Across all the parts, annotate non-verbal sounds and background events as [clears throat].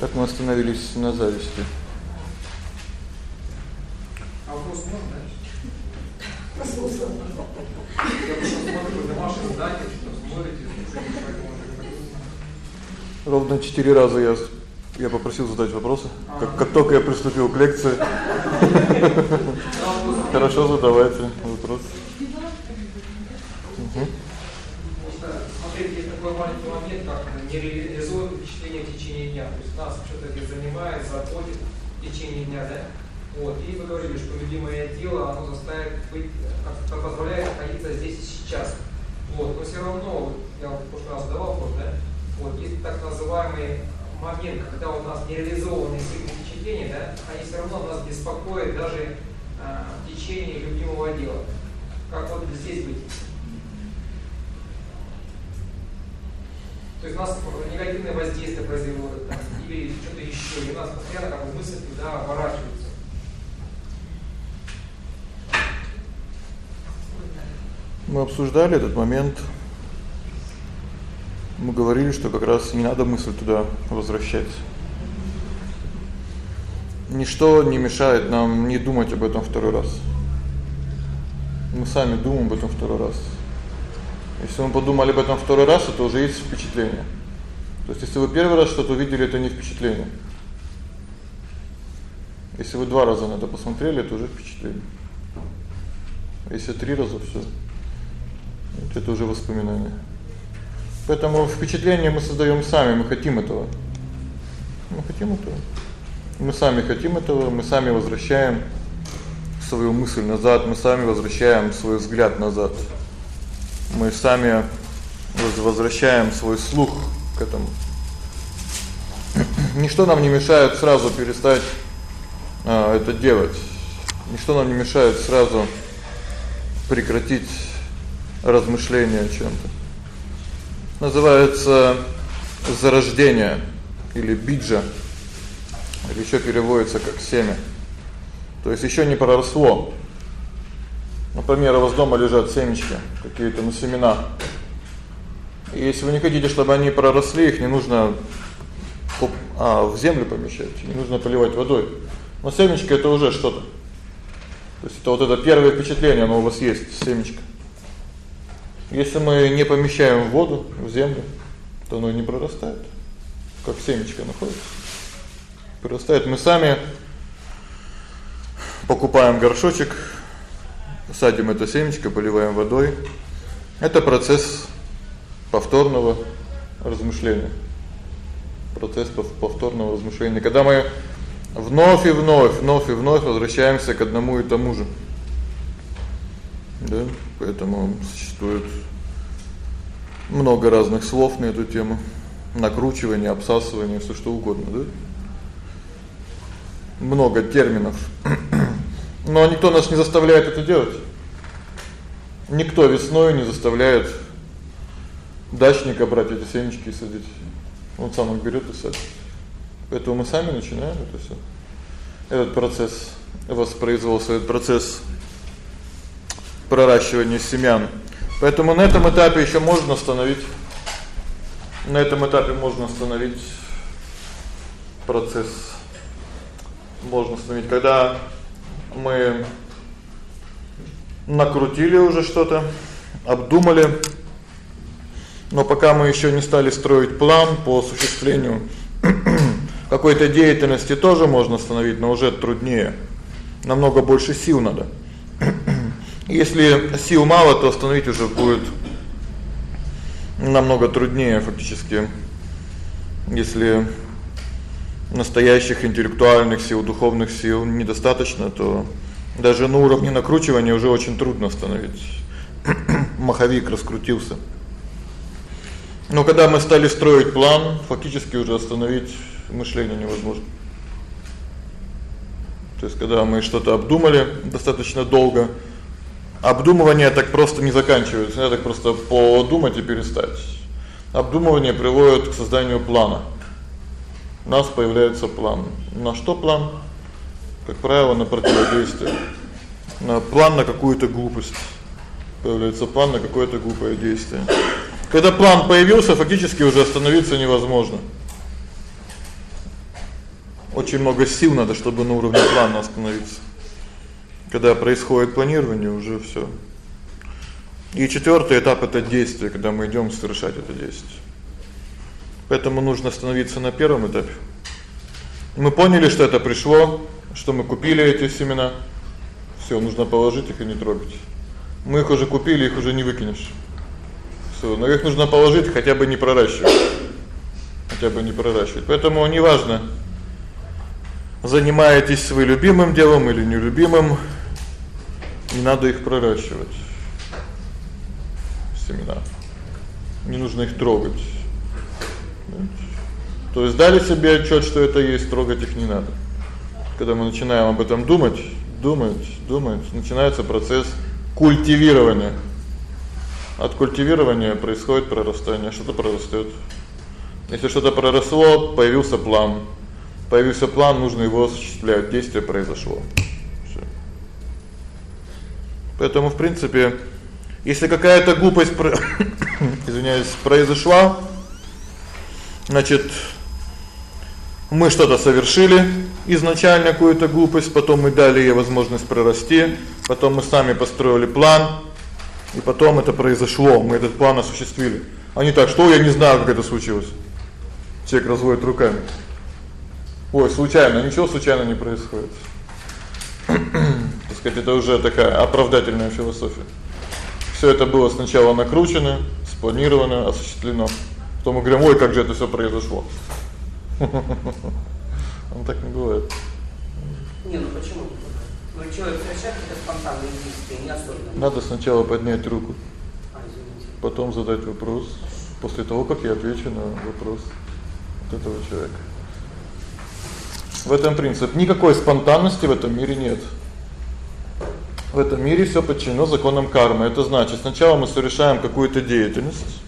Так мы остановились на зависти. А вопрос можно. Я просто смотрю домашние задания, что смотрите, Ровно 4 раза я я попросил задать вопросы. Как как только я приступил к лекции. Хорошо, задавайте вопрос. Угу. Смотрите, такой маленький как нереализуемое впечатление в течение дня. То есть нас что-то здесь занимает, заботит в течение дня, да? Вот. И вы говорили, что любимое дело, оно заставит быть, позволяет находиться здесь и сейчас. Вот. Но все равно, я в прошлый раз задавал вопрос, да? Вот. Есть так называемый момент, когда у нас нереализованные впечатления, да, они все равно нас беспокоят даже а, в течение любимого дела. Как вот здесь быть? То есть у нас негативное воздействие произвело там, или что-то еще, и у нас постоянно как бы мысль туда оборачивается. Мы обсуждали этот момент. Мы говорили, что как раз не надо мысль туда возвращать. Ничто не мешает нам не думать об этом второй раз. Мы сами думаем об этом второй раз. Если мы подумали об этом второй раз, это уже есть впечатление. То есть если вы первый раз что-то увидели, это не впечатление. Если вы два раза на это посмотрели, это уже впечатление. Если три раза всё. Это уже воспоминание. Поэтому впечатление мы создаём сами, мы хотим этого. Мы хотим этого. Мы сами хотим этого, мы сами возвращаем свою мысль назад, мы сами возвращаем свой взгляд назад мы сами возвращаем свой слух к этому. Ничто нам не мешает сразу перестать а это делать. Ничто нам не мешает сразу прекратить размышления о чём-то. Называется зарождение или биджа. Или ещё переводится как семя. То есть ещё не проросло. Например, у вас дома лежат семечки, какие-то ну семена. И если вы не хотите, чтобы они проросли, их не нужно а в землю помещать, не нужно поливать водой. Но семечко это уже что-то. То есть это вот это первое впечатление, оно у вас есть, семечко. Если мы не помещаем в воду, в землю, то оно не прорастает. Как семечко находится. Прорастает мы сами покупаем горшочек, садим это семечко, поливаем водой. Это процесс повторного размышления. Процесс повторного размышления. Когда мы вновь и вновь, вновь и вновь возвращаемся к одному и тому же. Да? Поэтому существует много разных слов на эту тему. Накручивание, обсасывание, всё что угодно, да? Много терминов. Но никто нас не заставляет это делать. Никто весной не заставляет дачника брать эти семечки и садить. Он сам их берёт и садит. Поэтому мы сами начинаем это всё. Этот процесс воспроизводства, этот процесс проращивания семян. Поэтому на этом этапе ещё можно остановить на этом этапе можно остановить процесс. Можно остановить, когда мы накрутили уже что-то, обдумали. Но пока мы ещё не стали строить план по осуществлению [clears throat] какой-то деятельности, тоже можно остановить, но уже труднее. Намного больше сил надо. [clears throat] Если сил мало, то остановить уже будет намного труднее фактически. Если настоящих интеллектуальных сил, духовных сил недостаточно, то даже на уровне накручивания уже очень трудно остановить. [clears throat] Маховик раскрутился. Но когда мы стали строить план, фактически уже остановить мышление невозможно. То есть когда мы что-то обдумали достаточно долго, обдумывание так просто не заканчивается. Надо так просто подумать и перестать. Обдумывание приводит к созданию плана у нас появляется план. На что план? Как правило, на противодействие. На план на какую-то глупость. Появляется план на какое-то глупое действие. Когда план появился, фактически уже остановиться невозможно. Очень много сил надо, чтобы на уровне плана остановиться. Когда происходит планирование, уже всё. И четвёртый этап это действие, когда мы идём совершать это действие. Поэтому нужно остановиться на первом этапе. Мы поняли, что это пришло, что мы купили эти семена. Всё, нужно положить их и не трогать. Мы их уже купили, их уже не выкинешь. Всё, но их нужно положить, хотя бы не проращивать. Хотя бы не проращивать. Поэтому неважно, занимаетесь вы любимым делом или нелюбимым, не надо их проращивать. Семена. Не нужно их трогать. То есть дали себе отчёт, что это есть, трогать их не надо. Когда мы начинаем об этом думать, думать, думать, начинается процесс культивирования. От культивирования происходит прорастание, что-то прорастёт. Если что-то проросло, появился план. Появился план, нужно его осуществлять, действие произошло. Всё. Поэтому, в принципе, если какая-то глупость, [coughs] извиняюсь, произошла, значит, мы что-то совершили, изначально какую-то глупость, потом мы дали ей возможность прорасти, потом мы сами построили план, и потом это произошло, мы этот план осуществили. А не так, что я не знаю, как это случилось. Человек разводит руками. Ой, случайно, ничего случайно не происходит. [clears throat] Так сказать, это уже такая оправдательная философия. Всё это было сначала накручено, спланировано, осуществлено. Потом мы говорим: "Ой, как же это всё произошло?" Он так не бывает. Не, ну почему? Ну человек совершает какие-то спонтанные действия, неосознанно. Надо сначала поднять руку, А, потом задать вопрос. После того, как я отвечу на вопрос вот этого человека. В этом принцип. Никакой спонтанности в этом мире нет. В этом мире всё подчинено законам кармы. Это значит, сначала мы совершаем какую-то деятельность,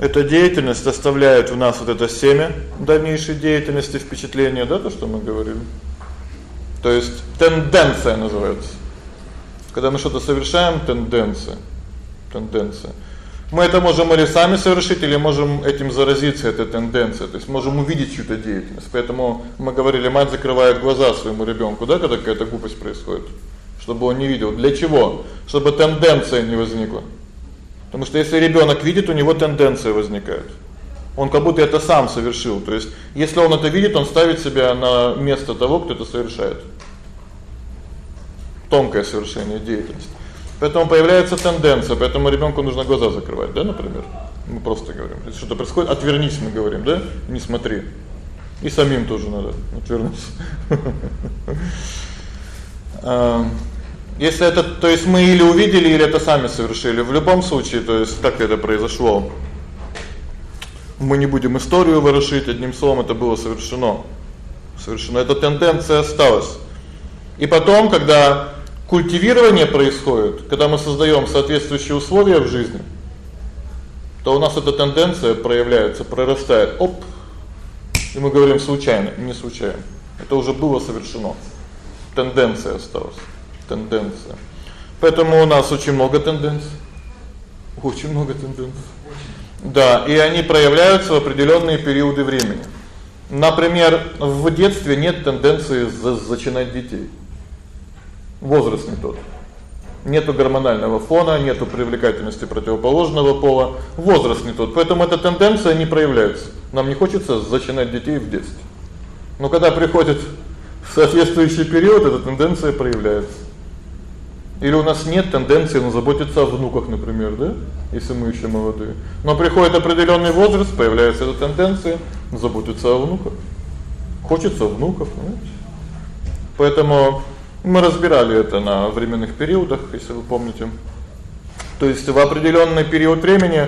эта деятельность оставляет в нас вот это семя дальнейшей деятельности, впечатления, да, то, что мы говорили. То есть тенденция называется. Когда мы что-то совершаем, тенденция. Тенденция. Мы это можем или сами совершить, или можем этим заразиться этой тенденцией. То есть можем увидеть чью-то деятельность. Поэтому мы говорили, мать закрывает глаза своему ребёнку, да, когда какая-то глупость происходит, чтобы он не видел. Для чего? Чтобы тенденция не возникла. Потому что если ребёнок видит, у него тенденция возникает. Он как будто это сам совершил. То есть, если он это видит, он ставит себя на место того, кто это совершает. Тонкое совершение деятельности. Поэтому появляется тенденция, поэтому ребёнку нужно глаза закрывать, да, например. Мы просто говорим, если что-то происходит, отвернись, мы говорим, да? Не смотри. И самим тоже надо отвернуться. [laughs] Если это, то есть мы или увидели, или это сами совершили. В любом случае, то есть как это произошло. Мы не будем историю ворошить, одним словом, это было совершено. Совершено эта тенденция осталась. И потом, когда культивирование происходит, когда мы создаём соответствующие условия в жизни, то у нас эта тенденция проявляется, прорастает. Оп. И мы говорим случайно, не случайно. Это уже было совершено. Тенденция осталась тенденция. Поэтому у нас очень много тенденций. Очень много тенденций. Да, и они проявляются в определённые периоды времени. Например, в детстве нет тенденции зачинать детей. Возраст не тот. Нету гормонального фона, нету привлекательности противоположного пола, возраст не тот. Поэтому эта тенденция не проявляется. Нам не хочется зачинать детей в детстве. Но когда приходит соответствующий период, эта тенденция проявляется. Или у нас нет тенденции ну заботиться о внуках, например, да? Если мы ещё молодые. Но приходит определённый возраст, появляется эта тенденция заботиться о внуках. Хочется внуков, понимаете? Поэтому мы разбирали это на временных периодах, если вы помните. То есть в определённый период времени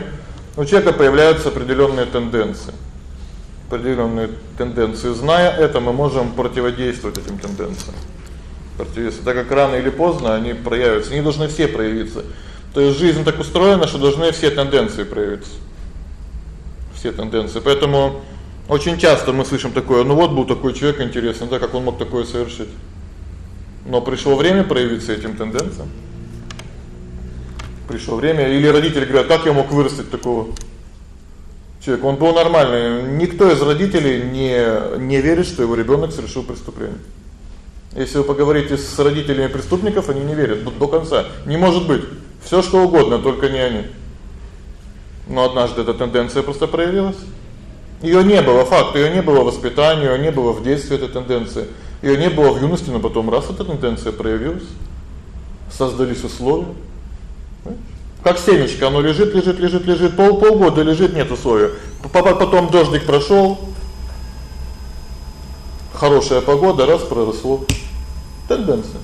у человека появляются определённые тенденции. Определённые тенденции. Зная это, мы можем противодействовать этим тенденциям противовесы, так как рано или поздно они проявятся. Они должны все проявиться. То есть жизнь так устроена, что должны все тенденции проявиться. Все тенденции. Поэтому очень часто мы слышим такое: "Ну вот был такой человек интересный, да, как он мог такое совершить?" Но пришло время проявиться этим тенденциям. Пришло время, или родители говорят: "Как я мог вырастить такого человек, он был нормальный. Никто из родителей не не верит, что его ребёнок совершил преступление. Если вы поговорите с родителями преступников, они не верят до, конца. Не может быть. Всё что угодно, только не они. Но однажды эта тенденция просто проявилась. Её не было, факт, её не было в воспитании, её не было в детстве этой тенденции. Её не было в юности, но потом раз эта тенденция проявилась, создались условия. Как семечко, оно лежит, лежит, лежит, лежит, пол полгода лежит, нет условий. Потом дождик прошёл. Хорошая погода, раз проросло. Тенденция.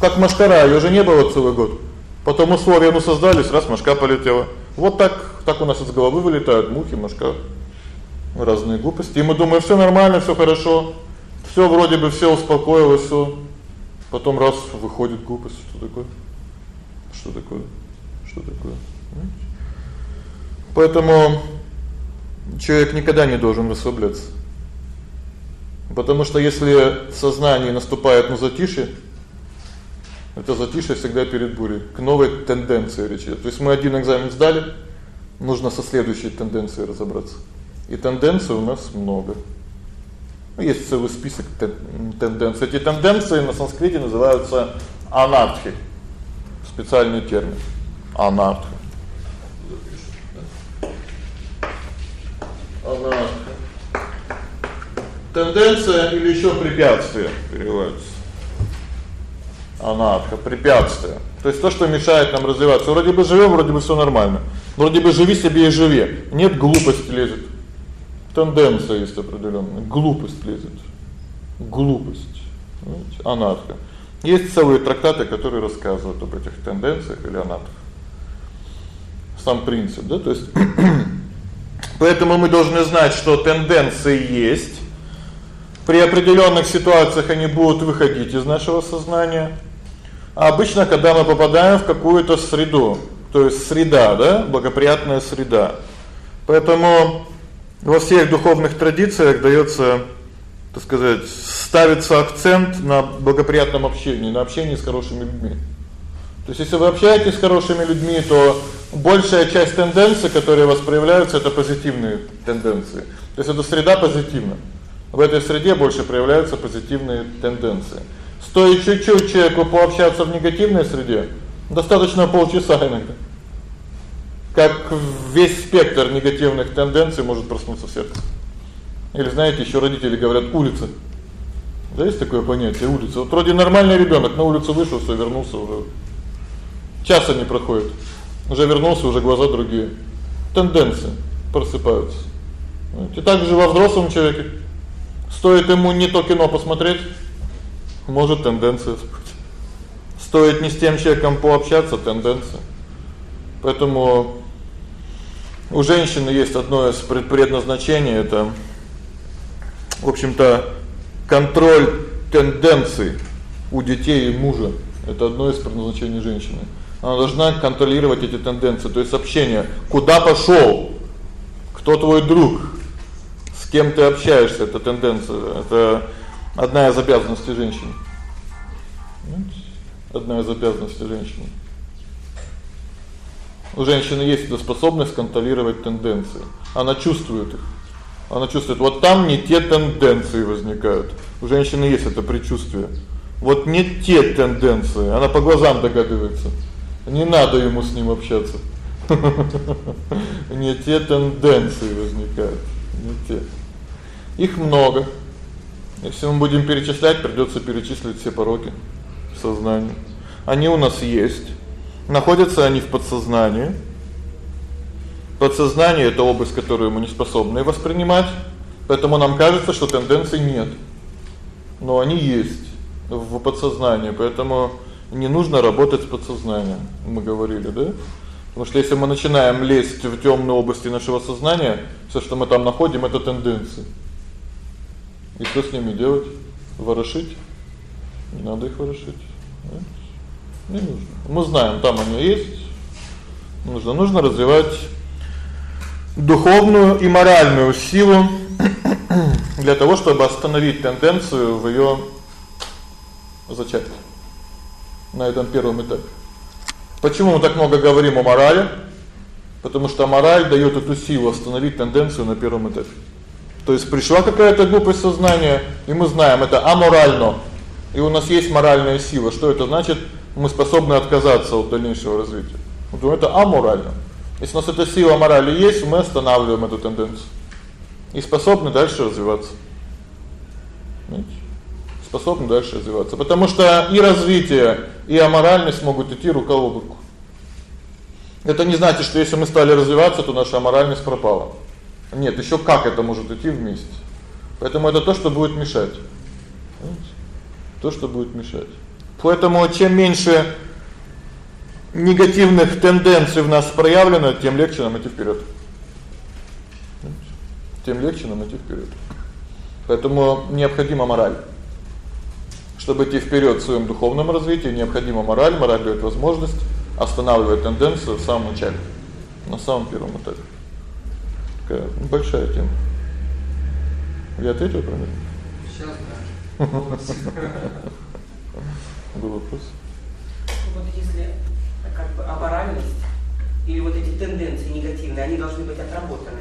Как машкара, её же не было целый год. Потом условия ну создались, раз машка полетела. Вот так, так у нас из головы вылетают мухи, машка. Разные глупости. И мы думаем, всё нормально, всё хорошо. Всё вроде бы всё успокоилось, всё. Потом раз выходит глупость, что такое? Что такое? Что такое? Поэтому человек никогда не должен расслабляться. Потому что если в сознании наступает ну затишье, это затишье всегда перед бурей, к новой тенденции речи. То есть мы один экзамен сдали, нужно со следующей тенденцией разобраться. И тенденций у нас много. Ну, есть целый список тенденций. Эти тенденции на санскрите называются анархи. Специальный термин. Анарха. Анарха. Тенденция или ещё препятствие переводится. Анарха препятствие. То есть то, что мешает нам развиваться. Вроде бы живём, вроде бы всё нормально. Вроде бы живи себе и живи. Нет, глупость лезет. Тенденция есть определённая. Глупость лезет. Глупость. Знаете, анарха. Есть целые трактаты, которые рассказывают об этих тенденциях или анархах. Сам принцип, да? То есть [clears throat] Поэтому мы должны знать, что тенденции есть. При определённых ситуациях они будут выходить из нашего сознания. А обычно, когда мы попадаем в какую-то среду, то есть среда, да, благоприятная среда. Поэтому во всех духовных традициях даётся, так сказать, ставится акцент на благоприятном общении, на общении с хорошими людьми. То есть если вы общаетесь с хорошими людьми, то большая часть тенденций, которые у вас проявляются, это позитивные тенденции. То есть это среда позитивна. В этой среде больше проявляются позитивные тенденции. Стоит чуть-чуть человеку пообщаться в негативной среде, достаточно полчаса иногда. Как весь спектр негативных тенденций может проснуться в сердце. Или знаете, ещё родители говорят улица. Да есть такое понятие улица. Вот вроде нормальный ребёнок, на улицу вышел, всё, вернулся уже. Часа не проходит. Уже вернулся, уже глаза другие. Тенденции просыпаются. И так же во взрослом человеке стоит ему не то кино посмотреть, может тенденция Стоит не с тем человеком пообщаться, тенденция. Поэтому у женщины есть одно из предназначений это в общем-то контроль тенденций у детей и мужа. Это одно из предназначений женщины. Она должна контролировать эти тенденции, то есть общение. Куда пошёл? Кто твой друг? С кем ты общаешься? Это тенденция. Это одна из обязанностей женщины. Одна из обязанностей женщины. У женщины есть эта способность контролировать тенденции. Она чувствует их. Она чувствует, вот там не те тенденции возникают. У женщины есть это предчувствие. Вот не те тенденции. Она по глазам догадывается. Не надо ему с ним общаться. [laughs] Не те тенденции возникают, не те. Их много. Если мы будем перечислять, придётся перечислить все пороки в сознании. Они у нас есть. Находятся они в подсознании. Подсознание это область, которую мы не способны воспринимать, поэтому нам кажется, что тенденций нет. Но они есть в подсознании, поэтому не нужно работать с подсознанием. Мы говорили, да? Потому что если мы начинаем лезть в тёмные области нашего сознания, всё, что мы там находим это тенденции. И что с ними делать? Ворошить? Не надо их ворошить. Не нужно. Мы знаем, там они есть. Нужно нужно развивать духовную и моральную силу [clears throat] для того, чтобы остановить тенденцию в её зачатке на этом первом этапе. Почему мы так много говорим о морали? Потому что мораль даёт эту силу остановить тенденцию на первом этапе. То есть пришла какая-то глупость сознания, и мы знаем, это аморально. И у нас есть моральная сила. Что это значит? Мы способны отказаться от дальнейшего развития. Вот это аморально. Если у нас эта сила морали есть, мы останавливаем эту тенденцию. И способны дальше развиваться. Понимаете? Способны дальше развиваться, потому что и развитие, и аморальность могут идти рука об руку. Это не значит, что если мы стали развиваться, то наша аморальность пропала. Нет, ещё как это может идти вместе. Поэтому это то, что будет мешать. То, что будет мешать. Поэтому чем меньше негативных тенденций в нас проявлено, тем легче нам идти вперёд. Тем легче нам идти вперёд. Поэтому необходима мораль. Чтобы идти вперёд в своём духовном развитии, необходима мораль, мораль даёт возможность останавливать тенденцию в самом начале, на самом первом этапе. Такая большая тема. Я ответил правильно? Сейчас да. Был вопрос. Вот если как бы аморальность или вот эти тенденции негативные, они должны быть отработаны.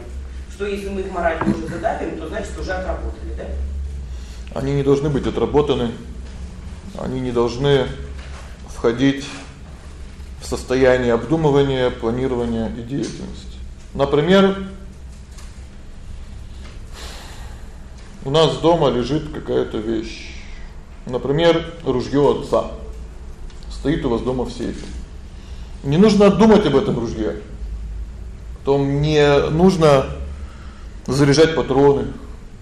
Что если мы их морально уже задавим, то значит уже отработали, да? Они не должны быть отработаны. Они не должны входить в состояние обдумывания, планирования и деятельности. Например, у нас дома лежит какая-то вещь. Например, ружьё отца. Стоит у вас дома в сейфе. Не нужно думать об этом ружье. Потом не нужно заряжать патроны,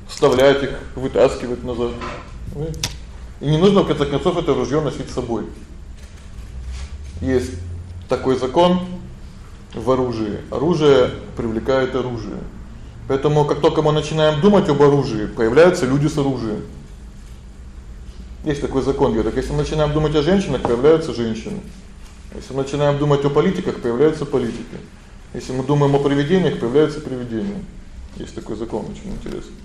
вставлять их, вытаскивать назад. И не нужно в конце концов это ружьё носить с собой. Есть такой закон в оружии. Оружие привлекает оружие. Поэтому как только мы начинаем думать об оружии, появляются люди с оружием. Есть такой закон, говорит, если мы начинаем думать о женщинах, появляются женщины. Если мы начинаем думать о политиках, появляются политики. Если мы думаем о привидениях, появляются привидения. Есть такой закон, очень интересный.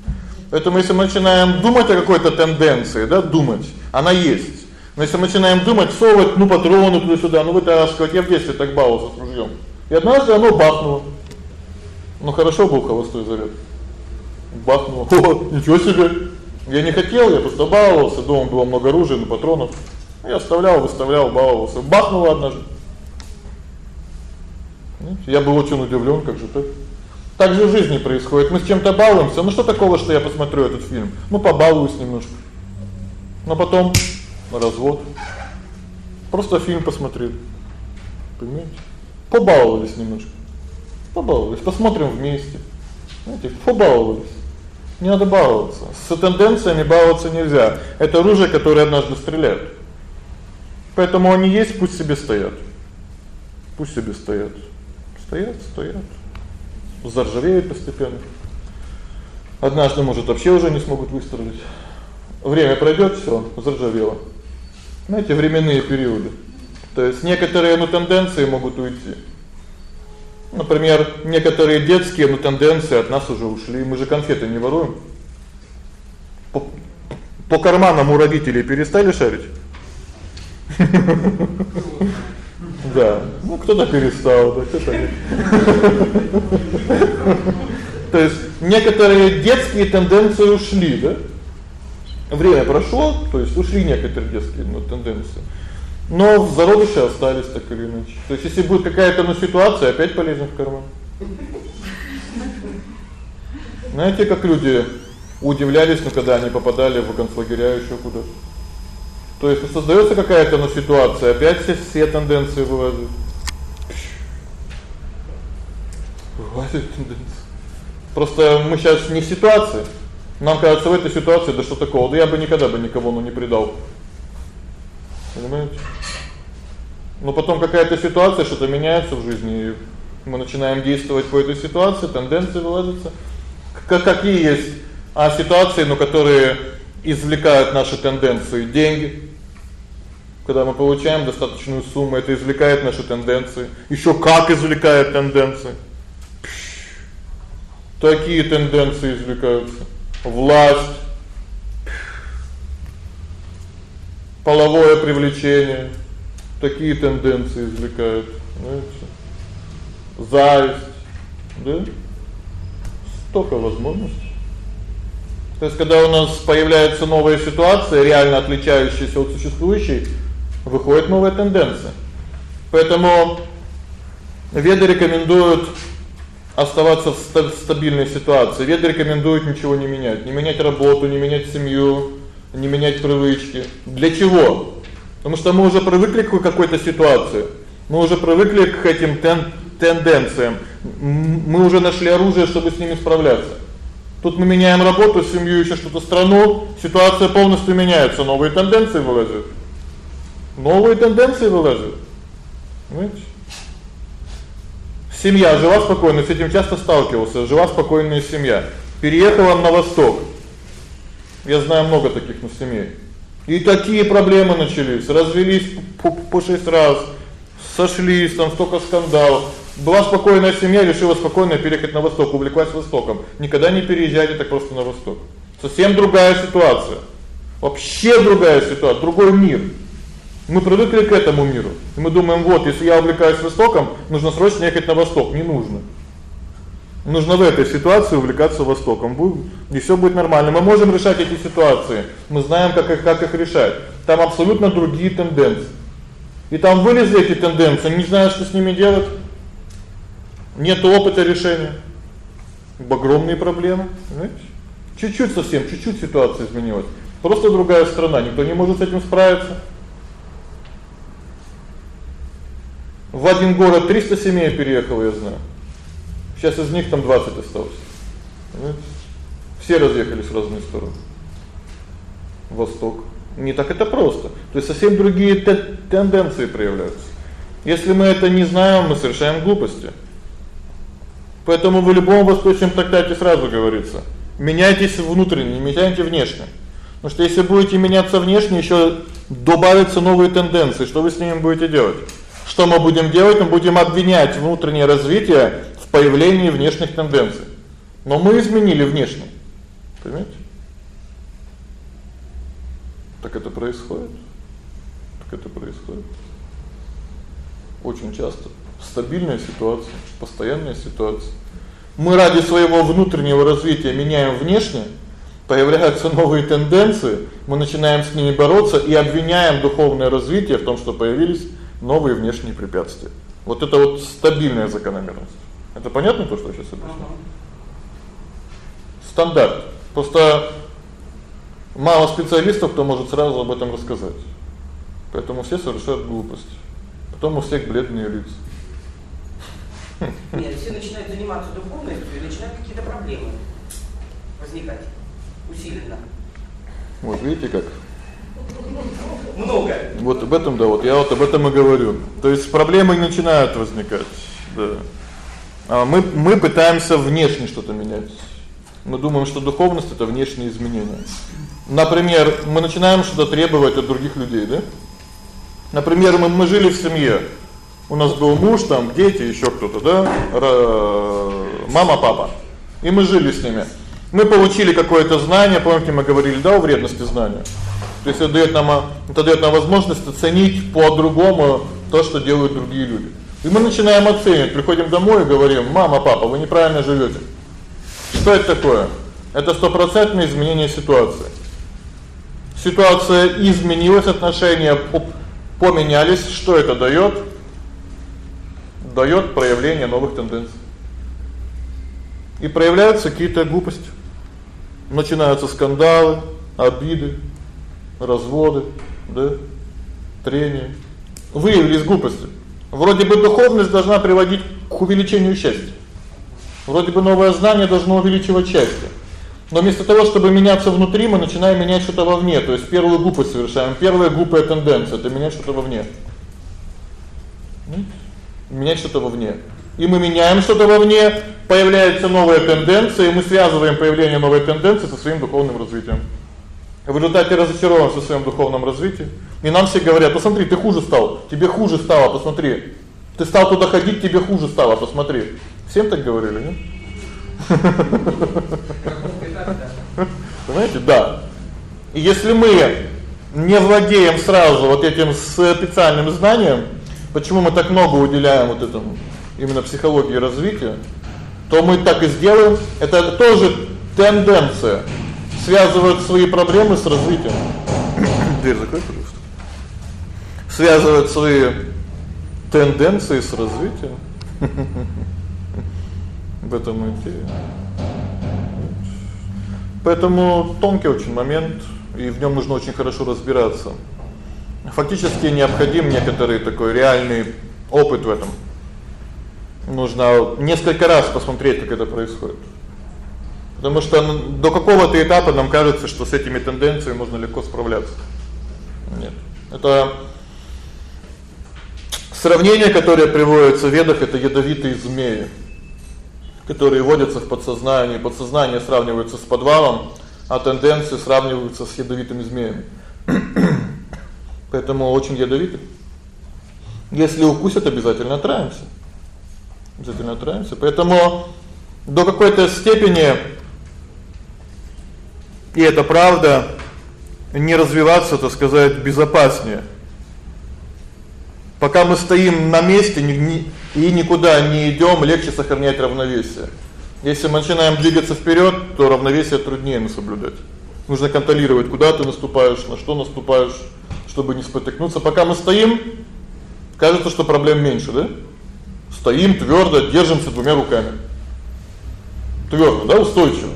Поэтому если мы начинаем думать о какой-то тенденции, да, думать, она есть. Но если мы начинаем думать, совать, ну патроны туда-сюда, ну вытаскивать, я в детстве так баловался с ружьём. И однажды оно бахнуло. Ну хорошо был холостой заряд. Бахнуло. [laughs] О, ничего себе. Я не хотел, я просто баловался, дома было много оружия, ну патронов. Я оставлял, выставлял, баловался. Бахнуло однажды. Я был очень удивлён, как же так? Так же в жизни происходит. Мы с чем-то балуемся. Ну что такого, что я посмотрю этот фильм? Ну побалуюсь немножко. Но потом развод. Просто фильм посмотрели. Понимаете? Побаловались немножко. Побаловались, посмотрим вместе. Знаете, побаловались. Не надо баловаться. С тенденциями баловаться нельзя. Это оружие, которое однажды стреляет. Поэтому они есть, пусть себе стоят. Пусть себе стоят. Стоят, стоят. Заржавеют постепенно. Однажды, может, вообще уже не смогут выстрелить. Время пройдёт, всё, заржавело. Знаете, временные периоды. То есть некоторые ну тенденции могут уйти. Например, некоторые детские ну тенденции от нас уже ушли. Мы же конфеты не воруем. По, по карманам у родителей перестали шарить. [laughs] Да. Ну кто-то перестал, да, кто-то. [laughs] То есть некоторые детские тенденции ушли, да? Время прошло, то есть ушли некоторые детские ну, тенденции. Но в зародыше остались так или иначе. То есть если будет какая-то ну ситуация, опять полезем в карман. Знаете, как люди удивлялись, ну когда они попадали в концлагеря ещё куда-то. То есть создаётся какая-то ну ситуация, опять все все тенденции вылазят. Вылазят тенденции. Просто мы сейчас не в ситуации. Нам кажется, в этой ситуации да что такого? Да я бы никогда бы никого ну не предал. Понимаете? Но потом какая-то ситуация, что-то меняется в жизни, и мы начинаем действовать по этой ситуации, тенденции вылазятся. Как какие есть а ситуации, ну, которые извлекают наши тенденции, деньги. Когда мы получаем достаточную сумму, это извлекает наши тенденции. Ещё как извлекает тенденции. Такие тенденции извлекаются власть, половое привлечение, такие тенденции извлекают, знаете. зависть, да? Столько возможностей. То есть когда у нас появляется новая ситуация, реально отличающаяся от существующей, выходит новая тенденция. Поэтому веды рекомендуют оставаться в стабильной ситуации. Веды рекомендуют ничего не менять, не менять работу, не менять семью, не менять привычки. Для чего? Потому что мы уже привыкли к какой-то ситуации. Мы уже привыкли к этим тен тенденциям. Мы уже нашли оружие, чтобы с ними справляться. Тут мы меняем работу, семью, ещё что-то страну, ситуация полностью меняется, новые тенденции вылазят. Новые тенденции вылазят. Понимаете? Семья жила спокойно, с этим часто сталкивался. Жила спокойная семья. Переехала на восток. Я знаю много таких на семей. И такие проблемы начались. Развелись по, 6 раз. Сошлись, там столько скандалов. Была спокойная семья, решила спокойно переехать на восток, увлеклась востоком. Никогда не переезжайте так просто на восток. Совсем другая ситуация. Вообще другая ситуация, другой мир. Мы привыкли к этому миру. И мы думаем: вот, если я увлекаюсь Востоком, нужно срочно ехать на восток. Не нужно. Нужно в этой ситуации увлекаться Востоком. Будет и всё будет нормально. Мы можем решать эти ситуации. Мы знаем, как их как их решать. Там абсолютно другие тенденции. И там вылезли эти тенденции, не знаю, что с ними делать. Нет опыта решения. Огромные проблемы, знаете? Чуть-чуть совсем, чуть-чуть ситуация изменилась. Просто другая страна, никто не может с этим справиться. В один город 300 семей переехало, я знаю. Сейчас из них там 20 осталось. Понимаете? Все разъехались в разные стороны. Восток. Не так это просто. То есть совсем другие тенденции проявляются. Если мы это не знаем, мы совершаем глупости. Поэтому в любом восточном трактате сразу говорится: меняйтесь внутренне, не меняйте внешне. Потому что если будете меняться внешне, ещё добавятся новые тенденции. Что вы с ними будете делать? Что мы будем делать? Мы будем обвинять внутреннее развитие в появлении внешних тенденций. Но мы изменили внешне. Понимаете? Так это происходит. Так это происходит. Очень часто стабильная ситуация, постоянная ситуация. Мы ради своего внутреннего развития меняем внешнее, появляются новые тенденции, мы начинаем с ними бороться и обвиняем духовное развитие в том, что появились новые внешние препятствия. Вот это вот стабильная закономерность. Это понятно то, что я сейчас объяснил? Стандарт. Просто мало специалистов, кто может сразу об этом рассказать. Поэтому все совершают глупость. Потом у всех бледные лица. Нет, все начинают заниматься духовностью и начинают какие-то проблемы возникать усиленно. Вот видите как? Много. Вот об этом, да, вот я вот об этом и говорю. То есть проблемы начинают возникать. Да. А мы мы пытаемся внешне что-то менять. Мы думаем, что духовность это внешние изменения. Например, мы начинаем что-то требовать от других людей, да? Например, мы мы жили в семье. У нас был муж, там дети, ещё кто-то, да? Мама, папа. И мы жили с ними. Мы получили какое-то знание, помните, мы говорили, да, о вредности знания. То есть это даёт нам это даёт нам возможность оценить по-другому то, что делают другие люди. И мы начинаем оценивать, приходим домой и говорим: "Мама, папа, вы неправильно живёте". Что это такое? Это стопроцентное изменение ситуации. Ситуация изменилась, отношения поменялись, что это даёт? Даёт проявление новых тенденций. И проявляются какие-то глупости. Начинаются скандалы, обиды, разводы, да? Трения. Выявились глупости. Вроде бы духовность должна приводить к увеличению счастья. Вроде бы новое знание должно увеличивать счастье. Но вместо того, чтобы меняться внутри, мы начинаем менять что-то вовне, то есть первую глупость совершаем. Первая глупая тенденция это менять что-то вовне. Менять что-то вовне. И мы меняем что-то вовне, появляется новая тенденция, и мы связываем появление новой тенденции со своим духовным развитием. В результате разочарован в своем духовном развитии. И нам все говорят: "Посмотри, ты хуже стал. Тебе хуже стало, посмотри. Ты стал туда ходить, тебе хуже стало, посмотри". Всем так говорили, нет? Понимаете? Да. И если мы не владеем сразу вот этим специальным знанием, почему мы так много уделяем вот этому именно психологии развития, то мы так и сделаем. Это тоже тенденция связывать свои проблемы с развитием. Дверь закрой, пожалуйста. Связывать свои тенденции с развитием. В этом идея. Поэтому тонкий очень момент, и в нём нужно очень хорошо разбираться. Фактически необходим некоторый такой реальный опыт в этом. Нужно несколько раз посмотреть, как это происходит. Потому что до какого-то этапа нам кажется, что с этими тенденциями можно легко справляться. Нет. Это сравнение, которое приводится в Ведах это ядовитые змеи, которые водятся в подсознании, подсознание сравнивается с подвалом, а тенденции сравниваются с ядовитыми змеями. [clears throat] Поэтому очень ядовитый. Если укусят, обязательно отравимся. Обязательно отравимся. Поэтому до какой-то степени и это правда, не развиваться, так сказать, безопаснее. Пока мы стоим на месте и никуда не идём, легче сохранять равновесие. Если мы начинаем двигаться вперёд, то равновесие труднее соблюдать. Нужно контролировать, куда ты наступаешь, на что наступаешь, чтобы не спотыкнуться. Пока мы стоим, кажется, что проблем меньше, да? Стоим твёрдо, держимся двумя руками. Твёрдо, да, устойчиво.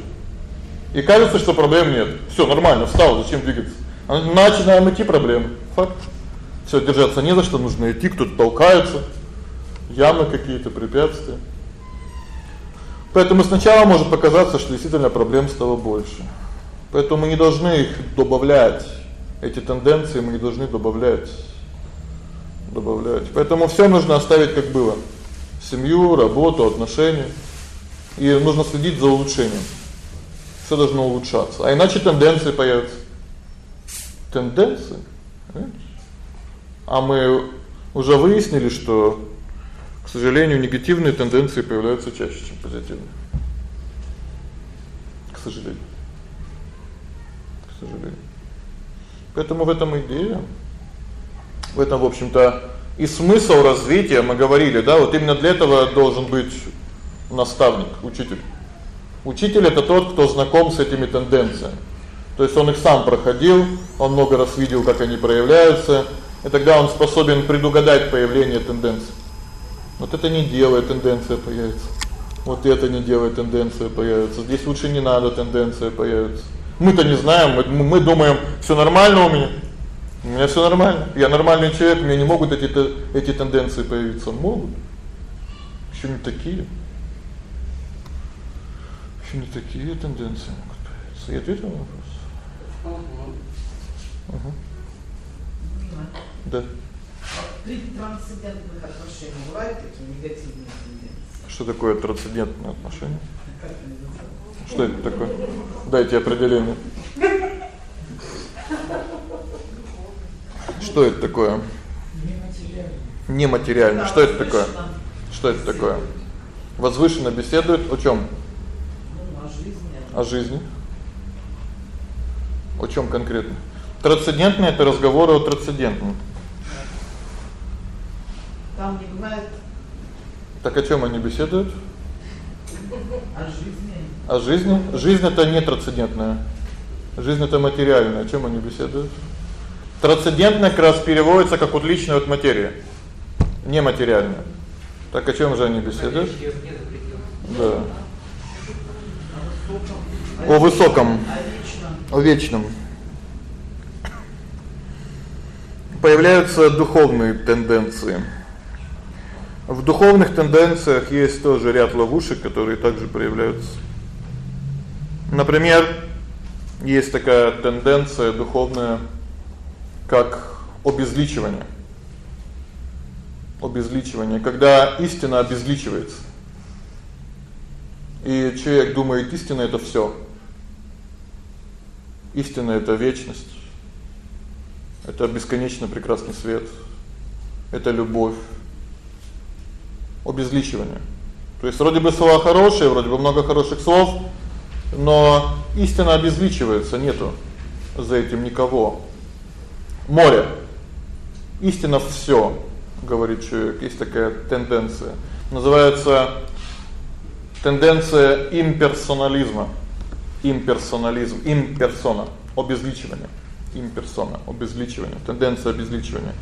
И кажется, что проблем нет. Всё нормально, встал, зачем двигаться? А начинаем идти проблемы. Факт. Всё, держаться не за что, нужно идти, кто-то толкается. Ямы какие-то, препятствия. Поэтому сначала может показаться, что действительно проблем стало больше. Поэтому мы не должны их добавлять. Эти тенденции мы не должны добавлять. Добавлять. Поэтому всё нужно оставить как было. Семью, работу, отношения. И нужно следить за улучшением всё должно улучшаться. А иначе тенденции появятся. Тенденции? А мы уже выяснили, что, к сожалению, негативные тенденции появляются чаще, чем позитивные. К сожалению. К сожалению. Поэтому в этом идея. В этом, в общем-то, и смысл развития, мы говорили, да, вот именно для этого должен быть наставник, учитель. Учитель это тот, кто знаком с этими тенденциями. То есть он их сам проходил, он много раз видел, как они проявляются, и тогда он способен предугадать появление тенденций. Вот это не делает тенденция появится. Вот это не делает тенденция появится. Здесь лучше не надо тенденция появится. Мы-то не знаем, мы мы думаем, всё нормально у меня. У меня всё нормально. Я нормальный человек, мне не могут эти эти тенденции появиться. Могут. Ещё не такие. Ещё не такие тенденции могут появиться. Я ответил на вопрос. Угу. Угу. Да. При трансцендентных отношениях бывают такие негативные тенденции. Что такое трансцендентные отношения? Что это такое? Дайте определение. Что это такое? Нематериально. Нематериально. Что это такое? Что это такое? Возвышенно беседует о чём? О жизни. О чём конкретно? Трансцендентное это разговоры о трансцендентном. Там не бывает Так о чём они беседуют? О жизни. О жизни? Жизнь это не трансцендентная. Жизнь это материальная. О чём они беседуют? Трансцендентное как раз переводится как отличное от материи. Нематериальное. Так о чём же они беседуют? Да о высоком, о вечном. Появляются духовные тенденции. В духовных тенденциях есть тоже ряд ловушек, которые также проявляются. Например, есть такая тенденция духовная, как обезличивание. Обезличивание, когда истина обезличивается. И человек думает, истина это всё. Истина это вечность. Это бесконечно прекрасный свет. Это любовь. Обезличивание. То есть вроде бы слова хорошие, вроде бы много хороших слов, но истина обезличивается, нету за этим никого. Море. Истина всё, говорит человек. Есть такая тенденция. Называется тенденция имперсонализма. Имперсонализм, имперсона, обезличивание. Имперсона, обезличивание, тенденция обезличивания.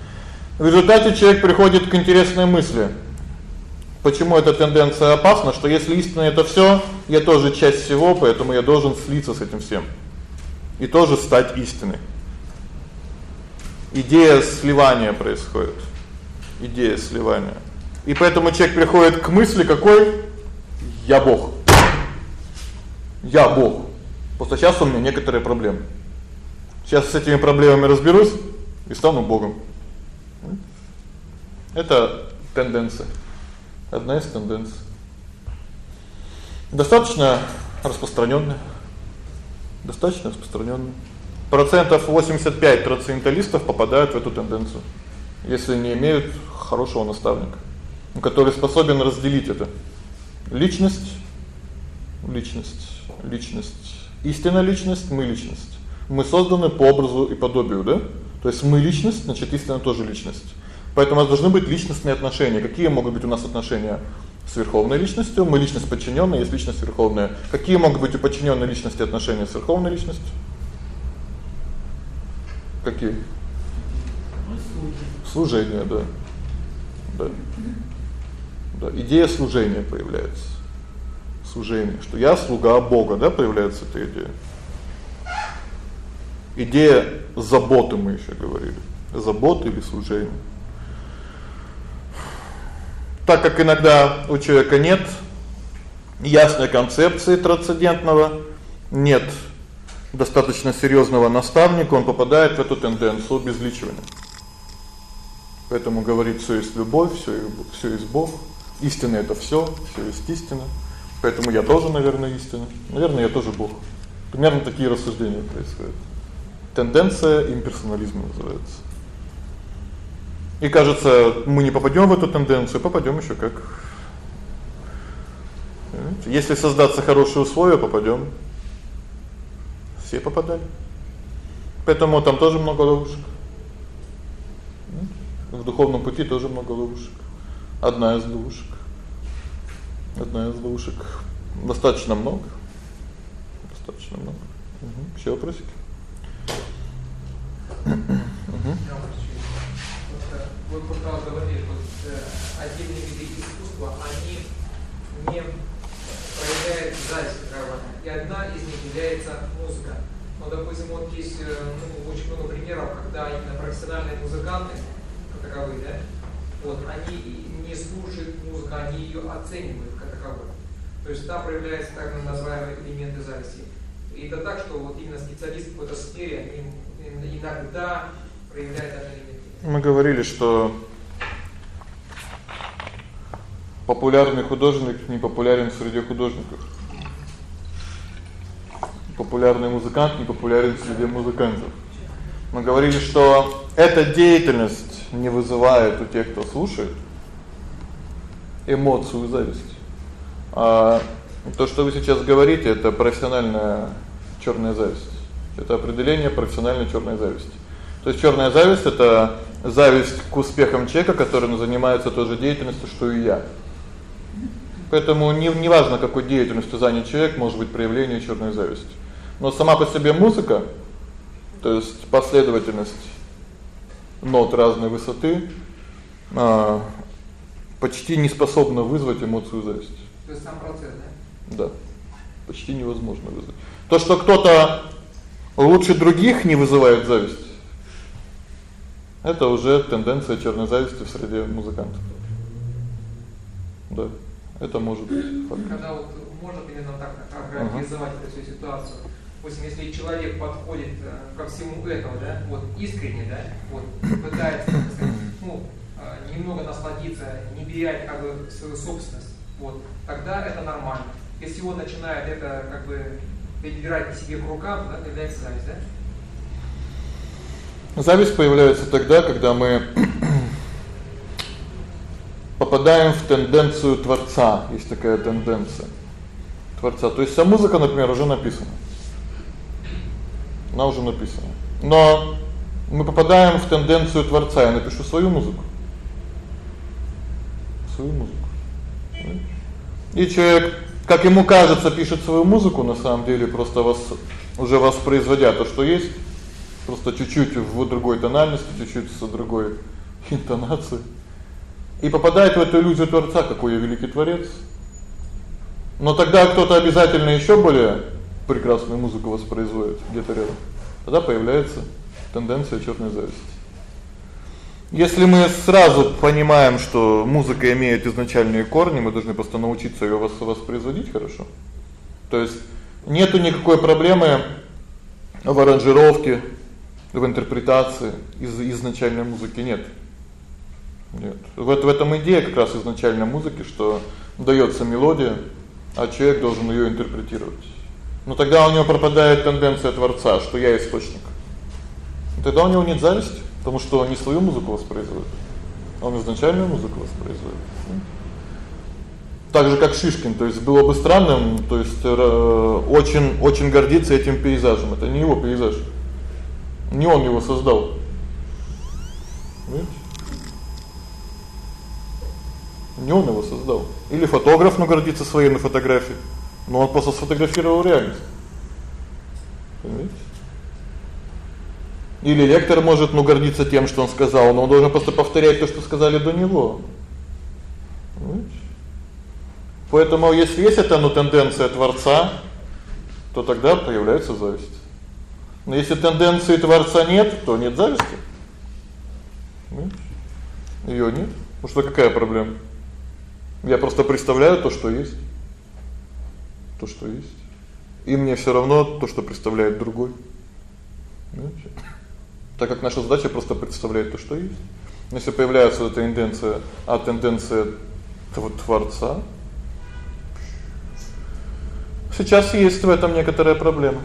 В результате человек приходит к интересной мысли. Почему эта тенденция опасна? Что если истина это всё, я тоже часть всего, поэтому я должен слиться с этим всем. И тоже стать истиной. Идея сливания происходит. Идея сливания. И поэтому человек приходит к мысли какой? Я Бог. Я Бог. Просто сейчас у меня некоторые проблемы. Сейчас с этими проблемами разберусь и стану богом. Это тенденция. Одна из тенденций. Достаточно распространённая. Достаточно распространённая. Процентов 85 трансценденталистов попадают в эту тенденцию, если не имеют хорошего наставника, который способен разделить это. Личность, личность, личность. Истинная личность, мы личность. Мы созданы по образу и подобию, да? То есть мы личность, значит, истина тоже личность. Поэтому у нас должны быть личностные отношения. Какие могут быть у нас отношения с верховной личностью? Мы личность подчинённая, есть личность верховная. Какие могут быть у подчинённой личности отношения с верховной личностью? Какие? Служение, да. Да. Да, идея служения появляется. Служение, что я слуга Бога, да, появляется эта идея. Идея заботы мы ещё говорили. Заботы или служение. Так как иногда у человека нет ясной концепции трансцендентного, нет достаточно серьёзного наставника, он попадает в эту тенденцию обезличивания. Поэтому говорит: "Всё есть любовь, всё всё есть Бог, истина это всё, всё есть истина". Поэтому я тоже, наверное, истина. Наверное, я тоже Бог. Примерно такие рассуждения происходят. Тенденция имперсонализма называется. И кажется, мы не попадём в эту тенденцию, попадём ещё как. Если создаться хорошие условия, попадём. Все попадали. Поэтому там тоже много ловушек. В духовном пути тоже много ловушек. Одна из ловушек. Одна из ловушек. Достаточно много. Достаточно много. Угу. Ещё вопросики? Угу. Вы просто говорили, что э, отдельные виды искусства, они не проявляют зависть какая И одна из них является музыка. Но, допустим, вот есть э, ну, очень много примеров, когда именно профессиональные музыканты, как таковые, да, вот, они не слушают музыку, они ее оценивают как таковую. То есть там проявляются так называемые элементы зависти. И это так, что вот именно специалисты в какой-то сфере, они иногда проявляют это элементы. Мы говорили, что популярный художник не популярен среди художников. Популярный музыкант не популярен среди музыкантов. Мы говорили, что эта деятельность не вызывает у тех, кто слушает, эмоцию зависти. А то, что вы сейчас говорите, это профессиональная чёрная зависть. Это определение профессиональной чёрной зависти. То есть чёрная зависть это зависть к успехам человека, который занимается той же деятельностью, что и я. Поэтому не неважно, какой деятельностью занят человек, может быть проявление чёрной зависти. Но сама по себе музыка, то есть последовательность нот разной высоты, а почти не способна вызвать эмоцию зависти. То есть сам процесс, да? Да. Почти невозможно вызвать. То, что кто-то лучше других не вызывает зависть это уже тенденция черной зависти в среде музыкантов. Да. Это может быть факт. Когда вот можно именно так характеризовать uh-huh. эту всю ситуацию. Допустим, если человек подходит э, ко всему этому, да, вот искренне, да, вот пытается, сказать, ну, э, немного насладиться, не терять как бы свою собственность, вот, тогда это нормально. Если он начинает это как бы прибирать к себе к рукам, да, появляется зависть, да? Зависть появляется тогда, когда мы [clears throat] попадаем в тенденцию творца. Есть такая тенденция творца. То есть вся музыка, например, уже написана. Она уже написана. Но мы попадаем в тенденцию творца. Я напишу свою музыку. Свою музыку. И человек, как ему кажется, пишет свою музыку, на самом деле просто вас уже воспроизводя то, что есть, просто чуть-чуть в другой тональности, чуть-чуть с другой [laughs] интонацией. И попадает в эту иллюзию творца, какой я великий творец. Но тогда кто-то обязательно ещё более прекрасную музыку воспроизводит где-то рядом. Тогда появляется тенденция чёрной зависти. Если мы сразу понимаем, что музыка имеет изначальные корни, мы должны просто научиться её воспроизводить хорошо. То есть нету никакой проблемы в аранжировке, в интерпретации из изначальной музыки нет. Нет. Вот в этом идея как раз изначальной музыки, что даётся мелодия, а человек должен её интерпретировать. Но тогда у него пропадает тенденция творца, что я источник. Тогда у него нет зависти, потому что он не свою музыку воспроизводит, а он изначальную музыку воспроизводит. Так же как Шишкин, то есть было бы странным, то есть э, очень очень гордиться этим пейзажем. Это не его пейзаж. Не он его создал. Видите? Не он его создал. Или фотограф, ну, гордится своей на фотографии. Но он просто сфотографировал реальность. Понимаете? Или лектор может, ну, гордиться тем, что он сказал, но он должен просто повторять то, что сказали до него. Понимаете? Поэтому если есть эта ну тенденция творца, то тогда появляется зависть. Но если тенденции творца нет, то нет зависти. Её нет. Ну что какая проблема? Я просто представляю то, что есть. То, что есть. И мне всё равно то, что представляет другой. Понимаете? Так как наша задача просто представлять то, что есть. Но если появляется эта тенденция, а тенденция творца, сейчас есть в этом некоторая проблема.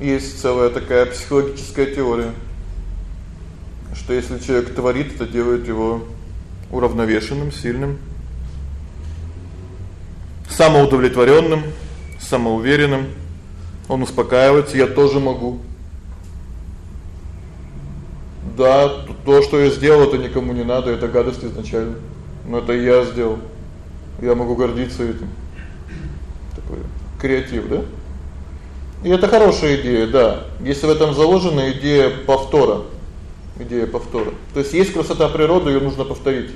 Есть целая такая психологическая теория, что если человек творит, это делает его уравновешенным, сильным, самоудовлетворённым, самоуверенным. Он успокаивается: "Я тоже могу". Да, то, что я сделал, это никому не надо, это гадость изначально. Но это я сделал. Я могу гордиться этим. Такой креатив, да? И это хорошая идея, да. Если в этом заложена идея повтора идея повтора. То есть есть красота природы, её нужно повторить.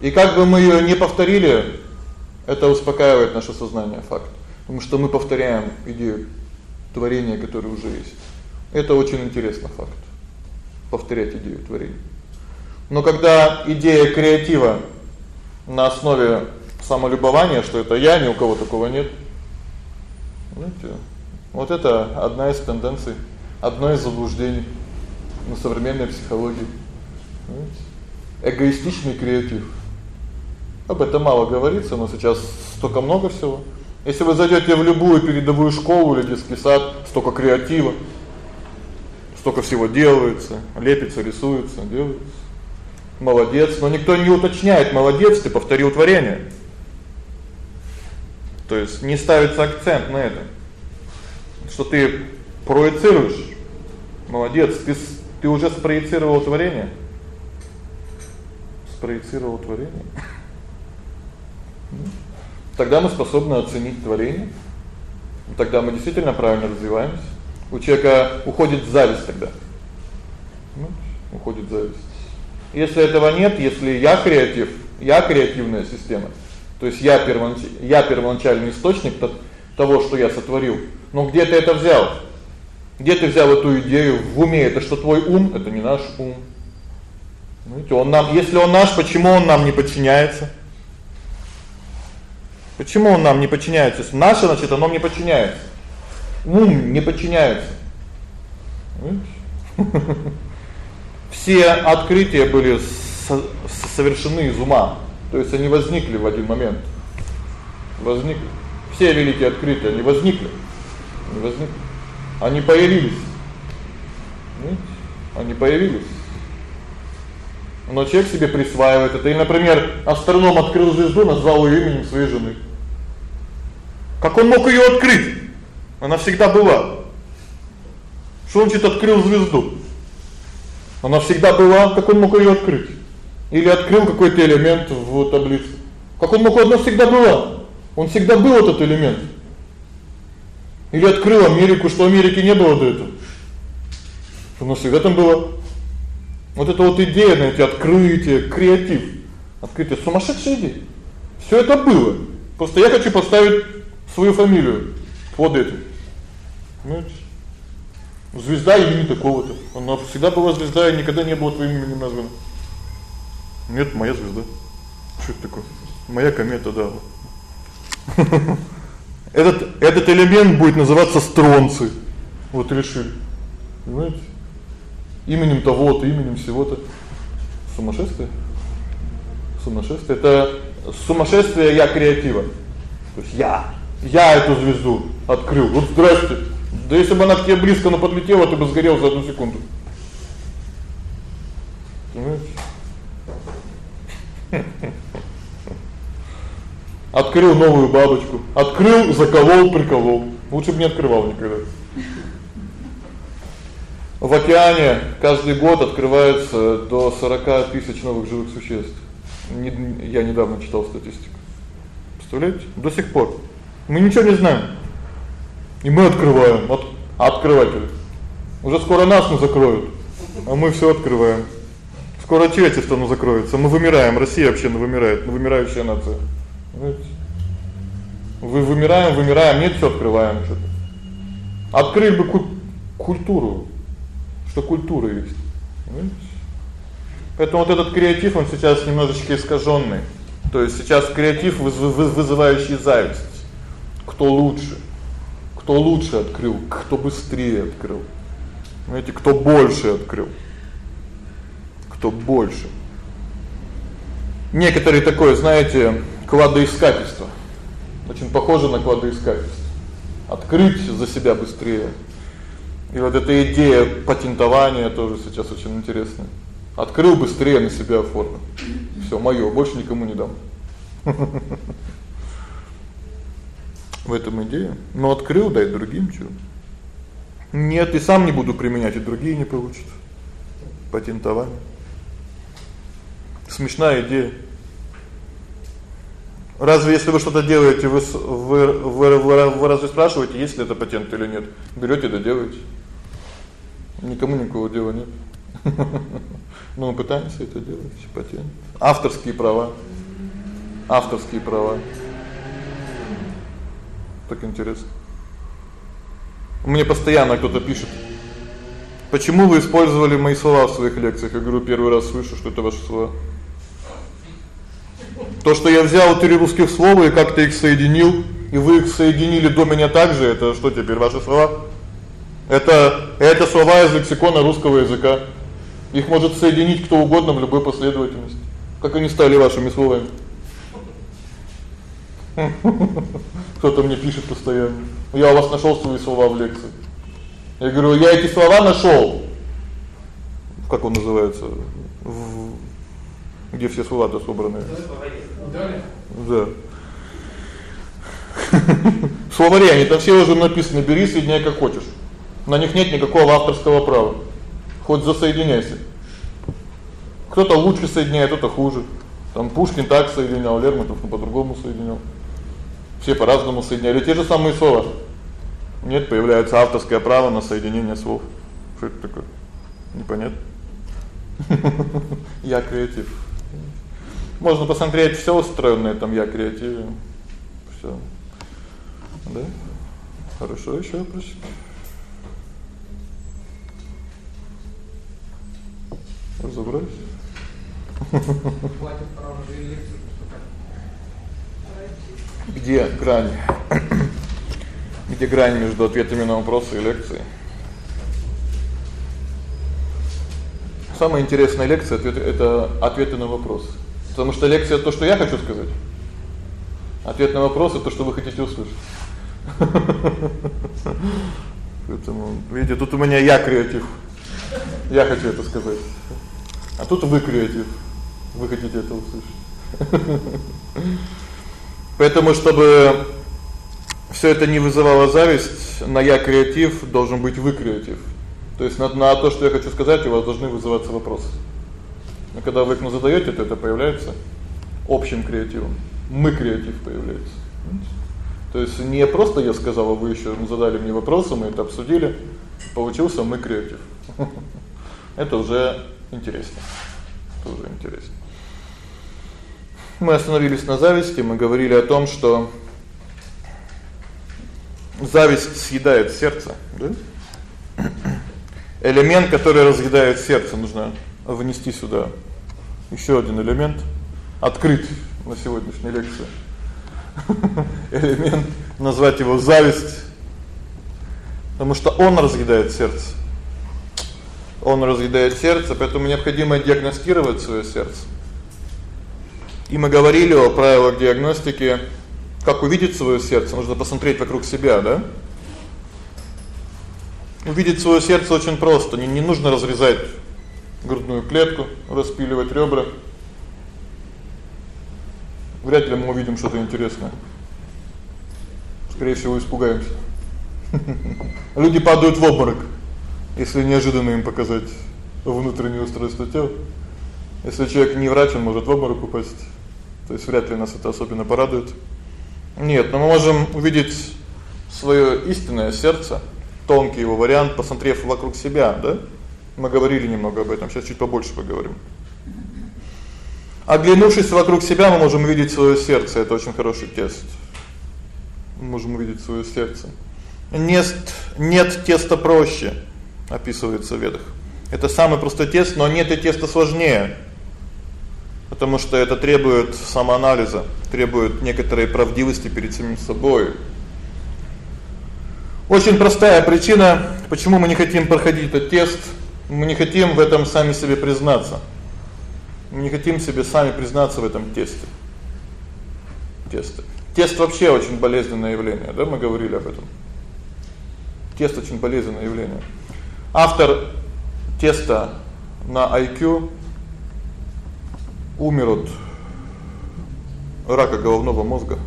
И как бы мы её не повторили, это успокаивает наше сознание, факт. Потому что мы повторяем идею творения, которое уже есть. Это очень интересный факт. Повторять идею творения. Но когда идея креатива на основе самолюбования, что это я, ни у кого такого нет. Знаете? Вот это одна из тенденций, одно из заблуждений на современной психологии. Эгоистичный креатив. Об этом мало говорится, но сейчас столько много всего. Если вы зайдёте в любую передовую школу или детский сад, столько креатива. Столько всего делается, лепится, рисуется, делается. Молодец, но никто не уточняет: "Молодец, ты повторил творение". То есть не ставится акцент на этом. Что ты проецируешь. Молодец, ты ты уже спроецировал творение? Спроецировал творение? Тогда мы способны оценить творение. Тогда мы действительно правильно развиваемся. У человека уходит зависть тогда. Ну, уходит зависть. Если этого нет, если я креатив, я креативная система, то есть я первонач... я первоначальный источник того, что я сотворил. Но где ты это взял? Где ты взял эту идею в уме? Это что твой ум? Это не наш ум. Знаете, он нам, если он наш, почему он нам не подчиняется? Почему он нам не подчиняется? Наше, значит, оно мне подчиняется. Ум не подчиняется. [laughs] Все открытия были совершены из ума. То есть они возникли в один момент. Возникли. Все великие открытия, они возникли. Они возникли. Они появились. Видите? Они появились. Но человек себе присваивает это. И, например, астроном открыл звезду, назвал её именем своей жены. Как он мог её открыть? Она всегда была. Что он значит открыл звезду? Она всегда была, как он мог её открыть? Или открыл какой-то элемент в таблице. Как он мог, одно всегда было. Он всегда был этот элемент. Или открыл Америку, что Америки не было до этого. Оно всегда там было. Вот это вот идея, знаете, открытие, креатив. Открытие сумасшедшая идея. Всё это было. Просто я хочу поставить свою фамилию под этим. Ну, звезда имени такого-то. Она всегда была звезда и никогда не было твоим именем названа. Нет, моя звезда. Что это такое? Моя комета, да. [laughs] Этот этот элемент будет называться стронций. Вот решили. Понимаете? Именем того-то, именем всего-то. Сумасшествие. Сумасшествие это сумасшествие я креатива. То есть я я эту звезду открыл. Вот здрасте. Да если бы она к тебе близко на подлетела, ты бы сгорел за одну секунду. Понимаете? Открыл новую бабочку, открыл, заколол, приколол. Лучше бы не открывал никогда. В океане каждый год открывается до 40 тысяч новых живых существ. Я недавно читал статистику. Представляете? До сих пор. Мы ничего не знаем. И мы открываем. Вот открыватели. Уже скоро нас ну закроют. А мы всё открываем. Скоро человечество ну закроется. Мы вымираем. Россия вообще ну вымирает, мы вымирающая нация. Знаете? Вы вымираем, вымираем, нет, всё открываем что-то. Открыли бы культуру. Что культура есть. Понимаете? Поэтому вот этот креатив, он сейчас немножечко искажённый. То есть сейчас креатив вызывающий зависть. Кто лучше? Кто лучше открыл, кто быстрее открыл? Знаете, кто больше открыл? Кто больше? Некоторые такое, знаете, кладоискательство. Очень похоже на кладоискательство. Открыть за себя быстрее. И вот эта идея патентования тоже сейчас очень интересная. Открыл быстрее на себя оформил. Всё, моё, больше никому не дам. [laughs] В этом идея. Но открыл, дай другим что? Нет, и сам не буду применять, и другие не получат. Патентование. Смешная идея. Разве если вы что-то делаете, вы вы вы, вы, вы разве спрашиваете, есть ли это патент или нет? Берёте да делаете. Никому никакого дела нет. [laughs] Ну, пытаемся это делать, патент. Авторские права. Авторские права. Так интересно. Мне постоянно кто-то пишет: "Почему вы использовали мои слова в своих лекциях?" Я говорю: "Первый раз слышу, что это ваши слова". То, что я взял три русских слова и как-то их соединил, и вы их соединили до меня также, это что теперь ваши слова? Это это слова из лексикона русского языка. Их может соединить кто угодно в любой последовательности. Как они стали вашими словами? Кто-то мне пишет постоянно. Я у вас нашёл свои слова в лекции. Я говорю: "Я эти слова нашёл". Как он называется? В где все слова-то собраны? Да. Словари, они там все уже написаны, бери, соединяй как хочешь. На них нет никакого авторского права. Хоть засоединяйся. Кто-то лучше соединяет, кто-то хуже. Там Пушкин так соединял, Лермонтов по-другому соединял. Все по-разному соединяли те же самые слова. Нет, появляется авторское право на соединение слов. Что это такое? Непонятно. [laughs] Я креатив. Можно посмотреть всё устроенное там я креатив. Всё. Да? Хорошо, ещё вопрос. Разобрались? Хватит права лекцию. Где грань? Где грань между ответами на вопросы и лекцией? Самая интересная лекция это ответы на вопросы. Потому что лекция то, что я хочу сказать. Ответ на вопросы то, что вы хотите услышать. Поэтому, видите, тут у меня я креатив. Я хочу это сказать. А тут вы креатив. Вы хотите это услышать. Поэтому чтобы всё это не вызывало зависть, на я креатив должен быть вы креатив. То есть на на то, что я хочу сказать, у вас должны вызываться вопросы. Но когда вы икну задаёте, то это появляется общим креативом. Мы креатив появляется. То есть не просто я сказала, вы ещё задали мне вопросы, мы это обсудили, получился мы креатив. [laughs] Это уже интересно. Это уже интересно. Мы остановились на зависти, мы говорили о том, что зависть съедает сердце, да? Элемент, который разъедает сердце, нужно внести сюда. Ещё один элемент открыть на сегодняшней лекции. [laughs] Элемент назвать его зависть. Потому что он разъедает сердце. Он разъедает сердце, поэтому необходимо диагностировать своё сердце. И мы говорили о правилах диагностики, как увидеть своё сердце. Нужно посмотреть вокруг себя, да? Увидеть своё сердце очень просто. Не не нужно разрезать грудную клетку, распиливать ребра. Вряд ли мы увидим что-то интересное. Скорее всего, испугаемся. [laughs] Люди падают в обморок, если неожиданно им показать внутреннее устройство тела. Если человек не врач, он может в обморок упасть. То есть вряд ли нас это особенно порадует. Нет, но мы можем увидеть своё истинное сердце, тонкий его вариант, посмотрев вокруг себя, да? Мы говорили немного об этом, сейчас чуть побольше поговорим. Оглянувшись вокруг себя, мы можем увидеть своё сердце. Это очень хороший тест. Мы можем увидеть своё сердце. Нет нет теста проще, описывается в Ведах. Это самый простой тест, но нет и теста сложнее потому что это требует самоанализа, требует некоторой правдивости перед самим собой. Очень простая причина, почему мы не хотим проходить этот тест. Мы не хотим в этом сами себе признаться. Мы не хотим себе сами признаться в этом тесте. Тест. Тест вообще очень болезненное явление, да, мы говорили об этом. Тест очень болезненное явление. Автор теста на IQ умер от рака головного мозга.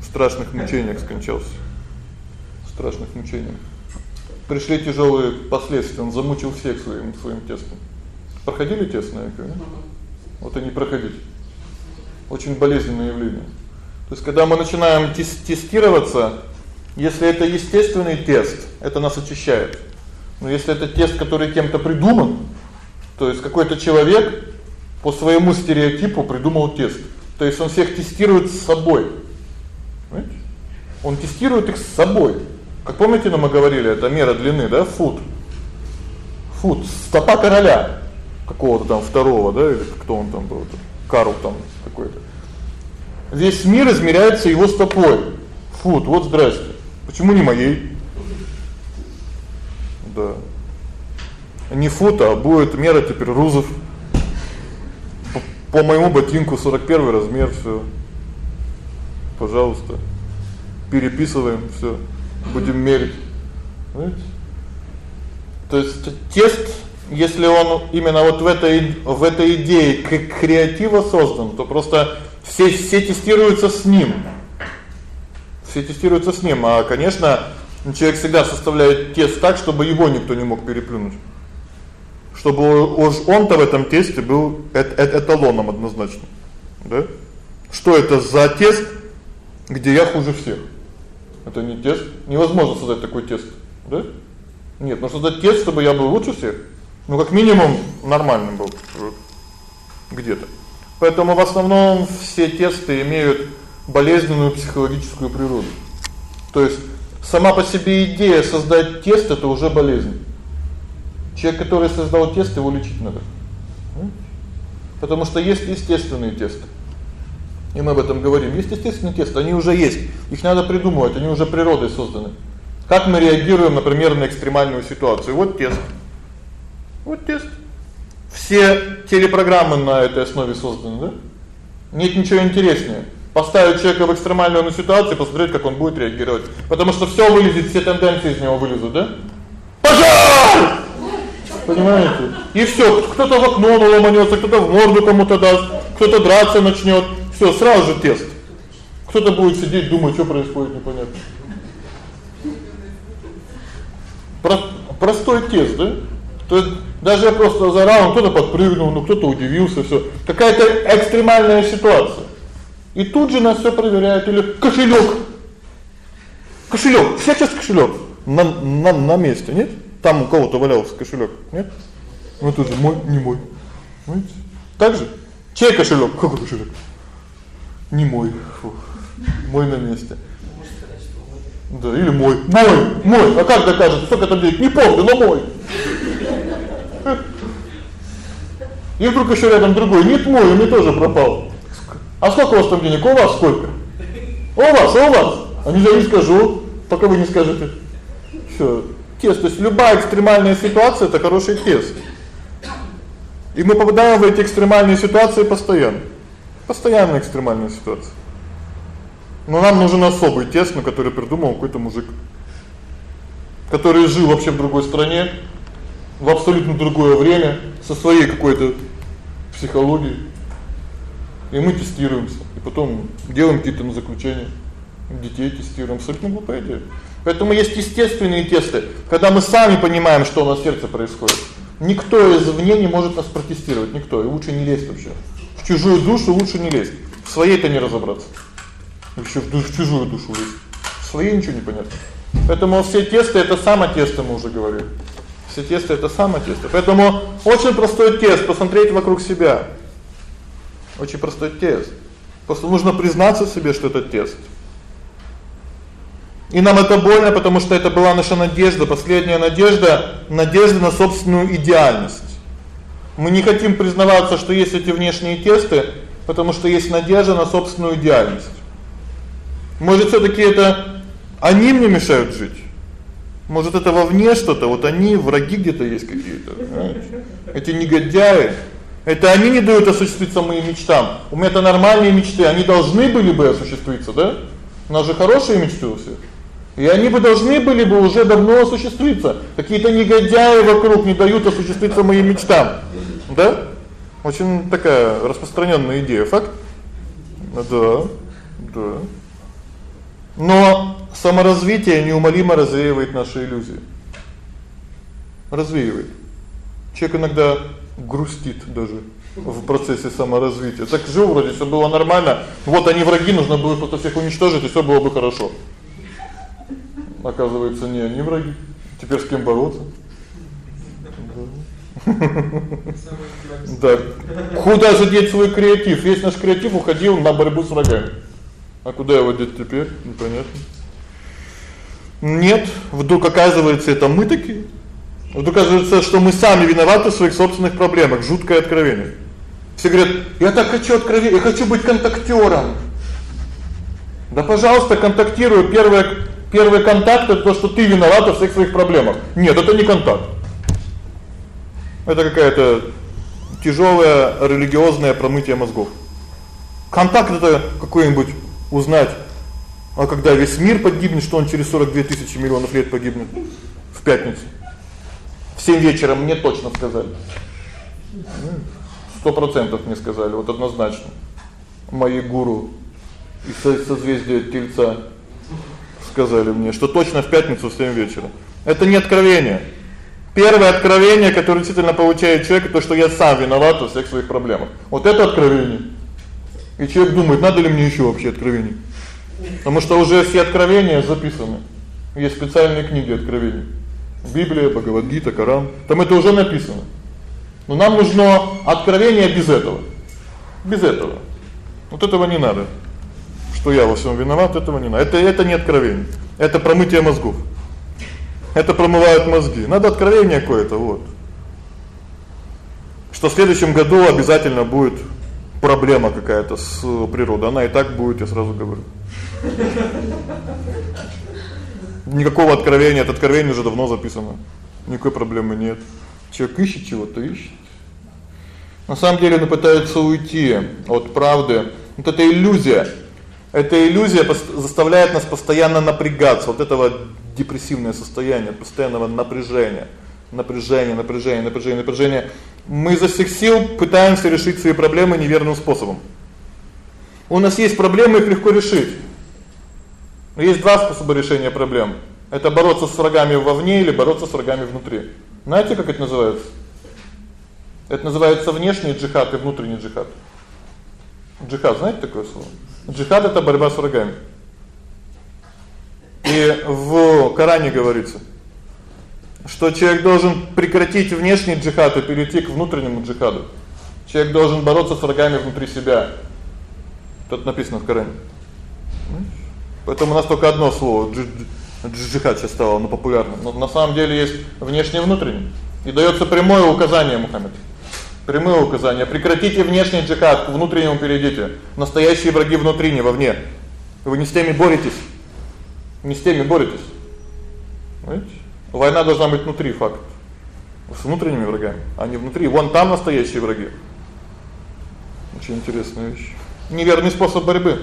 В страшных мучениях скончался. В страшных мучениях. Пришли тяжёлые последствия, он замучил всех своим своим тестом. Проходили тест на ЭКГ? Вот и не проходить. Очень болезненное явление. То есть когда мы начинаем тестироваться, если это естественный тест, это нас очищает. Но если это тест, который кем-то придуман, то есть какой-то человек по своему стереотипу придумал тест. То есть он всех тестирует с собой. Понимаете? Он тестирует их с собой. Как помните, мы говорили, это мера длины, да, фут. Фут стопа короля какого-то там второго, да, или кто он там был, Карл там какой-то. Весь мир измеряется его стопой. Фут, вот здрасте. Почему не моей? Да. Не фут, а будет мера теперь рузов. По моему ботинку 41 размер, всё. Пожалуйста. Переписываем всё. Будем мерить. Знаете? То есть тест, если он именно вот в этой в этой идее креатива создан, то просто все все тестируются с ним. Все тестируются с ним, а, конечно, человек всегда составляет тест так, чтобы его никто не мог переплюнуть чтобы уж он-то в этом тесте был эталоном однозначно. Да? Что это за тест, где я хуже всех? Это не тест. Невозможно создать такой тест, да? Нет, нужно создать тест, чтобы я был лучше всех. Ну, как минимум, нормальным был. Где-то. Поэтому в основном все тесты имеют болезненную психологическую природу. То есть сама по себе идея создать тест это уже болезнь. Человек, который создал тест, его лечить надо. Потому что есть естественные тесты. И мы об этом говорим. Есть естественные тесты, они уже есть. Их надо придумывать, они уже природой созданы. Как мы реагируем, например, на экстремальную ситуацию? Вот тест. Вот тест. Все телепрограммы на этой основе созданы, да? Нет ничего интереснее. Поставить человека в экстремальную ситуацию, посмотреть, как он будет реагировать. Потому что всё вылезет, все тенденции из него вылезут, да? Пожар! Понимаете? И всё, кто-то в окно наломанётся, кто-то в морду кому-то даст, кто-то драться начнёт. Всё, сразу же тест. Кто-то будет сидеть, думать, что происходит, непонятно. Про простой тест, да? То есть Даже я просто заорал, кто-то подпрыгнул, ну кто-то удивился, всё. Какая-то экстремальная ситуация. И тут же нас всё проверяют или кошелёк. Кошелёк, сейчас кошелёк на на на месте, нет? Там у кого-то валялся кошелёк, нет? Вот тут мой, не мой. Видите? Так же? Чей кошелёк? Какой кошелёк? Не мой. Фу. Мой на месте. Да, или мой. Мой, мой. А как докажет? Сколько там денег? Не помню, но мой. И вдруг ещё рядом другой. Нет, мой, у меня тоже пропал. А сколько у вас там денег? У вас сколько? У вас, у вас. А нельзя не скажу, пока вы не скажете. Всё. Тест, то есть любая экстремальная ситуация это хороший тест. И мы попадаем в эти экстремальные ситуации постоянно. Постоянно экстремальная ситуация. Но нам нужен особый тест, на который придумал какой-то мужик, который жил вообще в другой стране, в абсолютно другое время, со своей какой-то психологией. И мы тестируемся, и потом делаем какие-то заключения. Детей тестируем, абсолютно глупая идея. Поэтому есть естественные тесты, когда мы сами понимаем, что у нас в сердце происходит. Никто извне не может нас протестировать, никто, и лучше не лезть вообще. Чужую душу лучше не лезть. В своей-то не разобраться. Ещё в, в чужую душу лезть. В своей ничего не понятно. Поэтому все тесты это самотесты, мы уже говорили. Все тесты это самотесты. Поэтому очень простой тест посмотреть вокруг себя. Очень простой тест. Просто нужно признаться себе, что это тест. И нам это больно, потому что это была наша надежда, последняя надежда, надежда на собственную идеальность. Мы не хотим признаваться, что есть эти внешние тесты, потому что есть надежда на собственную идеальность. Может, всё-таки это они мне мешают жить? Может, это вовне что-то? Вот они враги где-то есть какие-то, знаете? Эти негодяи. Это они не дают осуществиться моим мечтам. У меня это нормальные мечты, они должны были бы осуществиться, да? У нас же хорошие мечты у всех. И они бы должны были бы уже давно осуществиться. Какие-то негодяи вокруг не дают осуществиться моим мечтам. Да? Очень такая распространённая идея, факт? Да. Да. Но саморазвитие неумолимо развеивает наши иллюзии. Развеивает. Человек иногда грустит даже в процессе саморазвития. Так жил вроде всё было нормально. Вот они враги, нужно было просто всех уничтожить, и всё было бы хорошо. Оказывается, не они враги. Теперь с кем бороться? Да. Куда же деть свой креатив? Весь наш креатив уходил на борьбу с врагами. А куда его деть теперь? Непонятно. Нет, вдруг оказывается, это мы такие. Вдруг оказывается, что мы сами виноваты в своих собственных проблемах. Жуткое откровение. Все говорят: "Я так хочу откровения, я хочу быть контактёром". Да, пожалуйста, контактируй. Первое Первый контакт это то, что ты виноват во всех своих проблемах. Нет, это не контакт. Это какая-то тяжёлая религиозное промытие мозгов. Контакт это какой-нибудь узнать, а когда весь мир погибнет, что он через 42 тысячи миллионов лет погибнет в пятницу. В 7 вечера мне точно сказали. 100% мне сказали, вот однозначно. Мои гуру из созвездия Тельца сказали мне, что точно в пятницу в 7 вечера. Это не откровение. Первое откровение, которое действительно получает человек, то что я сам виноват во всех своих проблемах. Вот это откровение. И человек думает, надо ли мне ещё вообще откровений. Потому что уже все откровения записаны. Есть специальные книги откровений. Библия, Бхагавад-гита, Коран. Там это уже написано. Но нам нужно откровение без этого. Без этого. Вот этого не надо что я во всем виноват, этого не надо. Это это не откровение. Это промытие мозгов. Это промывает мозги. Надо откровение какое-то, вот. Что в следующем году обязательно будет проблема какая-то с природой. Она и так будет, я сразу говорю. Никакого откровения, это откровение уже давно записано. Никакой проблемы нет. Человек ищет чего-то, ищет. На самом деле он пытается уйти от правды. Вот это иллюзия. Эта иллюзия заставляет нас постоянно напрягаться. Вот этого депрессивное состояние, постоянного напряжения, напряжение, напряжение, напряжение, напряжение. Мы изо всех сил пытаемся решить свои проблемы неверным способом. У нас есть проблемы, их легко решить. Есть два способа решения проблем. Это бороться с врагами вовне или бороться с врагами внутри. Знаете, как это называется? Это называется внешний джихад и внутренний джихад. Джихад, знаете такое слово? Джихад это борьба с врагами. И в Коране говорится, что человек должен прекратить внешний джихад и перейти к внутреннему джихаду. Человек должен бороться с врагами внутри себя. Тут написано в Коране. Поэтому у нас только одно слово джихад сейчас стало ну популярным. Но на самом деле есть внешний и внутренний. И даётся прямое указание Мухаммед. Прямое указание: прекратите внешний джихад, к внутреннему перейдите. Настоящие враги внутри, не вовне. Вы не с теми боретесь. Не с теми боретесь. Понимаете? Война должна быть внутри, факт. С внутренними врагами, а не внутри. Вон там настоящие враги. Очень интересная вещь. Неверный способ борьбы.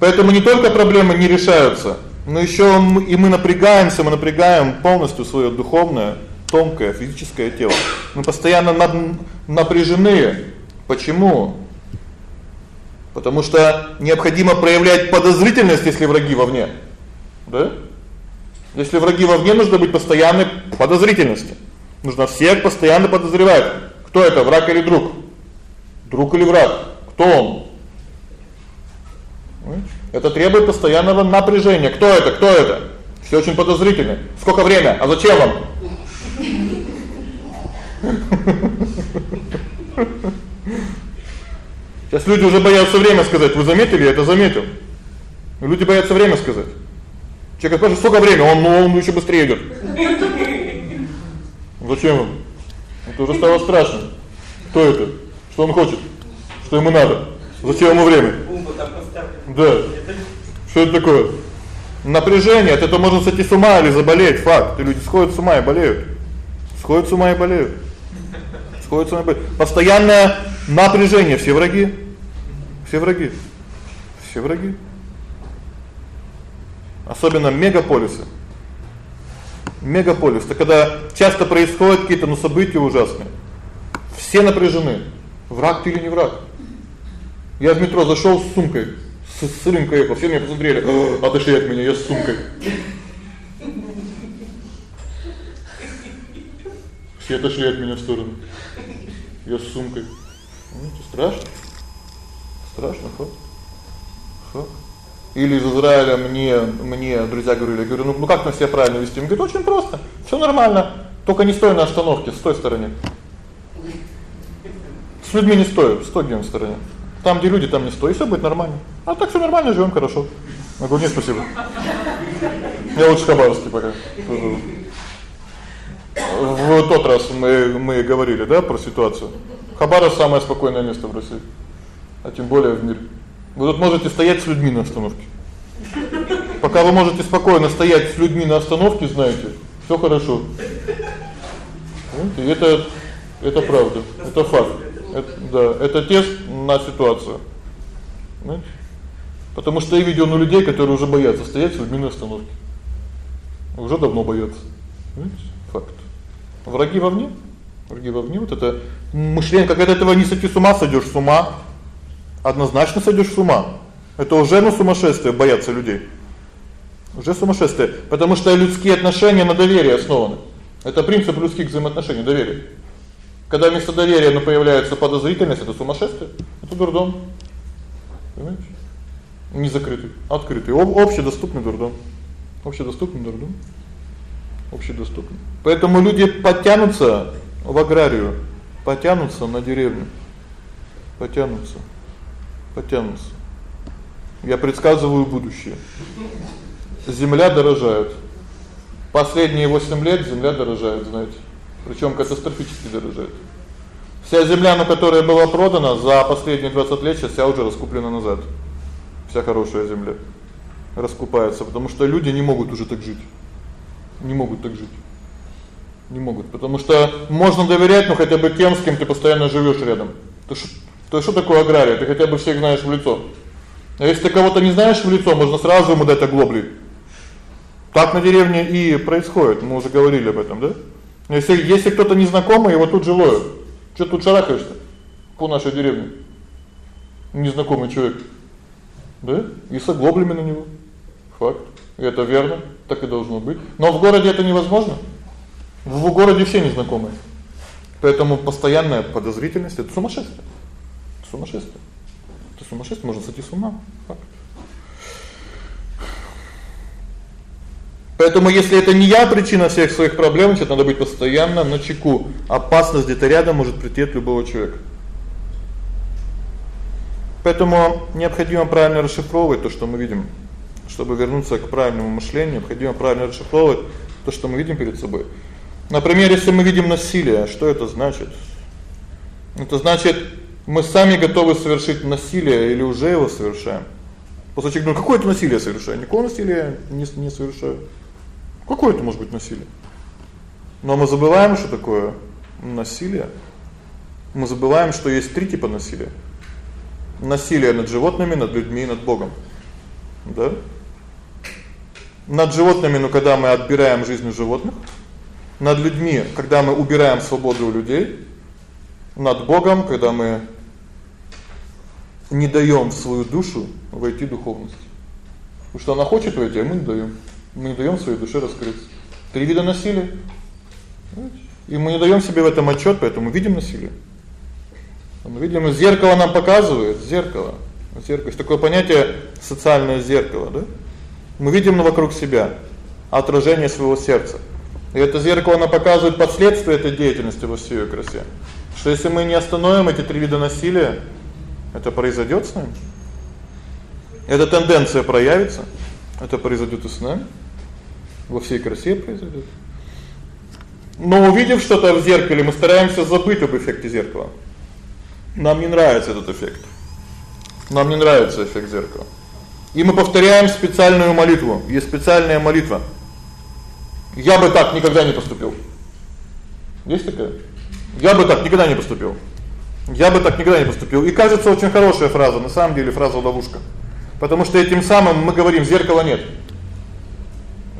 Поэтому не только проблемы не решаются, но ещё и мы напрягаемся, мы напрягаем полностью своё духовное, тонкое физическое тело. Мы постоянно напряжены. Почему? Потому что необходимо проявлять подозрительность, если враги вовне. Да? Если враги вовне, нужно быть постоянной подозрительности. Нужно всех постоянно подозревать. Кто это, враг или друг? Друг или враг? Кто он? Это требует постоянного напряжения. Кто это? Кто это? Все очень подозрительно. Сколько время? А зачем вам? Сейчас люди уже боятся время сказать. Вы заметили? Я это заметил. Люди боятся время сказать. Человек спрашивает: "Сколько время?" Он, ну, он ещё быстрее идёт. Зачем? Это уже стало страшно. Кто это? Что он хочет? Что ему надо? Зачем ему время? Да. Что это такое? Напряжение, от этого можно сойти с ума или заболеть, факт. И люди сходят с ума и болеют. Сходят с ума и болеют. Болеют. Постоянное напряжение, все враги. Все враги. Все враги. Особенно мегаполисы. Мегаполис это когда часто происходят какие-то ну события ужасные. Все напряжены. Враг ты или не враг? Я в метро зашёл с сумкой, с, с рынка ехал, все меня посмотрели, отошли от меня, я с сумкой. Все отошли от меня в сторону. Я с сумкой. Ну, это страшно. Страшно, факт. Факт. Или из Израиля мне мне друзья говорили, я говорю: "Ну, ну как на себя правильно вести?" Он говорит: "Очень просто. Всё нормально. Только не стой на остановке, с той стороны". С людьми не стой, стой где на стороне. Там, где люди, там не стой, всё будет нормально. А так всё нормально, живём хорошо. Я говорю: "Нет, спасибо". Я лучше Хабаровске пока. В тот раз мы мы говорили, да, про ситуацию. Хабаровск самое спокойное место в России. А тем более в мире. Вы тут можете стоять с людьми на остановке. Пока вы можете спокойно стоять с людьми на остановке, знаете, всё хорошо. И это это правда, это факт. Это да, это тест на ситуацию. Понимаете? Потому что я видел ну людей, которые уже боятся стоять с людьми на остановке. Уже давно боятся. Понимаете? Враги вовне? Враги вовне. Вот это мышление, когда этого не сойти с ума, сойдёшь с ума. Однозначно сойдёшь с ума. Это уже ну сумасшествие бояться людей. Уже сумасшествие, потому что людские отношения на доверии основаны. Это принцип людских взаимоотношений доверие. Когда вместо доверия ну появляется подозрительность, это сумасшествие. Это дурдом. Понимаете? Не закрытый, открытый, общедоступный дурдом. Общедоступный дурдом. Общедоступный. Поэтому люди подтянутся в аграрию, потянутся на деревню. Потянутся. Потянутся. Я предсказываю будущее. Земля дорожает. Последние 8 лет земля дорожает, знаете. Причём катастрофически дорожает. Вся земля, на которой была продана за последние 20 лет, сейчас вся уже раскуплена назад. Вся хорошая земля раскупается, потому что люди не могут уже так жить. Не могут так жить. Не могут, потому что можно доверять, ну хотя бы тем, с кем ты постоянно живёшь рядом. То что то что такое агрария? Ты хотя бы всех знаешь в лицо. А если ты кого-то не знаешь в лицо, можно сразу ему дать оглобли. Так на деревне и происходит. Мы уже говорили об этом, да? Если если кто-то незнакомый, его тут же ловят. Что тут шарахаешься по нашей деревне? Незнакомый человек. Да? И с оглоблями на него. Факт. Это верно, так и должно быть. Но в городе это невозможно. В городе все незнакомые. Поэтому постоянная подозрительность это сумасшествие. Сумасшествие. Это сумасшествие, можно сойти с ума. Как? Поэтому если это не я причина всех своих проблем, значит надо быть постоянно на чеку. Опасность где-то рядом может прийти от любого человека. Поэтому необходимо правильно расшифровывать то, что мы видим. Чтобы вернуться к правильному мышлению, необходимо правильно расшифровывать то, что мы видим перед собой. Например, если мы видим насилие, что это значит? Это значит, мы сами готовы совершить насилие или уже его совершаем. После человек говорит: "Какое это насилие совершаю?" Никакого насилия не не совершаю. Какое это может быть насилие? Но мы забываем, что такое насилие. Мы забываем, что есть три типа насилия. Насилие над животными, над людьми и над Богом. Да? Над животными, ну когда мы отбираем жизнь у животных, над людьми, когда мы убираем свободу у людей, над Богом, когда мы не даём свою душу войти духовность. Потому что она хочет войти, а мы не даём. Мы не даём своей душе раскрыться. Три вида насилия. И мы не даём себе в этом отчёт, поэтому видим насилие. Мы видим, зеркало нам показывает, зеркало. Зеркало есть такое понятие социальное зеркало, да? Мы видим вокруг себя отражение своего сердца. И это зеркало оно показывает последствия этой деятельности во всей красе. Что если мы не остановим эти три вида насилия, это произойдёт с нами. Эта тенденция проявится. Это произойдёт и с нами. Во всей красе произойдёт. Но увидев что-то в зеркале, мы стараемся забыть об эффекте зеркала. Нам не нравится этот эффект. Нам не нравится эффект зеркала. И мы повторяем специальную молитву. Есть специальная молитва. Я бы так никогда не поступил. Есть такая? Я бы так никогда не поступил. Я бы так никогда не поступил. И кажется очень хорошая фраза, на самом деле фраза ловушка. Потому что этим самым мы говорим: зеркала нет.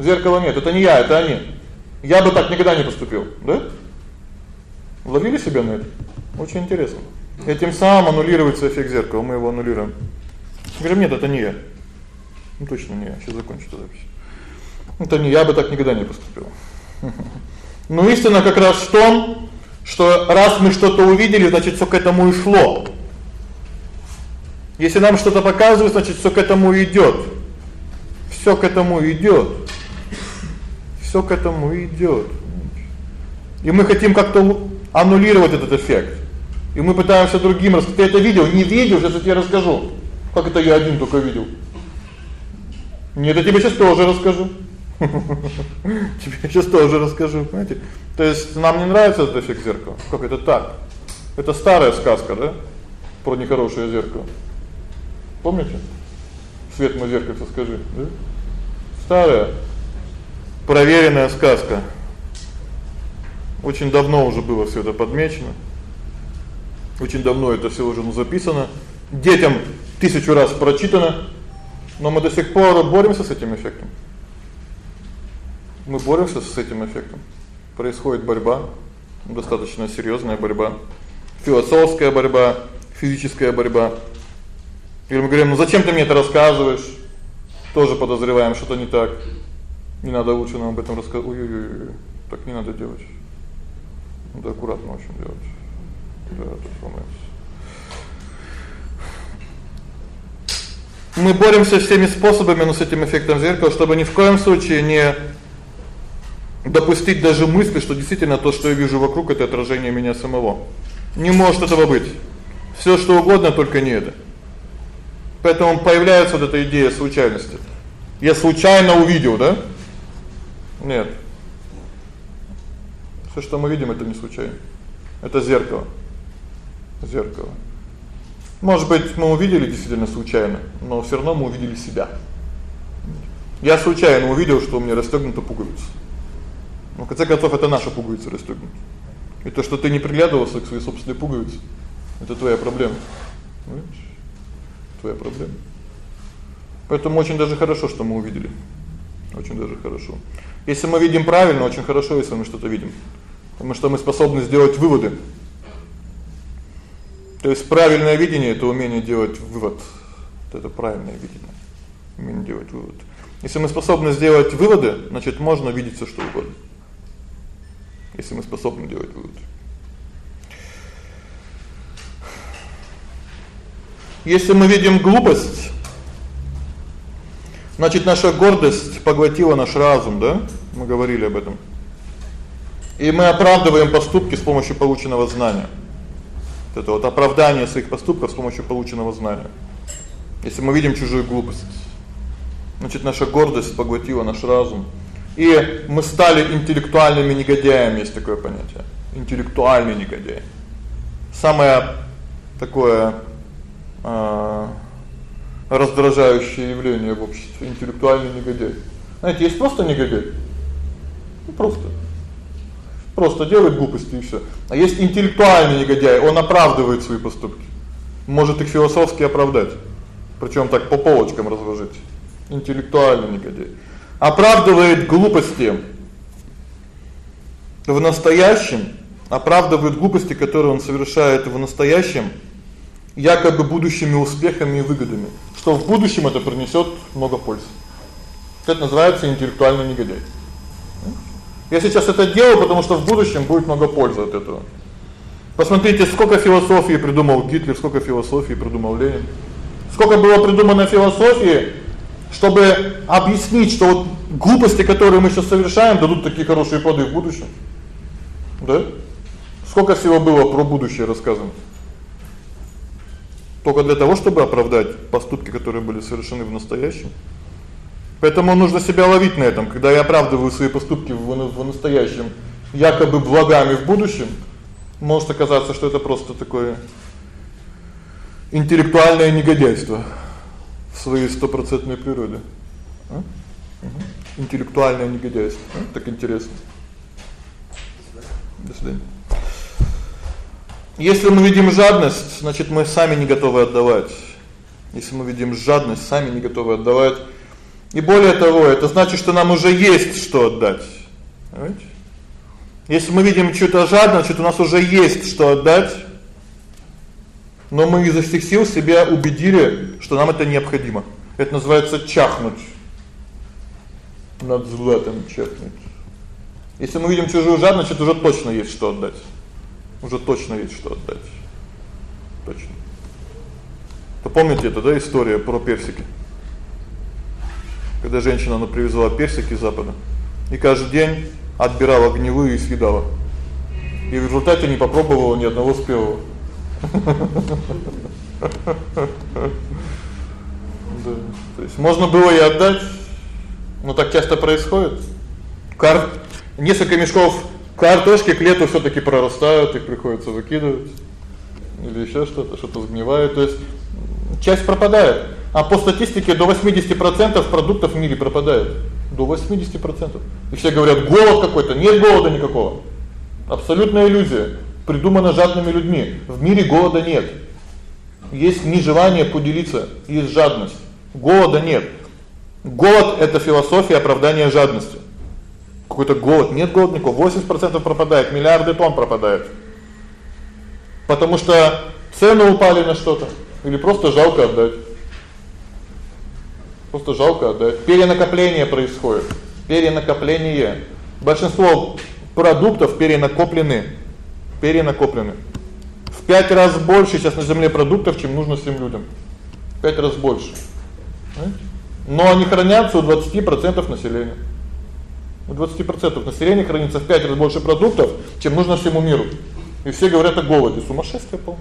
Зеркала нет, это не я, это они. Я бы так никогда не поступил, да? Ловили себя на это? Очень интересно. Этим самым аннулируется эффект зеркала, мы его аннулируем. Говорим: "Нет, это не я". Ну точно не. Сейчас закончу эту запись. Это не я бы так никогда не поступил. Но истина как раз в том, что раз мы что-то увидели, значит, всё к этому и шло. Если нам что-то показывают, значит, всё к этому идёт. Всё к этому идёт. Всё к этому идёт. И мы хотим как-то аннулировать этот эффект. И мы пытаемся другим рассказать. Ты это видел? Не видел, сейчас я тебе расскажу. Как это я один только видел? Нет, я тебе сейчас тоже расскажу. [laughs] Тебе сейчас тоже расскажу, понимаете? То есть нам не нравится этот эффект зеркала. Как это так? Это старая сказка, да? Про нехорошее зеркало. Помните? Свет мой зеркальце скажи, да? Старая проверенная сказка. Очень давно уже было всё это подмечено. Очень давно это всё уже ну записано. Детям тысячу раз прочитано. Но мы до сих пор боремся с этим эффектом. Мы боремся с этим эффектом. Происходит борьба, достаточно серьёзная борьба, философская борьба, физическая борьба. И мы говорим: "Ну зачем ты мне это рассказываешь?" Тоже подозреваем, что-то не так. Не надо лучше нам об этом рассказывать. Ой-ой-ой. Так не надо делать. Надо аккуратно очень делать. Да, это сломается. Мы боремся всеми способами, но с этим эффектом зеркала, чтобы ни в коем случае не допустить даже мысли, что действительно то, что я вижу вокруг это отражение меня самого. Не может этого быть. Всё что угодно, только не это. Поэтому появляется вот эта идея случайности. Я случайно увидел, да? Нет. Всё, что мы видим это не случайно. Это зеркало. Зеркало. Может быть, мы увидели действительно случайно, но всё равно мы увидели себя. Я случайно увидел, что у меня расстёгнута пуговица. Ну, в конце концов, это наша пуговица расстёгнута. И то, что ты не приглядывался к своей собственной пуговице, это твоя проблема. Понимаешь? Твоя проблема. Поэтому очень даже хорошо, что мы увидели. Очень даже хорошо. Если мы видим правильно, очень хорошо, если мы что-то видим. Потому что мы способны сделать выводы. То есть правильное видение это умение делать вывод. Вот это правильное видение. Умение делать вывод. Если мы способны сделать выводы, значит, можно видеть всё что угодно. Если мы способны делать выводы. Если мы видим глупость, значит, наша гордость поглотила наш разум, да? Мы говорили об этом. И мы оправдываем поступки с помощью полученного знания. Это вот оправдание своих поступков с помощью полученного знания. Если мы видим чужую глупость, значит, наша гордость поглотила наш разум. И мы стали интеллектуальными негодяями, есть такое понятие. Интеллектуальный негодяй. Самое такое э раздражающее явление в обществе интеллектуальный негодяй. Знаете, есть просто негодяй. Ну просто просто делает глупости и всё. А есть интеллектуальный негодяй, он оправдывает свои поступки. Может их философски оправдать. Причём так по полочкам разложить. Интеллектуальный негодяй оправдывает глупости в настоящем, оправдывает глупости, которые он совершает в настоящем, якобы будущими успехами и выгодами, что в будущем это принесёт много пользы. Это называется интеллектуальный негодяй. Я сейчас это делаю, потому что в будущем будет много пользы от этого. Посмотрите, сколько философии придумал Гитлер, сколько философии придумал Ленин. Сколько было придумано философии, чтобы объяснить, что вот глупости, которые мы сейчас совершаем, дадут такие хорошие плоды в будущем. Да? Сколько всего было про будущее рассказано? Только для того, чтобы оправдать поступки, которые были совершены в настоящем. Поэтому нужно себя ловить на этом, когда я оправдываю свои поступки в, в настоящем якобы благами в будущем, может оказаться, что это просто такое интеллектуальное негодяйство в своей стопроцентной природе. А? Угу. Интеллектуальное негодяйство. А? Так интересно. До свидания. Если мы видим жадность, значит, мы сами не готовы отдавать. Если мы видим жадность, сами не готовы отдавать. И более того, это значит, что нам уже есть что отдать. Понимаете? Если мы видим что-то жадно, значит, у нас уже есть что отдать. Но мы изо всех сил себя убедили, что нам это необходимо. Это называется чахнуть. Над златом чахнуть. Если мы видим чужую жадность, значит, уже точно есть что отдать уже точно есть что отдать. Точно. Вы помните это, да, история про персики? Когда женщина она привезла персики с запада и каждый день отбирала гнилые и съедала. И в результате не попробовала ни одного спелого. Да. То есть можно было и отдать, но так часто происходит. Кар несколько мешков Картошки к лету всё-таки прорастают, их приходится выкидывать. Или ещё что-то, что-то сгнивает, то есть часть пропадает. А по статистике до 80% продуктов в мире пропадает. До 80%. И все говорят: "Голод какой-то". Нет голода никакого. Абсолютная иллюзия, придумана жадными людьми. В мире голода нет. Есть нежелание поделиться, есть жадность. Голода нет. Голод это философия оправдания жадности какой-то голод, нет голодников, 80% пропадает, миллиарды тонн пропадает. Потому что цены упали на что-то или просто жалко отдать. Просто жалко отдать. Перенакопление происходит. Перенакопление. Большинство продуктов перенакоплены. Перенакоплены. В 5 раз больше сейчас на земле продуктов, чем нужно всем людям. В 5 раз больше. Но они хранятся у 20% населения. У 20% населения хранится в 5 раз больше продуктов, чем нужно всему миру. И все говорят о голоде. Сумасшествие полное.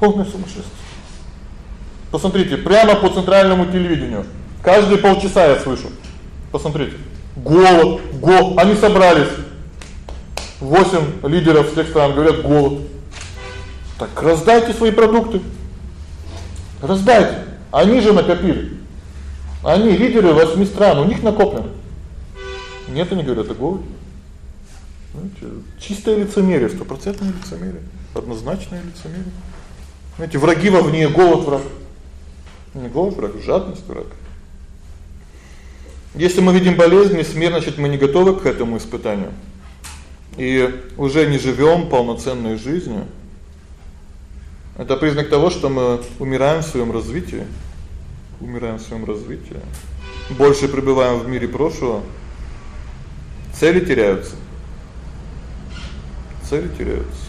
Полное сумасшествие. Посмотрите, прямо по центральному телевидению. Каждые полчаса я слышу. Посмотрите. Голод, голод. Они собрались. 8 лидеров всех стран говорят голод. Так раздайте свои продукты. Раздайте. Они же накопили. Они лидеры 8 стран, у них накоплено. Нет, они говорят о голоде. Знаете, чистое лицемерие, стопроцентное лицемерие, однозначное лицемерие. Знаете, враги вовне, голод враг. Не голод враг, жадность враг. Если мы видим болезнь и смерть, значит, мы не готовы к этому испытанию. И уже не живём полноценной жизнью. Это признак того, что мы умираем в своём развитии. Умираем в своём развитии. Больше пребываем в мире прошлого, Цели теряются. Цели теряются.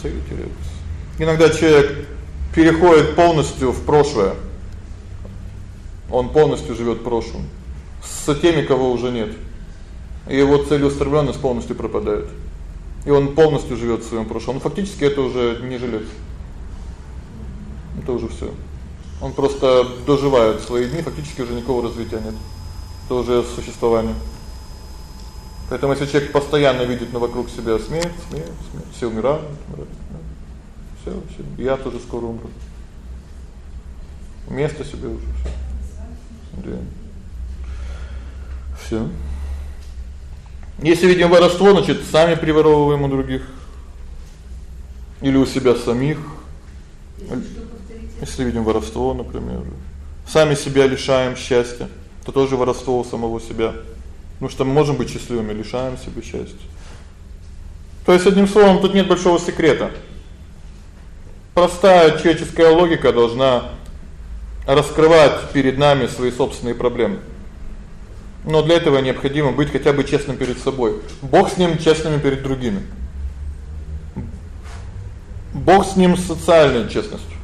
Цели теряются. Иногда человек переходит полностью в прошлое. Он полностью живёт прошлым с теми, кого уже нет. И его целеустремлённость полностью пропадает. И он полностью живёт в своём прошлом. Он фактически это уже не жилец. Это уже всё. Он просто доживает свои дни, фактически уже никакого развития нет. Это уже существование. Поэтому если человек постоянно видит на вокруг себя смерть, смерть, смерть, все умирают, умирают. Всё, всё. Я тоже скоро умру. Место себе уже всё. Да. Всё. Если видим воровство, значит, сами приворовываем у других или у себя самих. Если видим воровство, например, сами себя лишаем счастья, то тоже воровство у самого себя. Потому что мы можем быть счастливыми, лишаем себя счастья. То есть одним словом, тут нет большого секрета. Простая человеческая логика должна раскрывать перед нами свои собственные проблемы. Но для этого необходимо быть хотя бы честным перед собой. Бог с ним честными перед другими. Бог с ним социальной честностью.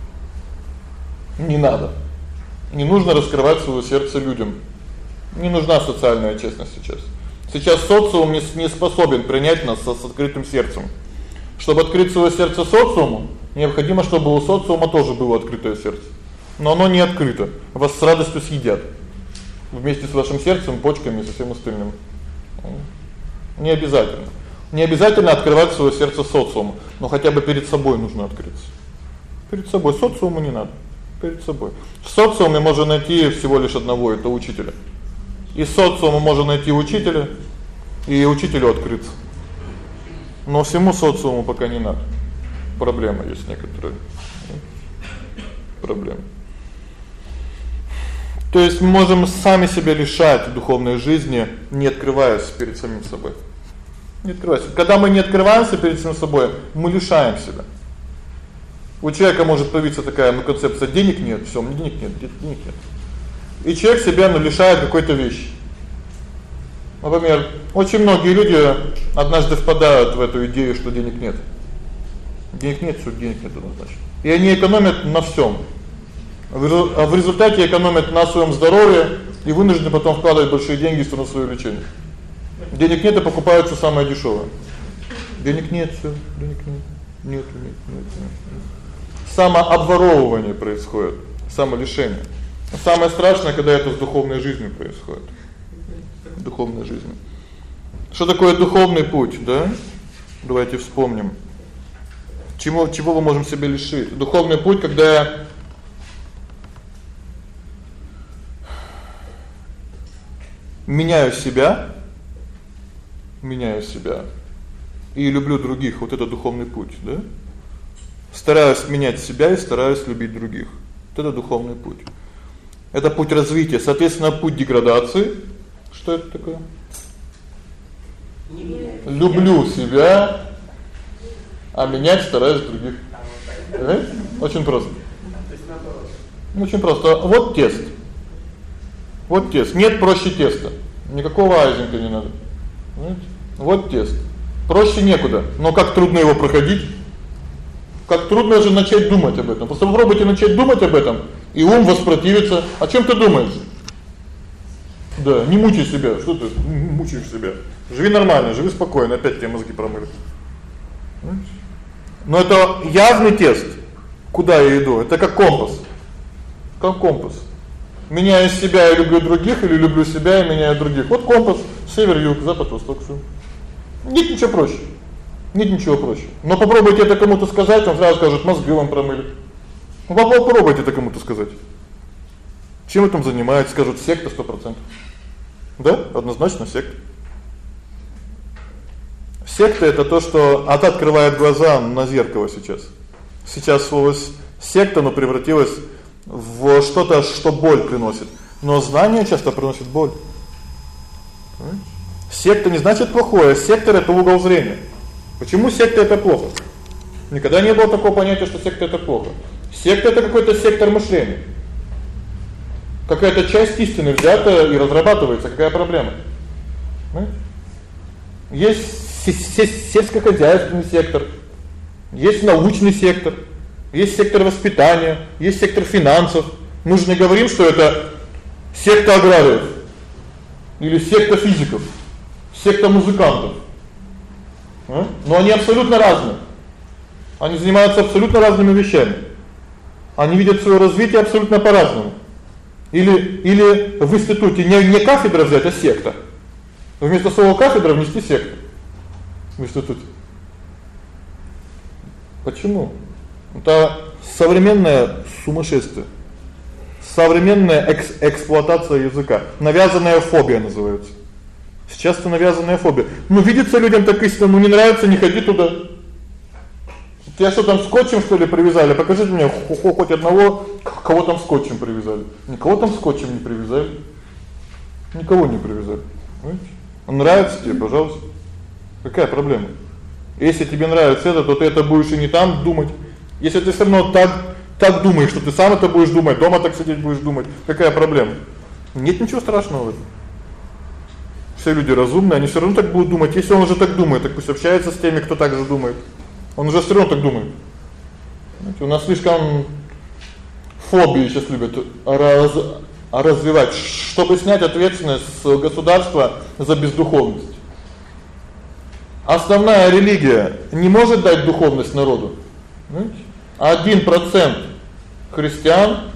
Не надо. Не нужно раскрывать своё сердце людям. Не нужна социальная честность сейчас. Сейчас социум не способен принять нас с, с открытым сердцем. Чтобы открыть своё сердце социуму, необходимо, чтобы у социума тоже было открытое сердце. Но оно не открыто. Вас с радостью съедят. Вместе с вашим сердцем, почками и со всем остальным. Не обязательно. Не обязательно открывать своё сердце социуму, но хотя бы перед собой нужно открыться. Перед собой социуму не надо перед собой. В социуме можно найти всего лишь одного это учителя. И социума можно найти учителя, и учителю открыться. Но всему социуму пока не надо. Проблема есть некоторые. Проблема. То есть мы можем сами себя лишать духовной жизни, не открываясь перед самим собой. Не открываясь. Когда мы не открываемся перед самим собой, мы лишаем себя. У человека может появиться такая ну, концепция: денег нет, всё, мне денег нет, денег нет. И человек себя ну лишает какой-то вещи. Например, очень многие люди однажды впадают в эту идею, что денег нет. Денег нет, что денег нет однозначно. И они экономят на всём. А в результате экономят на своём здоровье и вынуждены потом вкладывать большие деньги в своё лечение. Денег нет, и покупают всё самое дешёвое. Денег нет, всё, денег нет. Нет, нет, нет, нет самообворовывание происходит, самолишение. Самое страшное, когда это с духовной жизнью происходит. Духовной жизнью. Что такое духовный путь, да? Давайте вспомним. Чего чего мы можем себе лишить? Духовный путь, когда я меняю себя, меняю себя и люблю других. Вот это духовный путь, да? Стараюсь менять себя и стараюсь любить других. Вот это духовный путь. Это путь развития, соответственно, путь деградации. Что это такое? Люблю себя, а менять стараюсь других. Понимаете? Очень просто. Очень просто. Вот тест. Вот тест. Нет проще теста. Никакого айзенка не надо. Понимаете? Вот тест. Проще некуда. Но как трудно его проходить? Как трудно же начать думать об этом. Просто попробуйте начать думать об этом, и ум воспротивится. О чем ты думаешь? Да, не мучай себя. Что ты мучаешь себя? Живи нормально, живи спокойно, опять тебе мозги промыли. Но это явный тест. Куда я иду? Это как компас. Как компас. Меняю себя и люблю других или люблю себя и меняю других. Вот компас: север, юг, запад, восток, всё. Нет ничего проще. Нет ничего проще. Но попробуйте это кому-то сказать, он сразу скажет: "Мозги вам промыли". Ну попробуйте это кому-то сказать. Чем вы там занимаетесь, скажут: "Секта 100%". Да? Однозначно секта. Секта это то, что ад открывает глаза на зеркало сейчас. Сейчас слово секта оно превратилось в что-то, что боль приносит. Но знание часто приносит боль. Секта не значит плохое, сектор это угол зрения. Почему секта это плохо? Никогда не было такого понятия, что секта это плохо. Секта это какой-то сектор мышления. Какая-то часть истины взята и разрабатывается, какая проблема? Понимаете? Есть сельскохозяйственный сектор, есть научный сектор. Есть сектор воспитания, есть сектор финансов. Мы же не говорим, что это секта аграриев или секта физиков, секта музыкантов. А? Но они абсолютно разные. Они занимаются абсолютно разными вещами. Они видят своё развитие абсолютно по-разному. Или или в институте не не кафедра взять, а секта. Вместо слова кафедра внести секту. В институте. Почему? Это современное сумасшествие. Современная экс эксплуатация языка. Навязанная фобия называется. Сейчас это навязанная фобия. Ну видится людям так истинно, ну не нравится, не ходи туда. Тебя что там скотчем что ли привязали? Покажите мне хоть одного, кого там скотчем привязали. Никого там скотчем не привязали. Никого не привязали. Понимаете? Он нравится тебе, пожалуйста. Какая проблема? Если тебе нравится это, то ты это будешь и не там думать. Если ты всё равно так так думаешь, что ты сам это будешь думать, дома так сидеть будешь думать, какая проблема? Нет ничего страшного в этом. Все люди разумные, они всё равно так будут думать. Если он уже так думает, так пусть общается с теми, кто так же думает. Он уже всё равно так думает. Знаете, у нас слишком фобии сейчас любят раз развивать, чтобы снять ответственность с государства за бездуховность. Основная религия не может дать духовность народу. Знаете? 1% христиан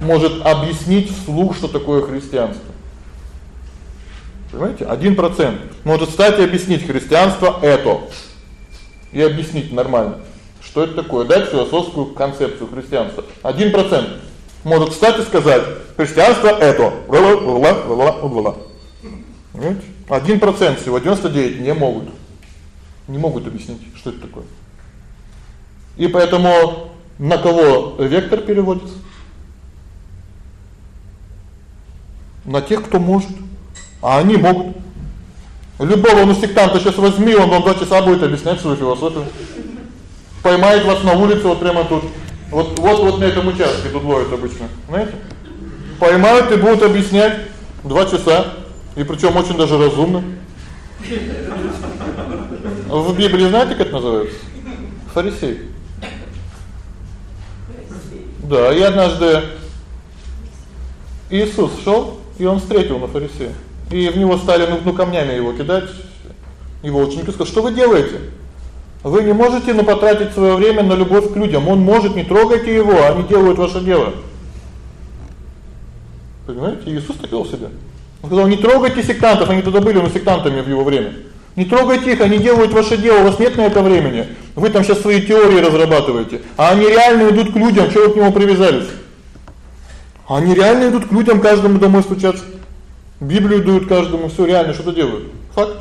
может объяснить вслух, что такое христианство. Понимаете? 1% может стать и объяснить христианство это. И объяснить нормально, что это такое, дать философскую концепцию христианства. 1% может встать и сказать: "Христианство это". Понимаете? 1% всего 99 не могут. Не могут объяснить, что это такое. И поэтому на кого вектор переводится? На тех, кто может. А они могут. Любого ну сейчас возьми, он вам 2 часа будет объяснять свою философию. Поймает вас на улице вот прямо тут. Вот вот вот на этом участке тут ловят обычно. Знаете? Поймают и будут объяснять 2 часа, и причём очень даже разумно. В Библии знаете, как называется? Фарисей. Да, и однажды Иисус шёл, и он встретил на фарисея. И в него стали ну, ну камнями его кидать. Его ученики сказали: "Что вы делаете? Вы не можете на потратить своё время на любовь к людям. Он может, не трогайте его, они делают ваше дело". Понимаете? Иисус так вел себя. Он сказал: "Не трогайте сектантов, они туда были, но сектантами в его время. Не трогайте их, они делают ваше дело, у вас нет на это времени. Вы там сейчас свои теории разрабатываете, а они реально идут к людям, чего вы к нему привязались? Они реально идут к людям, каждому домой стучаться. Библию дают каждому, всё реально что-то делают. Факт.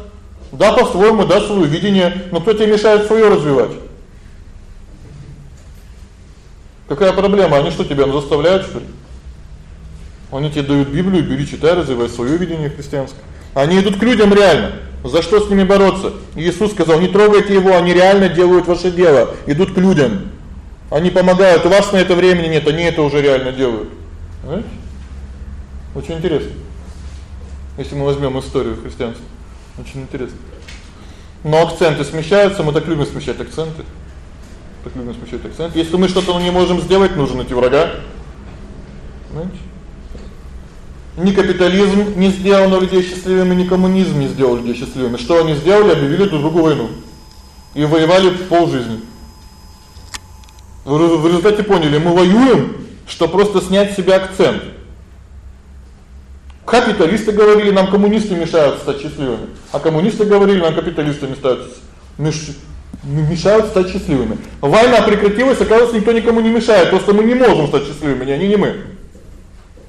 Да, по-своему, да, своё видение, но кто тебе мешает своё развивать? Какая проблема? Они что тебя заставляют что ли? Они тебе дают Библию, бери, читай, развивай своё видение христианское. Они идут к людям реально. За что с ними бороться? Иисус сказал: "Не трогайте его, они реально делают ваше дело, идут к людям. Они помогают. У вас на это времени нет, они это уже реально делают". Понимаете? Очень интересно. Если мы возьмём историю христианства. Очень интересно. Но акценты смещаются, мы так любим смещать акценты. Так любим смещать акценты. Если мы что-то не можем сделать, нужно найти врага. Понимаете? Ни капитализм не сделал людей счастливыми, ни коммунизм не сделал людей счастливыми. Что они сделали? Объявили друг другу войну. И воевали полжизни. В результате поняли, мы воюем, что просто снять с себя акцент. Капиталисты говорили, нам коммунисты мешают стать счастливыми. А коммунисты говорили, нам капиталисты мешают мешают стать счастливыми. Война прекратилась, оказывается, никто никому не мешает, просто мы не можем стать счастливыми, ни они, ни мы.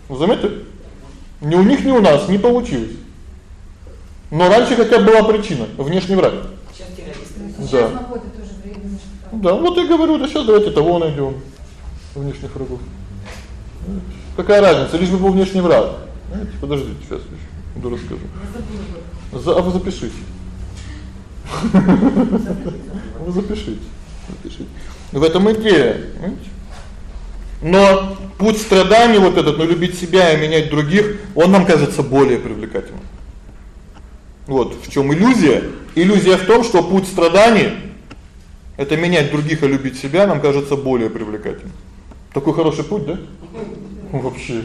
Вы заметили? Ни у них, ни у нас не получилось. Но раньше хотя бы была причина внешний враг. Сейчас террористы. Сейчас да. находят тоже внешних Да, вот я говорю, да сейчас давайте того найдём внешних врагов. Какая разница, лишь бы был внешний враг. Знаете, подождите, сейчас ещё буду расскажу. За, а вы запишите. Вы запишите. Запишите. В этом идея, понимаете? Но путь страданий вот этот, ну любить себя и менять других, он нам кажется более привлекательным. Вот в чём иллюзия? Иллюзия в том, что путь страданий Это менять других и любить себя нам кажется более привлекательным. Такой хороший путь, да? Вообще.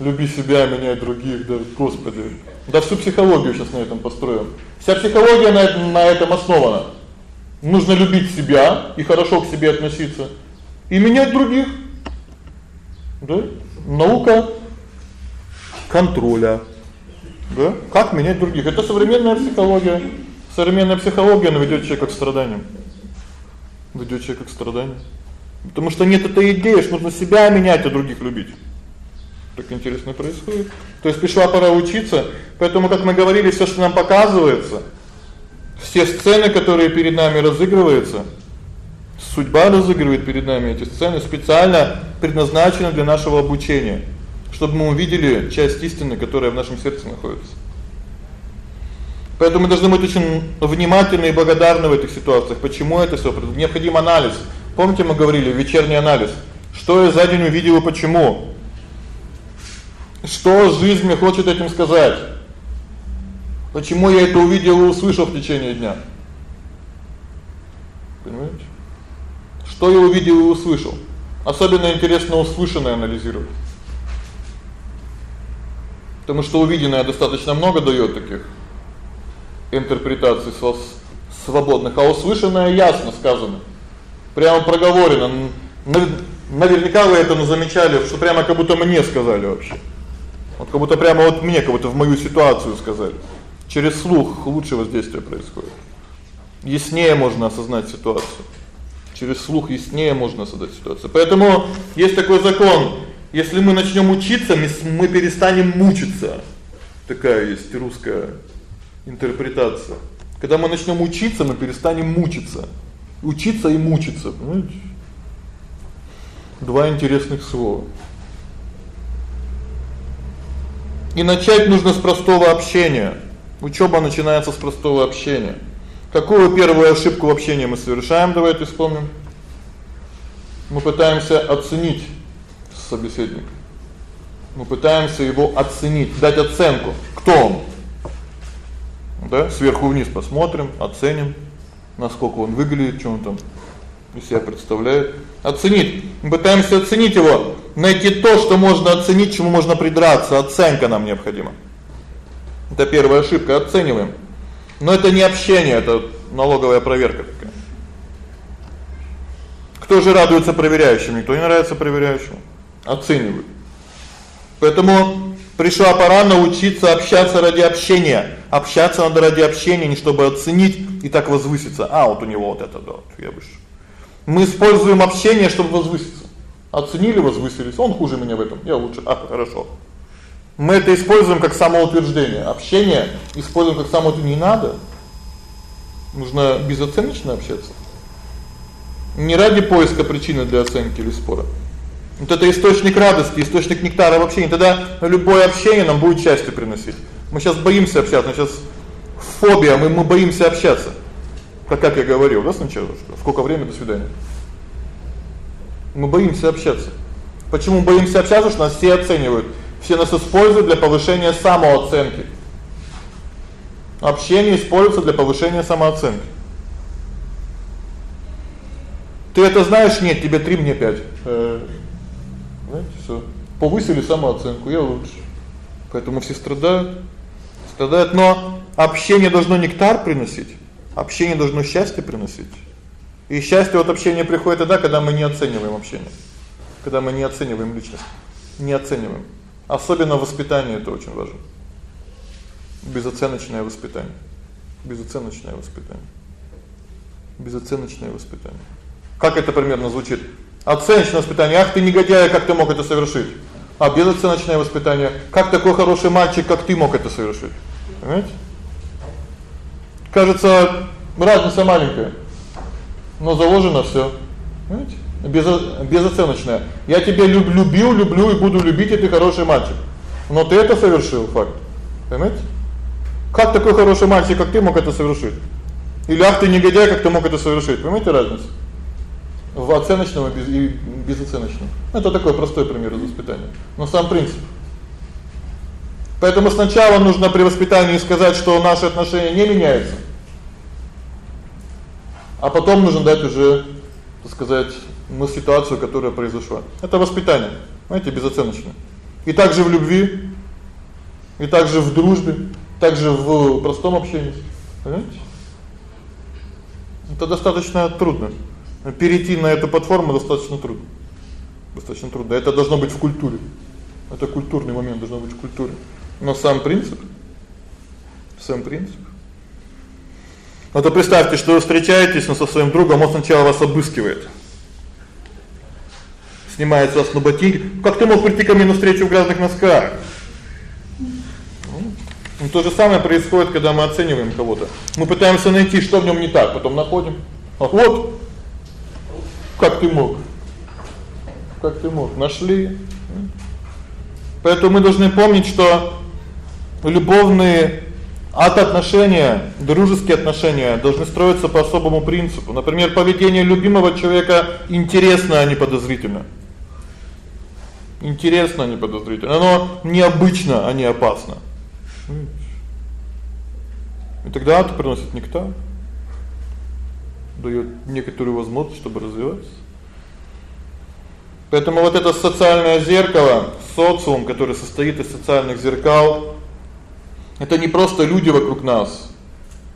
Люби себя, меняй других, да, Господи. Да всю психологию сейчас на этом построим. Вся психология на этом на этом основана. Нужно любить себя и хорошо к себе относиться и менять других. Да? Наука контроля. Да? Как менять других? Это современная психология. Современная психология она ведёт человека к страданиям. Ведёт человека к страданиям. Потому что нет этой идеи, что нужно себя менять, а других любить. Так интересно происходит. То есть пришла пора учиться, поэтому, как мы говорили, всё, что нам показывается, все сцены, которые перед нами разыгрываются, судьба разыгрывает перед нами эти сцены специально предназначены для нашего обучения, чтобы мы увидели часть истины, которая в нашем сердце находится. Поэтому мы должны быть очень внимательны и благодарны в этих ситуациях. Почему это всё? Необходим анализ. Помните, мы говорили вечерний анализ. Что я за день увидел и почему? Что жизнь мне хочет этим сказать? Почему я это увидел и услышал в течение дня? Понимаете? Что я увидел и услышал? Особенно интересно услышанное анализировать. Потому что увиденное достаточно много даёт таких интерпретаций свободных, а услышанное ясно сказано. Прямо проговорено. Наверняка вы это замечали, что прямо как будто мне сказали вообще. Вот как будто прямо вот мне, как будто в мою ситуацию сказали. Через слух лучше воздействие происходит. Яснее можно осознать ситуацию. Через слух яснее можно осознать ситуацию. Поэтому есть такой закон: если мы начнём учиться, мы перестанем мучиться. Такая есть русская интерпретация. Когда мы начнём учиться, мы перестанем мучиться. Учиться и мучиться, понимаете? Два интересных слова. И начать нужно с простого общения. Учёба начинается с простого общения. Какую первую ошибку в общении мы совершаем, давайте вспомним. Мы пытаемся оценить собеседника. Мы пытаемся его оценить, дать оценку. Кто он? Да? Сверху вниз посмотрим, оценим, насколько он выглядит, что он там из себя представляет. Оценить. Мы пытаемся оценить его, найти то, что можно оценить, чему можно придраться, оценка нам необходима. Это первая ошибка оцениваем. Но это не общение, это налоговая проверка такая. Кто же радуется проверяющим? Никто не нравится проверяющим. Оценивают. Поэтому пришла пора научиться общаться ради общения. Общаться надо ради общения, не чтобы оценить и так возвыситься. А, вот у него вот это, да, я выше. Мы используем общение, чтобы возвыситься. Оценили, возвысились. Он хуже меня в этом. Я лучше. А, хорошо. Мы это используем как самоутверждение. Общение используем как самоутверждение. Не надо. Нужно безоценочно общаться. Не ради поиска причины для оценки или спора. Вот это источник радости, источник нектара в общении. Тогда любое общение нам будет счастье приносить. Мы сейчас боимся общаться, мы сейчас фобия, мы мы боимся общаться. Как как я говорил, да, сначала, что сколько времени до свидания. Мы боимся общаться. Почему боимся общаться? Что нас все оценивают. Все нас используют для повышения самооценки. Общение используется для повышения самооценки. Ты это знаешь? Нет, тебе 3, мне 5. Э, знаете, всё. Повысили самооценку, я лучше. Поэтому все страдают. Страдают, но общение должно нектар приносить. Общение должно счастье приносить. И счастье от общения приходит тогда, когда мы не оцениваем общение. Когда мы не оцениваем личность. Не оцениваем. Особенно воспитание это очень важно. Безоценочное воспитание. Безоценочное воспитание. Безоценочное воспитание. Как это примерно звучит? Оценочное воспитание. Ах ты негодяй, как ты мог это совершить? А безоценочное воспитание. Как такой хороший мальчик, как ты мог это совершить? Понимаете? Кажется, разница маленькая. Но заложено всё. Понимаете? Без безоценочное. Я тебя люблю, любил, люблю и буду любить, и ты хороший мальчик. Но ты это совершил, факт. Понимаете? Как такой хороший мальчик, как ты мог это совершить? Или ах ты негодяй, как ты мог это совершить? Понимаете разницу? В оценочном и и безоценочном. Это такой простой пример из воспитания. Но сам принцип. Поэтому сначала нужно при воспитании сказать, что наши отношения не меняются. А потом нужно дать уже, так сказать, ну ситуацию, которая произошла. Это воспитание, знаете, безоценочное. И также в любви, и также в дружбе, также в простом общении. Понимаете? Это достаточно трудно. Перейти на эту платформу достаточно трудно. Достаточно трудно. Это должно быть в культуре. Это культурный момент должно быть в культуре. Но сам принцип сам принцип. Вот представьте, что вы встречаетесь ну, со своим другом, он сначала вас обыскивает. Снимает с вас на ботинки. Как ты мог прийти ко мне на встречу в грязных носках? Ну, то же самое происходит, когда мы оцениваем кого-то. Мы пытаемся найти, что в нём не так, потом находим. А вот как ты мог? Как ты мог? Нашли. Поэтому мы должны помнить, что любовные от отношения, дружеские отношения должны строиться по особому принципу. Например, поведение любимого человека интересно, а не подозрительно. Интересно, а не подозрительно. Оно необычно, а не опасно. И тогда это приносит нектар. даёт некоторую возможность, чтобы развиваться. Поэтому вот это социальное зеркало, социум, который состоит из социальных зеркал, это не просто люди вокруг нас.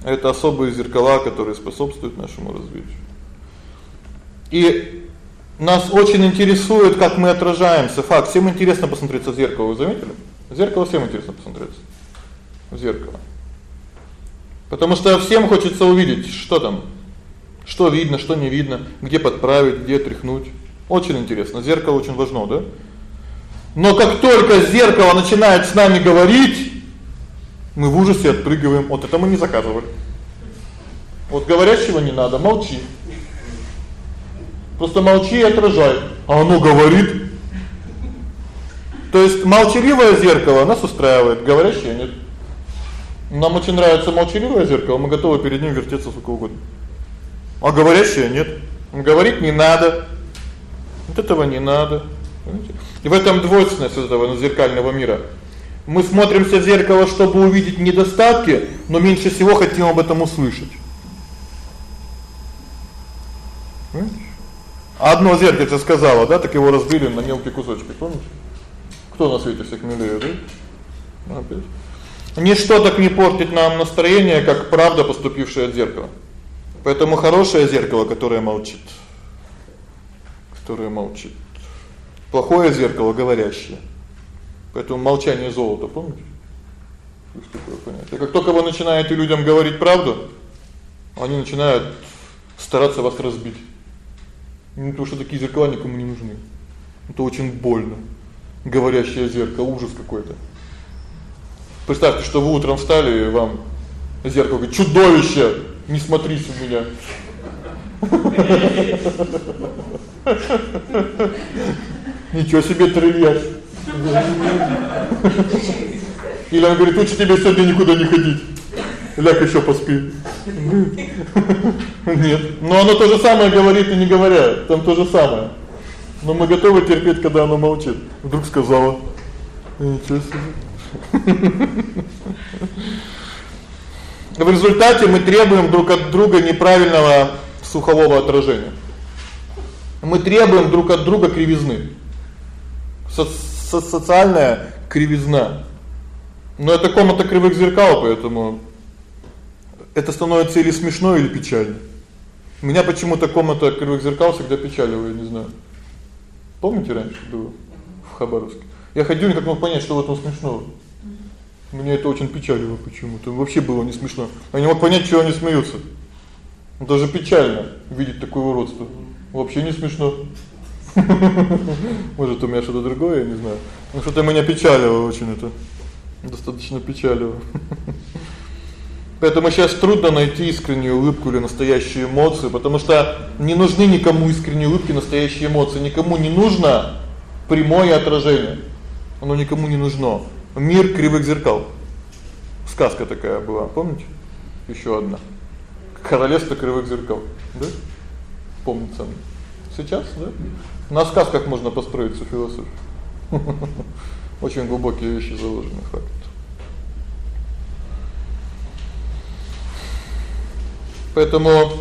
Это особые зеркала, которые способствуют нашему развитию. И нас очень интересует, как мы отражаемся. Факт, всем интересно посмотреться в зеркало, вы заметили? В зеркало всем интересно посмотреться. В зеркало. Потому что всем хочется увидеть, что там, что видно, что не видно, где подправить, где тряхнуть. Очень интересно. Зеркало очень важно, да? Но как только зеркало начинает с нами говорить, мы в ужасе отпрыгиваем. Вот это мы не заказывали. Вот говорящего не надо, молчи. Просто молчи и отражай. А оно говорит. То есть молчаливое зеркало нас устраивает, говорящее нет. Нам очень нравится молчаливое зеркало, мы готовы перед ним вертеться сколько угодно. А говорящее нет. Говорить не надо. Вот этого не надо. Понимаете? И в этом двойственность этого зеркального мира. Мы смотримся в зеркало, чтобы увидеть недостатки, но меньше всего хотим об этом услышать. Одно зеркальце сказала, да, так его разбили на мелкие кусочки, помните? Кто на свете всех милее, да? Ну, опять. Ничто так не портит нам настроение, как правда, поступившая от зеркала. Поэтому хорошее зеркало, которое молчит. Которое молчит. Плохое зеркало говорящее. Поэтому молчание золото, помните? Есть такое понятие. Как только вы начинаете людям говорить правду, они начинают стараться вас разбить. Ну то, что такие зеркала никому не нужны. Это очень больно. Говорящее зеркало ужас какой-то. Представьте, что вы утром встали, и вам зеркало говорит: "Чудовище, не смотрись в меня". Ничего себе трильяж. Или он говорит: "Лучше тебе сегодня никуда не ходить. Ляг ещё поспи". Нет. Но оно то же самое говорит и не говоря. Там то же самое. Но мы готовы терпеть, когда оно молчит. Вдруг сказала: "Ничего себе". В результате мы требуем друг от друга неправильного слухового отражения. Мы требуем друг от друга кривизны. Со со социальная кривизна. Но это комната кривых зеркал, поэтому это становится или смешно, или печально. Меня почему-то комната кривых зеркал всегда печалила, я не знаю. Помните раньше было в Хабаровске? Я ходил, никак не мог понять, что в этом смешного. Меня это очень печалило почему-то. Вообще было не смешно. Я не мог понять, чего они смеются. Даже печально видеть такое уродство. Вообще не смешно. [laughs] Может, у меня что-то другое, я не знаю. Ну что-то меня печалило очень это. Достаточно печалило. [laughs] Поэтому сейчас трудно найти искреннюю улыбку или настоящие эмоции, потому что не нужны никому искренние улыбки, настоящие эмоции, никому не нужно прямое отражение. Оно никому не нужно. Мир кривых зеркал. Сказка такая была, помните? Ещё одна. Королевство кривых зеркал, да? Помнится. Сейчас, да? На сказках можно построить всю философию. [laughs] Очень глубокие вещи заложены, факт. Поэтому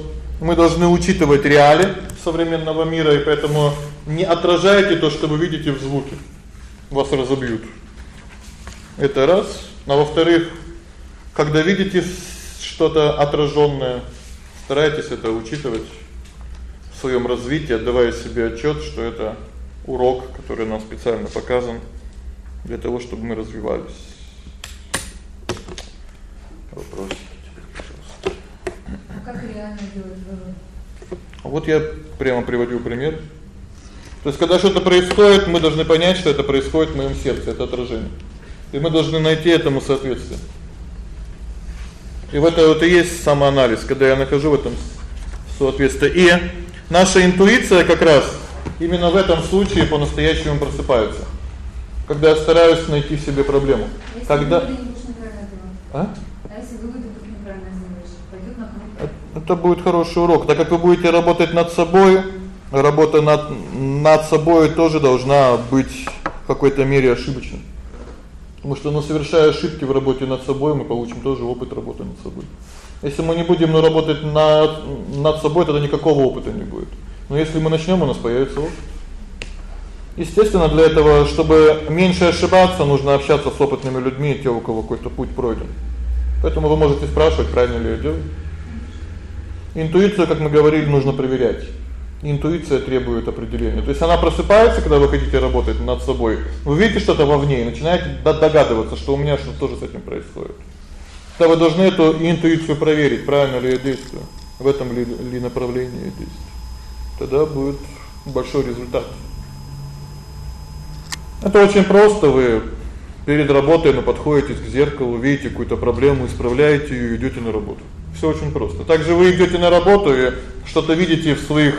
Мы должны учитывать реалии современного мира, и поэтому не отражайте то, что вы видите в звуке. Вас разобьют. Это раз. А во-вторых, когда видите что-то отражённое, старайтесь это учитывать в своём развитии, отдавая себе отчёт, что это урок, который нам специально показан для того, чтобы мы развивались. Вопрос как реально делать вывод? Вот я прямо приводил пример. То есть когда что-то происходит, мы должны понять, что это происходит в моём сердце, это отражение. И мы должны найти этому соответствие. И в это вот и есть самоанализ, когда я нахожу в этом соответствие. И наша интуиция как раз именно в этом случае по-настоящему просыпается. Когда я стараюсь найти в себе проблему. А если Когда? А? А если выводы вдруг неправильно сделаешь? Пойдёт на круг. Это будет хороший урок. Так как вы будете работать над собой, работа над над собой тоже должна быть в какой-то мере ошибочной. Потому что ну совершая ошибки в работе над собой, мы получим тоже опыт работы над собой. Если мы не будем ну работать над над собой, тогда никакого опыта не будет. Но если мы начнём, у нас появится опыт. Естественно, для этого, чтобы меньше ошибаться, нужно общаться с опытными людьми, те, у кого какой-то путь пройден. Поэтому вы можете спрашивать, правильно ли я делаю. Интуицию, как мы говорили, нужно проверять. Интуиция требует определения. То есть она просыпается, когда вы хотите работать над собой. Вы видите что-то вовне и начинаете догадываться, что у меня что-то тоже с этим происходит. Тогда вы должны эту интуицию проверить, правильно ли я действую, в этом ли, ли направлении я действую. Тогда будет большой результат. Это очень просто, вы перед работой ну подходите к зеркалу, видите какую-то проблему, исправляете её и идёте на работу. Всё очень просто. Также вы идёте на работу и что-то видите в своих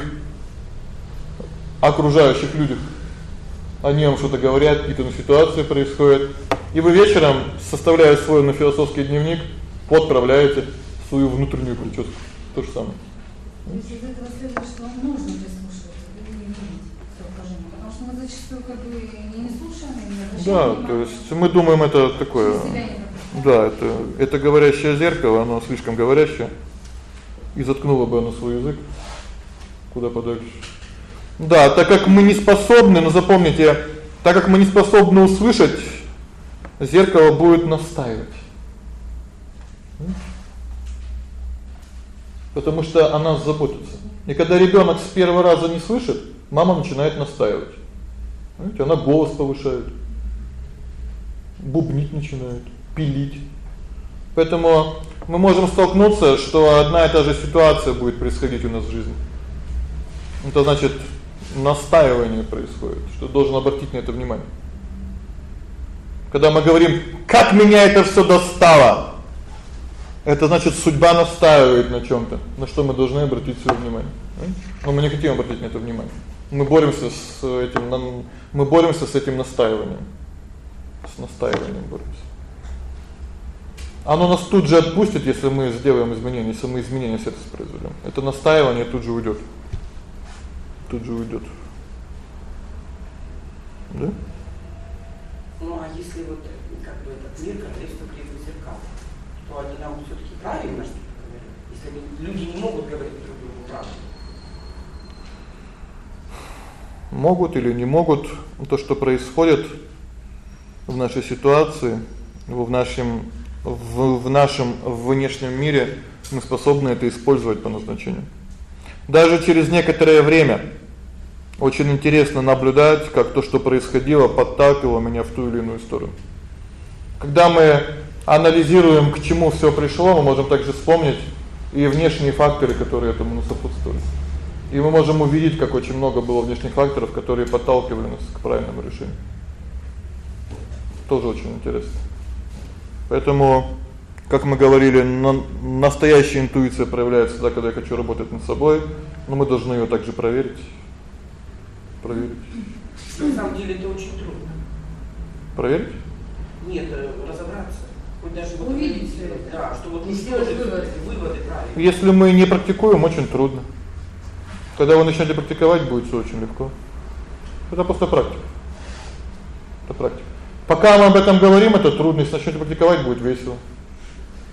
окружающих людях. Они вам что-то говорят, какие-то ну, ситуации происходят. И вы вечером, составляя свой на философский дневник, подправляете свою внутреннюю прическу. То же самое. То есть из этого следует, что вам нужно прислушиваться не положение. Потому что мы зачастую как бы не слушаем, и не Да, то есть мы думаем это такое себя не. Да, это это говорящее зеркало, оно слишком говорящее. И заткнуло бы оно свой язык куда подальше. Да, так как мы не способны, но запомните, так как мы не способны услышать, зеркало будет настаивать. Потому что о нас заботится. И когда ребёнок с первого раза не слышит, мама начинает настаивать. Знаете, она голос повышает. Бубнить начинает, пилить. Поэтому мы можем столкнуться, что одна и та же ситуация будет происходить у нас в жизни. Это значит, настаивание происходит, что должен обратить на это внимание. Когда мы говорим: "Как меня это всё достало?" Это значит, судьба настаивает на чём-то, на что мы должны обратить своё внимание. Но мы не хотим обратить на это внимание. Мы боремся с этим, мы боремся с этим настаиванием. С настаиванием боремся. Оно нас тут же отпустит, если мы сделаем изменения, если мы изменения сердца произведём. Это настаивание тут же уйдёт. Тут же уйдёт. Да? Ну а если вот как бы этот мир, контекст кривых зеркал, то они нам всё-таки правильно говорят. Если они, люди не могут говорить друг другу правду. Могут или не могут то, что происходит в нашей ситуации, в нашем в, в нашем внешнем мире, мы способны это использовать по назначению. Даже через некоторое время очень интересно наблюдать, как то, что происходило, подталкивало меня в ту или иную сторону. Когда мы анализируем, к чему всё пришло, мы можем также вспомнить и внешние факторы, которые этому сопутствовали. И мы можем увидеть, как очень много было внешних факторов, которые подталкивали нас к правильному решению. Тоже очень интересно. Поэтому, как мы говорили, настоящая интуиция проявляется тогда, когда я хочу работать над собой, но мы должны её также проверить. Проверить. На самом деле это очень трудно. Проверить? Нет, э, разобраться. Хоть даже вот Увидеть да, что вот ну сделать выводы. выводы правильные. Если мы не практикуем, очень трудно. Когда вы начнёте практиковать, будет всё очень легко. Это просто практика. Это практика. Пока мы об этом говорим, это трудно, если начнёте практиковать, будет весело.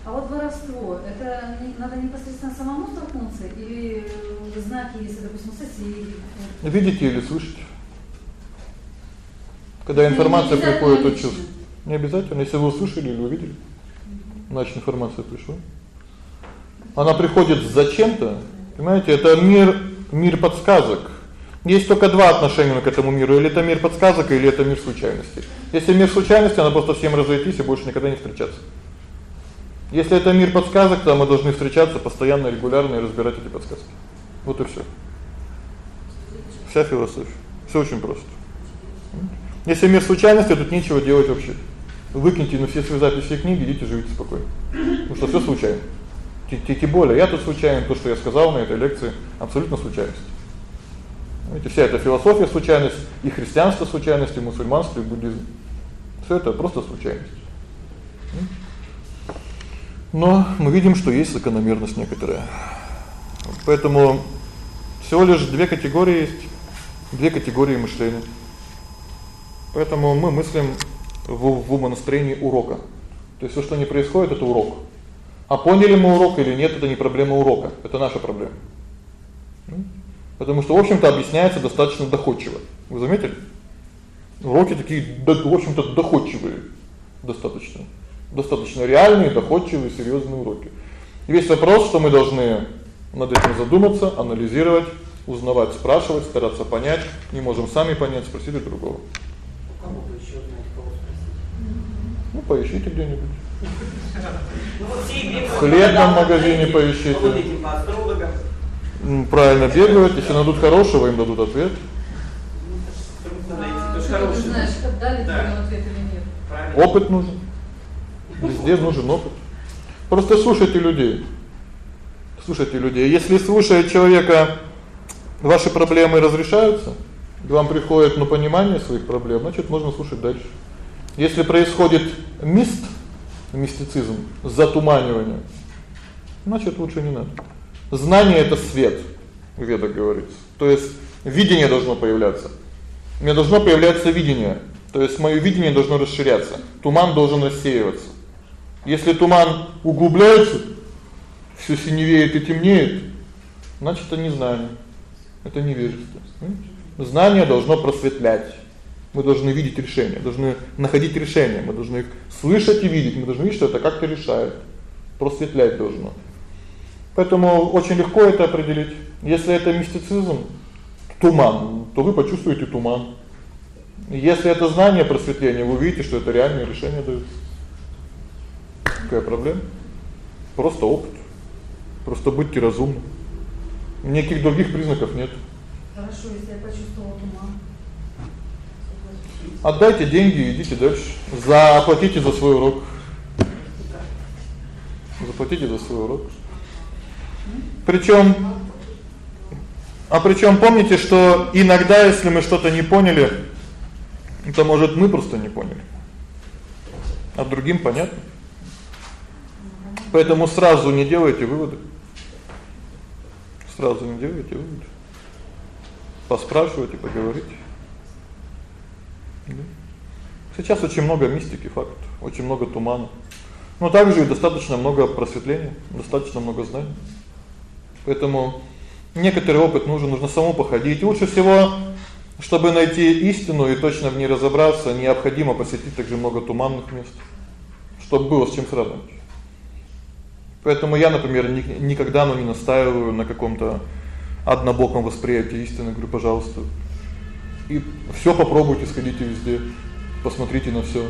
А вот воровство, это надо непосредственно самому столкнуться или э, знаки, если, допустим, соседи? Видите или слышите? Когда информация Не приходит от чувств. Не обязательно, если вы услышали или увидели. Значит, информация пришла. Она приходит зачем-то. Понимаете, это мир мир подсказок. Есть только два отношения к этому миру: или это мир подсказок, или это мир случайностей. Если мир случайностей, надо просто всем разойтись и больше никогда не встречаться. Если это мир подсказок, то мы должны встречаться постоянно, регулярно и разбирать эти подсказки. Вот и всё. Вся философия. Всё очень просто. Если мир случайности, тут нечего делать вообще. Выкиньте на все свои записи и книги, идите живите спокойно. Потому что всё случайно. Тем более я тут случайно, то, что я сказал на этой лекции, абсолютно случайность. Знаете, вся эта философия случайность, и христианство случайность, и мусульманство, и буддизм. Всё это просто случайность. Но мы видим, что есть закономерность некоторая. Поэтому всего лишь две категории есть, две категории мышления. Поэтому мы мыслим в в умонастроении урока. То есть всё, что не происходит это урок. А поняли мы урок или нет это не проблема урока, это наша проблема. Потому что, в общем-то, объясняется достаточно доходчиво. Вы заметили? Уроки такие, да, в общем-то, доходчивые достаточно. Достаточно реальные, доходчивые, серьёзные уроки. И весь вопрос, что мы должны над этим задуматься, анализировать, узнавать, спрашивать, стараться понять. Не можем сами понять, спросить у другого. У кого вы еще знаете, кого спросить? Ну, поищите где-нибудь. Ну. В хлебном магазине поищите. Правильно бегают, если найдут хорошего, им дадут ответ. Опыт нужен. Везде нужен опыт. Просто слушайте людей. Слушайте людей. Если слушая человека, ваши проблемы разрешаются, к вам приходит ну понимание своих проблем, значит, можно слушать дальше. Если происходит мист, мистицизм, затуманивание, значит, лучше не надо. Знание это свет, в ведах говорится. То есть видение должно появляться. У меня должно появляться видение. То есть моё видение должно расширяться. Туман должен рассеиваться. Если туман углубляется, всё синевеет и темнеет, значит, это не знание. Это невежество. Знание должно просветлять. Мы должны видеть решения, должны находить решения, мы должны их слышать и видеть, мы должны видеть, что это как-то решает. Просветлять должно. Поэтому очень легко это определить. Если это мистицизм, туман, то вы почувствуете туман. Если это знание, просветление, вы увидите, что это реальное решение даёт. Какая проблема? Просто опыт. Просто будьте разумны. Никаких других признаков нет. Хорошо, если я почувствовала туман. Отдайте деньги и идите дальше. Заплатите за свой урок. Заплатите за свой урок. Причём А причём помните, что иногда, если мы что-то не поняли, то может мы просто не поняли. А другим понятно. Поэтому сразу не делайте выводы. Сразу не делайте выводы. Поспрашивайте, поговорите. Сейчас очень много мистики, факт. Очень много тумана. Но также и достаточно много просветления, достаточно много знаний. Поэтому некоторый опыт нужен, нужно самому походить. Лучше всего, чтобы найти истину и точно в ней разобраться, необходимо посетить также много туманных мест, чтобы было с чем сравнивать. Поэтому я, например, ни, никогда ну не настаиваю на каком-то однобоком восприятии истины, говорю, пожалуйста. И всё попробуйте, сходите везде, посмотрите на всё,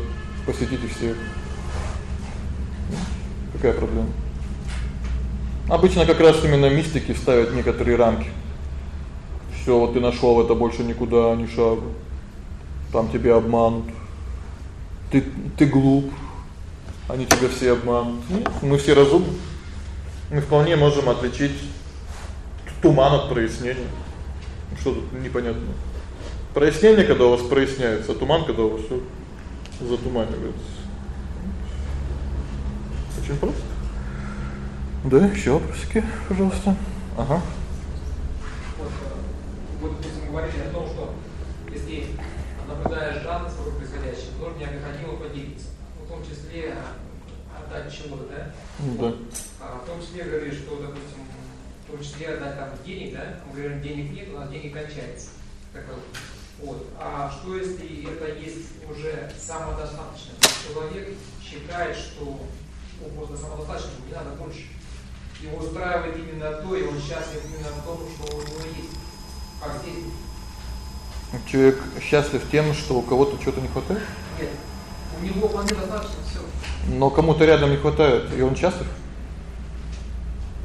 посетите всех. Какая проблема? Обычно как раз именно мистики ставят некоторые рамки. Всё, вот ты нашёл это больше никуда ни шагу. Там тебя обманут. Ты ты глуп. Они тебя все обманут. Нет, мы все разумны. Мы вполне можем отличить туман от прояснения. Что тут непонятно? Прояснение, когда у вас проясняется, а туман, когда у вас всё затуманивается. Очень просто. Да, ещё вопросики, пожалуйста. Ага. Вот, допустим, говорили о том, что если наблюдаешь жадность вокруг происходящего, нужно необходимо поделиться. В том числе э, отдать чему-то, да? Да. А в том числе говорили, что, допустим, в том числе отдать там денег, да? Мы говорим, денег нет, у нас деньги кончаются. Такой. Вот. А что если это есть уже самодостаточно? Человек считает, что он просто самодостаточно, не надо больше. Его устраивает именно то, и он счастлив именно в том, что у него есть. Как здесь? Человек счастлив тем, что у кого-то что-то не хватает? Нет. У него вполне достаточно все. Но кому-то рядом не хватает, и он счастлив?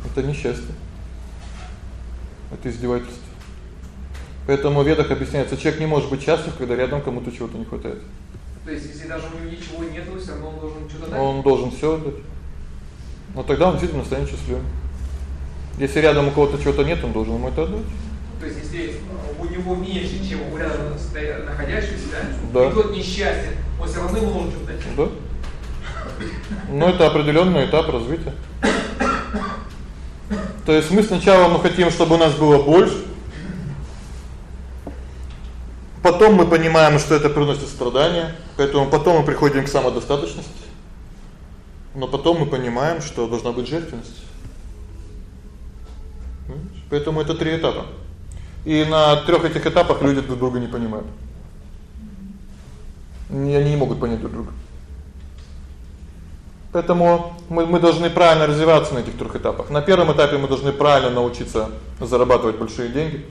Это не счастье. Это издевательство. Поэтому в ведах объясняется, человек не может быть счастлив, когда рядом кому-то чего-то не хватает. То есть, если даже у него ничего нету, все равно он должен что-то дать? Он должен всё отдать. Но тогда он действительно станет счастливым. Если рядом у кого-то чего-то нет, он должен ему это отдать. То есть, если у него меньше, чем у рядом стоя- находящегося, да, Да. и тот несчастен, он все равно ему должен дать. Да? Но это определённый этап развития. То есть мы сначала мы хотим, чтобы у нас было больше. Потом мы понимаем, что это приносит страдания, поэтому потом мы приходим к самодостаточности. Но потом мы понимаем, что должна быть жертвенность. Поэтому это три этапа. И на трёх этих этапах люди друг друга не понимают. Они не могут понять друг друга. Поэтому мы мы должны правильно развиваться на этих трех этапах. На первом этапе мы должны правильно научиться зарабатывать большие деньги.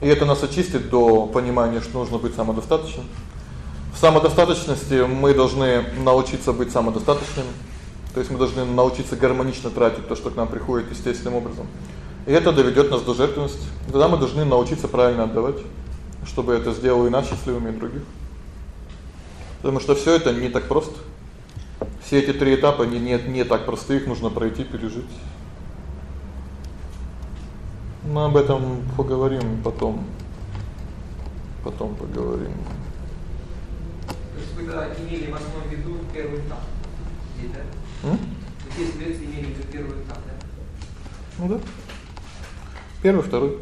И это нас очистит до понимания, что нужно быть самодостаточным. В самодостаточности мы должны научиться быть самодостаточными. То есть мы должны научиться гармонично тратить то, что к нам приходит естественным образом. И это доведёт нас до жертвенности. Тогда мы должны научиться правильно отдавать, чтобы это сделало и нас счастливыми, и других. Потому что всё это не так просто. Все эти три этапа не не не так просты, их нужно пройти, пережить. Мы об этом поговорим потом. Потом поговорим. Тогда имели в основном в виду первый этап. Здесь, да? Здесь лекции имели в виду первый этап, да? Ну да. Первый, второй.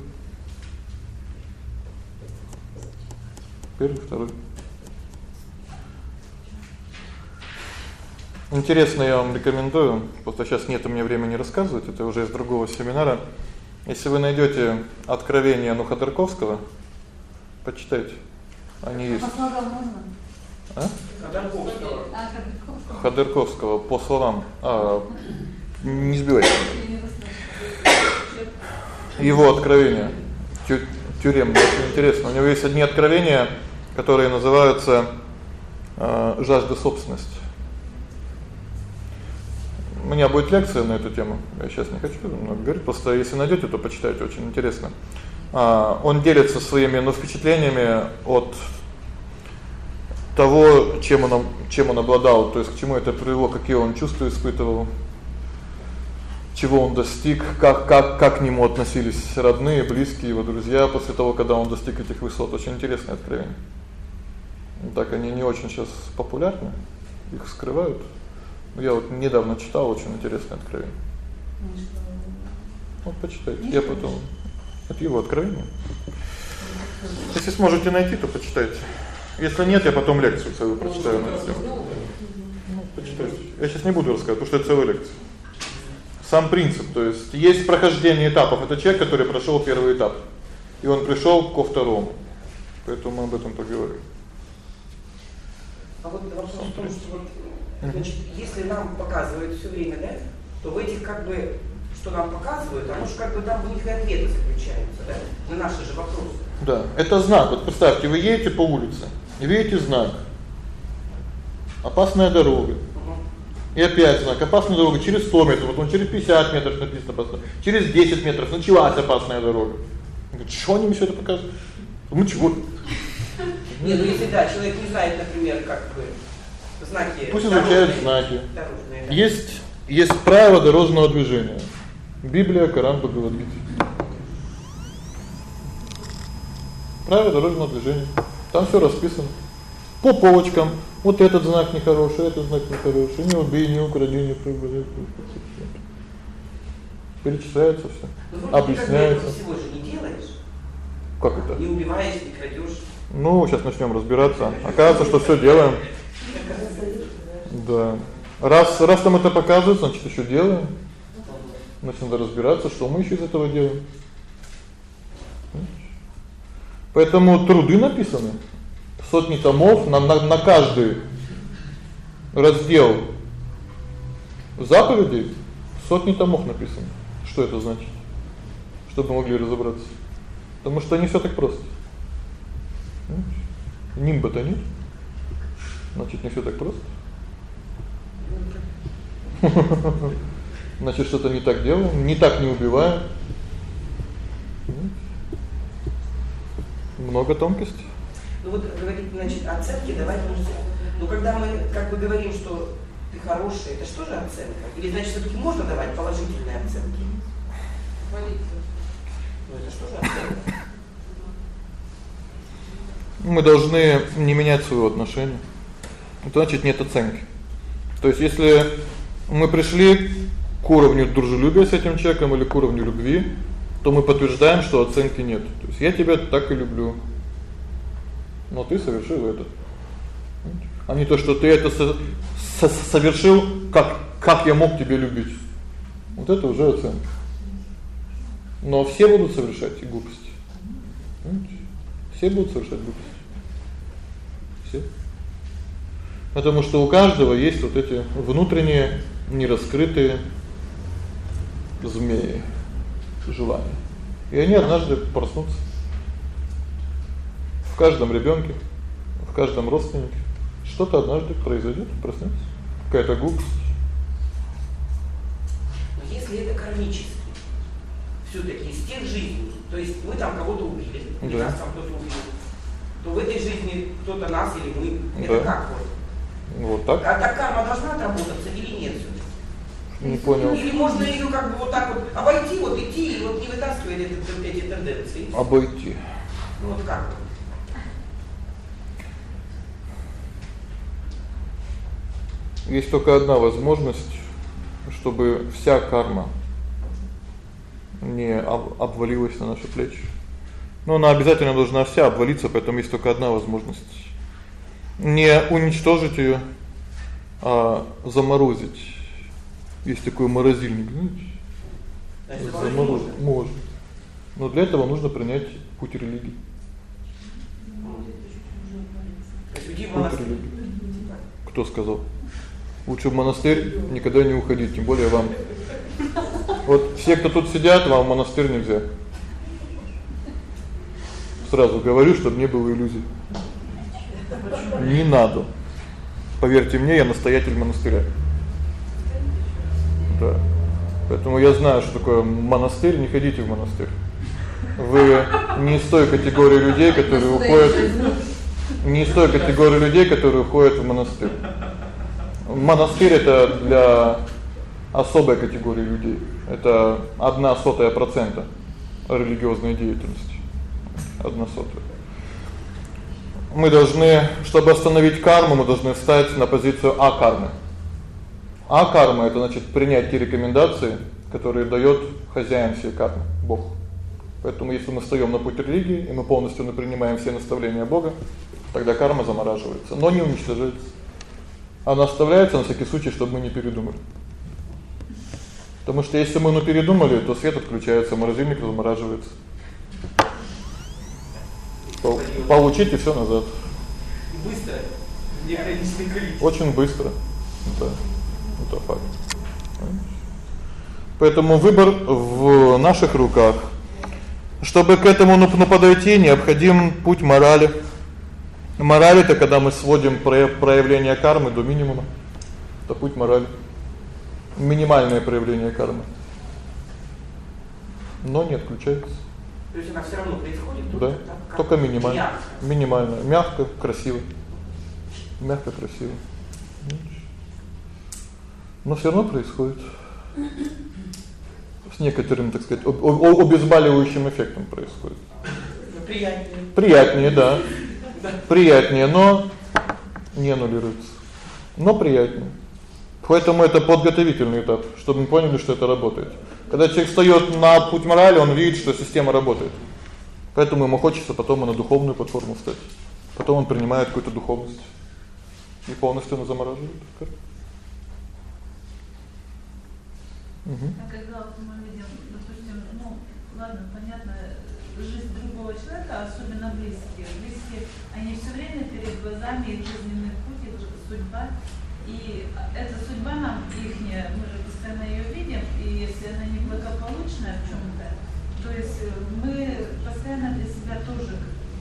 Первый, второй. Интересно, я вам рекомендую. Просто сейчас нет у меня времени рассказывать, это уже из другого семинара. Если вы найдёте Откровение Нуходорковского, почитайте. Они есть. А? Ходорковского. Ходорковского. По словам. А не сбивайте. Его откровения тю тюремные, очень интересно. У него есть одни откровения, которые называются э жажда собственности. У меня будет лекция на эту тему. Я сейчас не хочу много говорить, просто если найдёте, то почитайте, очень интересно. А он делится своими ну, впечатлениями от того, чем он чем он обладал, то есть к чему это привело, какие он чувства испытывал, чего он достиг, как как как к нему относились родные, близкие, его друзья после того, когда он достиг этих высот. Очень интересное откровение. Так они не очень сейчас популярны, их скрывают. Я вот недавно читал очень интересное откровение. Вот почитайте. Я потом от его откровения. Если сможете найти, то почитайте. Если нет, я потом лекцию свою прочитаю на эту тему. Ну, почитайте. Я сейчас не буду рассказывать, потому что это целая лекция. Сам принцип, то есть есть прохождение этапов. Это человек, который прошёл первый этап. И он пришёл ко второму. Поэтому мы об этом поговорим. А вот вопрос в том, что вот, значит, если нам показывают всё время, да, то в этих как бы что нам показывают, оно же как бы там в них и ответы заключаются, да, на наши же вопросы. Да, это знак. Вот представьте, вы едете по улице, видите знак. Опасная дорога. И опять знак опасная дорога через 100 метров, потом через 50 метров написано опасная. Через 10 метров началась опасная дорога. Говорит, что они мне всё это показывают? Мы чего? Не, ну если да, человек не знает, например, как бы знаки. Пусть дорожные- знаки. Дорожные, да. Есть есть правила дорожного движения. Библия, Коран, Бхагавад-гита. Правила дорожного движения. Там всё расписано. По полочкам. Вот этот знак нехороший, этот знак нехороший. Не убей, не укради, не прыгай. Перечисляется всё. Ну, ты Объясняется. этого всего же не делаешь. Как это? Не убиваешь, не крадешь. Ну, сейчас начнём разбираться. Оказывается, что всё делаем. Да. Раз раз там это показывают, значит, ещё делаем. Надо разбираться, что мы ещё из этого делаем. Поэтому труды написаны. Сотни томов на на, на каждый раздел заповедей сотни томов написано. Что это значит? Чтобы могли разобраться. Потому что не всё так просто. Нимба-то нет. Значит, не всё так просто. [laughs] Значит, что-то не так делаем, не так не убиваем. Много тонкостей. Ну вот говорить, значит, оценки давать нужно. Ну когда мы как бы говорим, что ты хороший, это что же оценка? Или значит все таки можно давать положительные оценки? Ну это что же оценка? Мы должны не менять своё отношение. Это значит нет оценки. То есть если мы пришли к уровню дружелюбия с этим человеком или к уровню любви, то мы подтверждаем, что оценки нет. То есть я тебя так и люблю. Но ты совершил это. А не то, что ты это со со совершил, как как я мог тебя любить. Вот это уже оценка. Но все будут совершать глупости. Все будут совершать глупости. Все. Потому что у каждого есть вот эти внутренние нераскрытые змеи желания. И они однажды проснутся. В каждом ребёнке, в каждом родственнике что-то однажды произойдёт, проснётся. Какая-то глупость. Но если это кармически, всё-таки из тех жизней, то есть мы там кого-то убили, или да. нас там кто-то убил, то в этой жизни кто-то нас или мы, да. это как вот? Вот так. А так карма должна отработаться или нет всё-таки? Не понял. Или можно её как бы вот так вот обойти, вот идти и вот не вытаскивать эти, эти тенденции. Обойти. Ну вот как? Есть только одна возможность, чтобы вся карма не об обвалилась на наши плечи. Но она обязательно должна вся обвалиться, поэтому есть только одна возможность. Не уничтожить её, а заморозить. Есть такой морозильник, знаете? Заморозить можно. Но для этого нужно принять путь религии. В Путь религии. Кто сказал? Лучше в монастырь никогда не уходить, тем более вам. Вот все, кто тут сидят, вам в монастырь нельзя. Сразу говорю, чтобы не было иллюзий. Не надо. Поверьте мне, я настоятель монастыря. Да. Поэтому я знаю, что такое монастырь, не ходите в монастырь. Вы не из той категории людей, которые уходят не из той категории людей, которые уходят в монастырь. Монастырь это для особой категории людей. Это 1/100% религиозной деятельности. 1/100. Мы должны, чтобы остановить карму, мы должны встать на позицию а-кармы. А-карма это значит принять те рекомендации, которые даёт хозяин всей кармы, Бог. Поэтому если мы встаём на путь религии, и мы полностью принимаем все наставления Бога, тогда карма замораживается, но не уничтожается. Она оставляется на всякий случай, чтобы мы не передумали. Потому что если мы ну передумали, то свет отключается, морозильник замораживается. Пол получите всё назад. Быстро. Неограниченное количество. Очень быстро. Да. Это факт. Поэтому выбор в наших руках. Чтобы к этому ну, подойти, необходим путь морали. Мораль это когда мы сводим проявление кармы до минимума. Это путь морали. Минимальное проявление кармы. Но не отключается. То есть она всё равно происходит Да. только так, Только минимально. мягко. Минимально, мягко, красиво. Мягко, красиво. Но всё равно происходит. С некоторым, так сказать, об, об, обезболивающим эффектом происходит. Приятнее. Приятнее, да. Приятнее, но не аннулируется. Но приятнее. Поэтому это подготовительный этап, чтобы мы поняли, что это работает. Когда человек встаёт на путь морали, он видит, что система работает. Поэтому ему хочется потом и на духовную платформу встать. Потом он принимает какую-то духовность и полностью на замораживает. Угу. А когда вот мы видим, допустим, ну, ладно, понятно, жизнь другого человека, особенно близкие. Близкие, они все время перед глазами, их жизненный путь, их судьба. И эта судьба нам ихняя, мы же постоянно ее видим, и если она неблагополучная в чем-то, то есть э, мы постоянно для себя тоже,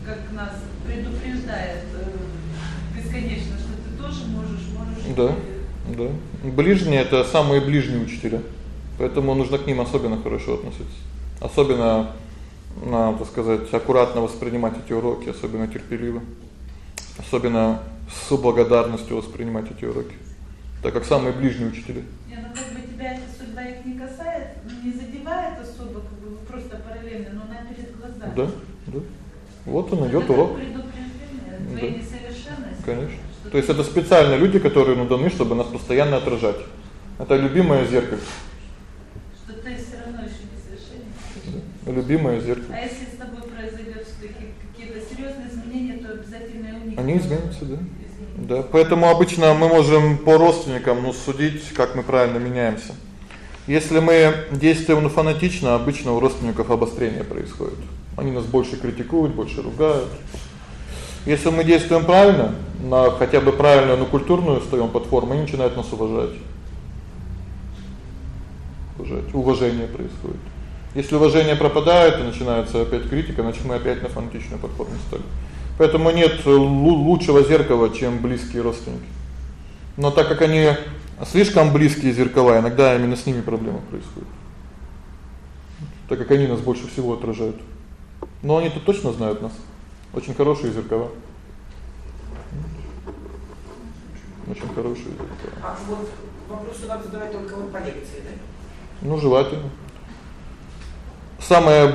как нас предупреждает э, бесконечно, что ты тоже можешь, можешь. Да. Да. Ближние это самые ближние учителя. Поэтому нужно к ним особенно хорошо относиться. Особенно надо, так сказать, аккуратно воспринимать эти уроки, особенно терпеливо. Особенно с благодарностью воспринимать эти уроки. Так как самые ближние учителя. Не, ну как бы тебя эта судьба их не касается, не задевает особо, как бы просто параллельно, но она перед глазами. Да, да. Вот он идёт урок. Да. Конечно. То есть это специально люди, которые ну даны, чтобы нас постоянно отражать. Это любимое зеркало. Что ты все равно еще несовершенен. Любимое зеркало. А если с тобой произойдет какие-то серьезные изменения, то обязательно и у них. Они изменятся, да. Да, поэтому обычно мы можем по родственникам ну судить, как мы правильно меняемся. Если мы действуем ну фанатично, обычно у родственников обострение происходит. Они нас больше критикуют, больше ругают. Если мы действуем правильно, на хотя бы правильную, но культурную стоим платформу, они начинают нас уважать. Уважать, уважение происходит. Если уважение пропадает, и начинается опять критика, значит мы опять на фанатичную платформу стали. Поэтому нет лучшего зеркала, чем близкие родственники. Но так как они слишком близкие зеркала, иногда именно с ними проблемы происходят. Так как они нас больше всего отражают. Но они-то точно знают нас. Очень хорошие зеркала. Очень хорошие зеркала. А вот вопросы надо задавать только вот по лекции, да? Ну, желательно. Самая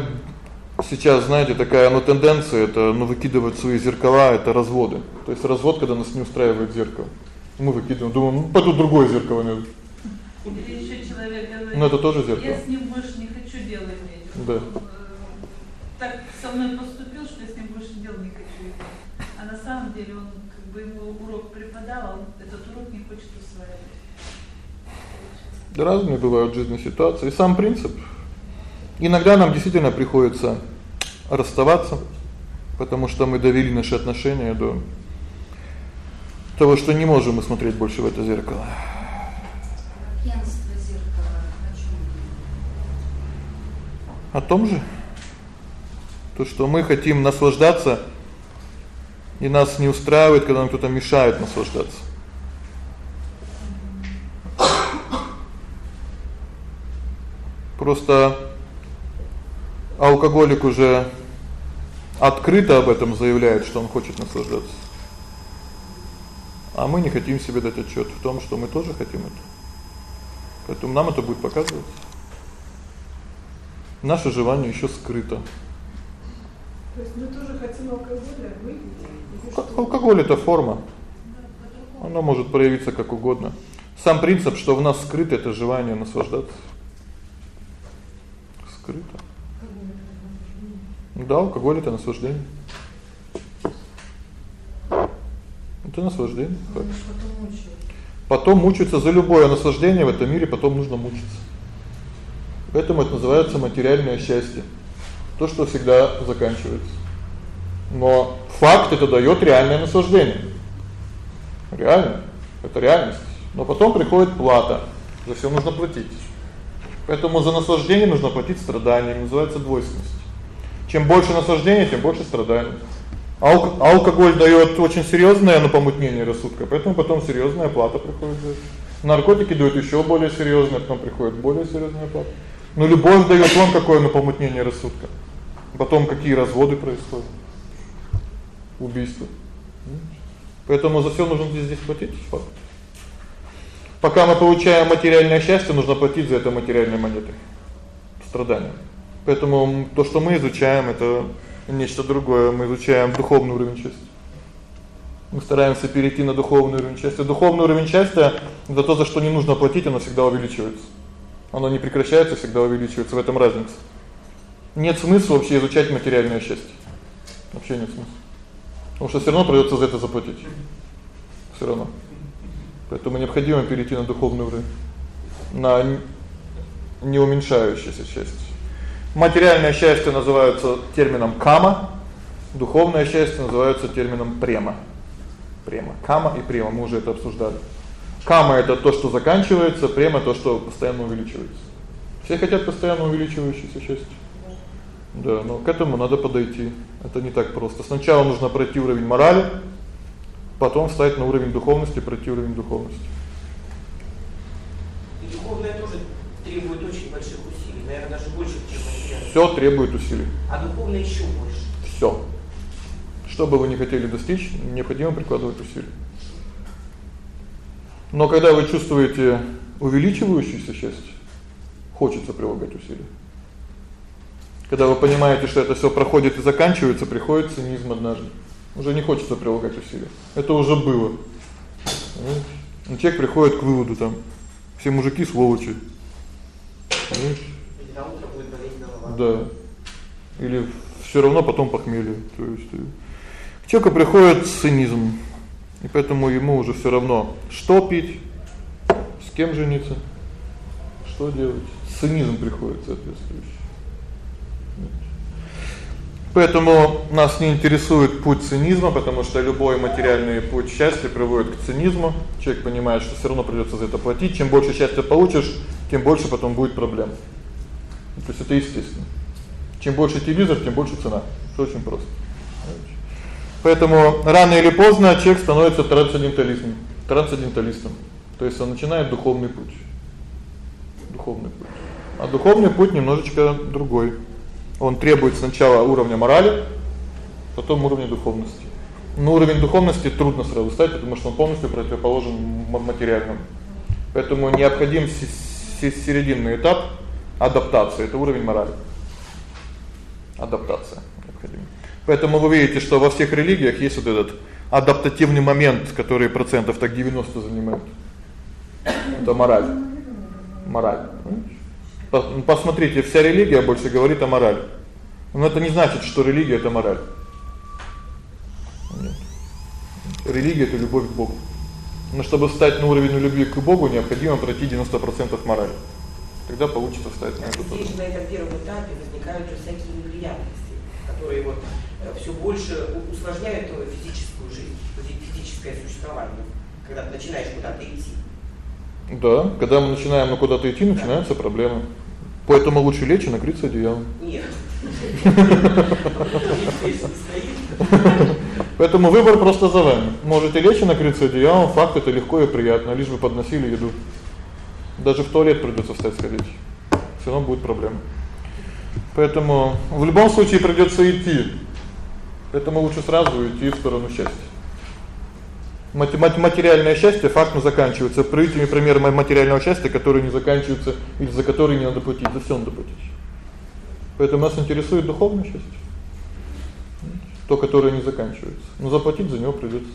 сейчас, знаете, такая, ну, тенденция это, ну, выкидывать свои зеркала это разводы. То есть развод, когда нас не устраивает зеркало. Мы выкидываем, думаем, ну, пойду другое зеркало найду. Или еще человек говорит, Ну, это тоже зеркало. я с ним больше не хочу дела иметь. Да. Э, Так со мной поступил, что я с ним больше дел не хочу иметь. А на самом деле он как бы ему урок преподал, а он этот урок не хочет усваивать. Да разные бывают жизни ситуации. И сам принцип. Иногда нам действительно приходится расставаться, потому что мы довели наши отношения до того, что не можем мы смотреть больше в это зеркало. Агентство зеркала о чем? О том же, то, что мы хотим наслаждаться, и нас не устраивает, когда нам кто-то мешает наслаждаться. Просто алкоголик уже открыто об этом заявляет, что он хочет наслаждаться. А мы не хотим себе дать отчёт в том, что мы тоже хотим это. Поэтому нам это будет показываться. Наше желание ещё скрыто. То есть мы тоже хотим алкоголя Как что? алкоголь это форма. Оно может проявиться как угодно. Сам принцип, что в нас скрыто это желание наслаждаться. Скрыто. Да, алкоголь это наслаждение. Это наслаждение. Потом мучают. Потом мучиться за любое наслаждение в этом мире, потом нужно мучиться. Поэтому это называется материальное счастье. То, что всегда заканчивается. Но факт это даёт реальное наслаждение. Реально. Это реальность. Но потом приходит плата. За всё нужно платить. Поэтому за наслаждение нужно платить страданиями, называется двойственность. Чем больше наслаждения, тем больше страданий. Алк алкоголь даёт очень серьёзное ну, помутнение рассудка, поэтому потом серьёзная плата приходит за это. Наркотики дают ещё более серьёзное, потом приходит более серьёзная плата. Но любовь даёт вон какое ну, помутнение рассудка. Потом какие разводы происходят. Убийства. Поэтому за всё нужно здесь платить, факт. Пока мы получаем материальное счастье, нужно платить за это материальной монетой. Страдания. Поэтому то, что мы изучаем это нечто другое, мы изучаем духовный уровень счастья. Мы стараемся перейти на духовный уровень счастья. Духовный уровень счастья это то, за что не нужно платить, оно всегда увеличивается. Оно не прекращается, всегда увеличивается, в этом разница. Нет смысла вообще изучать материальное счастье. Вообще нет смысла. Потому что всё равно придётся за это заплатить. Всё равно. Поэтому необходимо перейти на духовный уровень. На не уменьшающееся счастье. Материальное счастье называется термином кама, духовное счастье называется термином према. Према. Кама и према, мы уже это обсуждали. Кама это то, что заканчивается, према то, что постоянно увеличивается. Все хотят постоянно увеличивающееся счастье. Да, но к этому надо подойти. Это не так просто. Сначала нужно пройти уровень морали, потом встать на уровень духовности, пройти уровень духовности. И духовное тоже требует очень больших усилий, наверное, даже больше, чем материальное. Всё требует усилий. А духовное ещё больше. Всё. Что бы вы ни хотели достичь, необходимо прикладывать усилия. Но когда вы чувствуете увеличивающееся счастье, хочется прилагать усилия. Когда вы понимаете, что это всё проходит и заканчивается, приходит цинизм однажды. Уже не хочется прилагать усилия. Это уже было. Ну человек приходит к выводу там: все мужики сволочи. Понимаете? И на утро будет болеть голова. Да. Или всё равно потом похмелье. То есть э, к человеку приходит цинизм. И поэтому ему уже всё равно, что пить, с кем жениться, что делать. Цинизм приходит соответствующий. Поэтому нас не интересует путь цинизма, потому что любой материальный путь счастья приводит к цинизму. Человек понимает, что всё равно придётся за это платить. Чем больше счастья получишь, тем больше потом будет проблем. То есть это естественно. Чем больше телевизор, тем больше цена. Всё очень просто. Поэтому рано или поздно человек становится трансценденталистом, трансценденталистом. То есть он начинает духовный путь. Духовный путь. А духовный путь немножечко другой. Он требует сначала уровня морали, потом уровня духовности. Но уровень духовности трудно сразу стать, потому что он полностью противоположен материальному. Поэтому необходим серединный этап адаптации это уровень морали. Адаптация необходима. Поэтому вы видите, что во всех религиях есть вот этот адаптативный момент, который процентов так 90 занимает. Это мораль. Мораль. Посмотрите, вся религия больше говорит о морали. Но это не значит, что религия это мораль. Нет. Религия это любовь к Богу. Но чтобы встать на уровень любви к Богу, необходимо пройти 90% морали. Тогда получится встать на этот уровень. Здесь на этом первом этапе возникают уже всякие неприятности, которые вот э, всё больше усложняют твою физическую жизнь, физическое существование, когда ты начинаешь куда-то идти. Да, когда мы начинаем на куда-то идти, начинаются проблемы. Поэтому лучше лечь и накрыться одеялом. Нет. Поэтому выбор просто за вами. Можете лечь и накрыться одеялом, факт это легко и приятно, лишь бы подносили еду. Даже в туалет придётся встать сходить. Всё равно будет проблема. Поэтому в любом случае придётся идти. Поэтому лучше сразу идти в сторону счастья материальное счастье фактно заканчивается. Приведите пример материального счастья, который не заканчивается или за который не надо платить, за всё надо платить. Поэтому нас интересует духовное счастье. То, которое не заканчивается. Но заплатить за него придётся.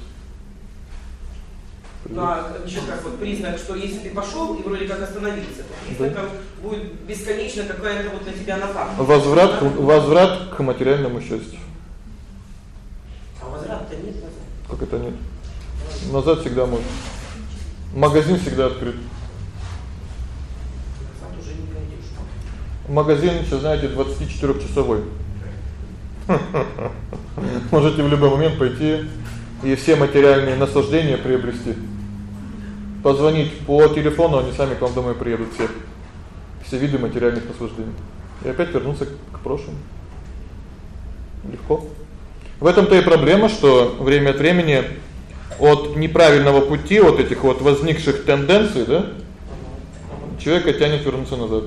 Да, ещё как вот признак, что если ты пошёл и вроде как остановился, то признаком да. будет бесконечно какая-то вот на тебя нападка. Возврат возврат к материальному счастью. А возврата нет. Как это нет? Назад всегда можно. Магазин всегда открыт. Магазин, сейчас знаете, 24-часовой. [laughs] Можете в любой момент пойти и все материальные наслаждения приобрести. Позвонить по телефону, они сами к вам домой приедут все. Все виды материальных наслаждений. И опять вернуться к прошлому. Легко. В этом-то и проблема, что время от времени от неправильного пути, от этих вот возникших тенденций, да? Человека тянет вернуться назад.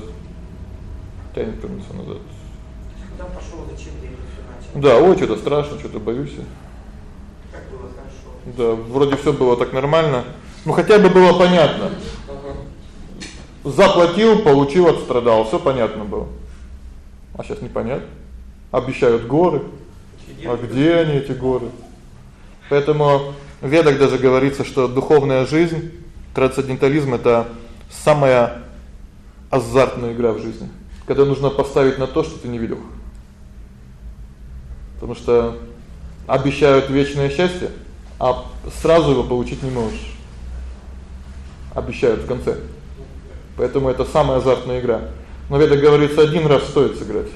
Тянет вернуться назад. Куда пошёл, зачем я всё начал? Да, ой, что-то страшно, что-то боюсь. Как было хорошо. Да, вроде всё было так нормально. Ну хотя бы было понятно. Заплатил, получил, отстрадал, всё понятно было. А сейчас непонятно. Обещают горы. А где они эти горы? Поэтому в Ведах даже говорится, что духовная жизнь, трансцендентализм это самая азартная игра в жизни, когда нужно поставить на то, что ты не видел. Потому что обещают вечное счастье, а сразу его получить не можешь. Обещают в конце. Поэтому это самая азартная игра. Но веда говорится, один раз стоит сыграть.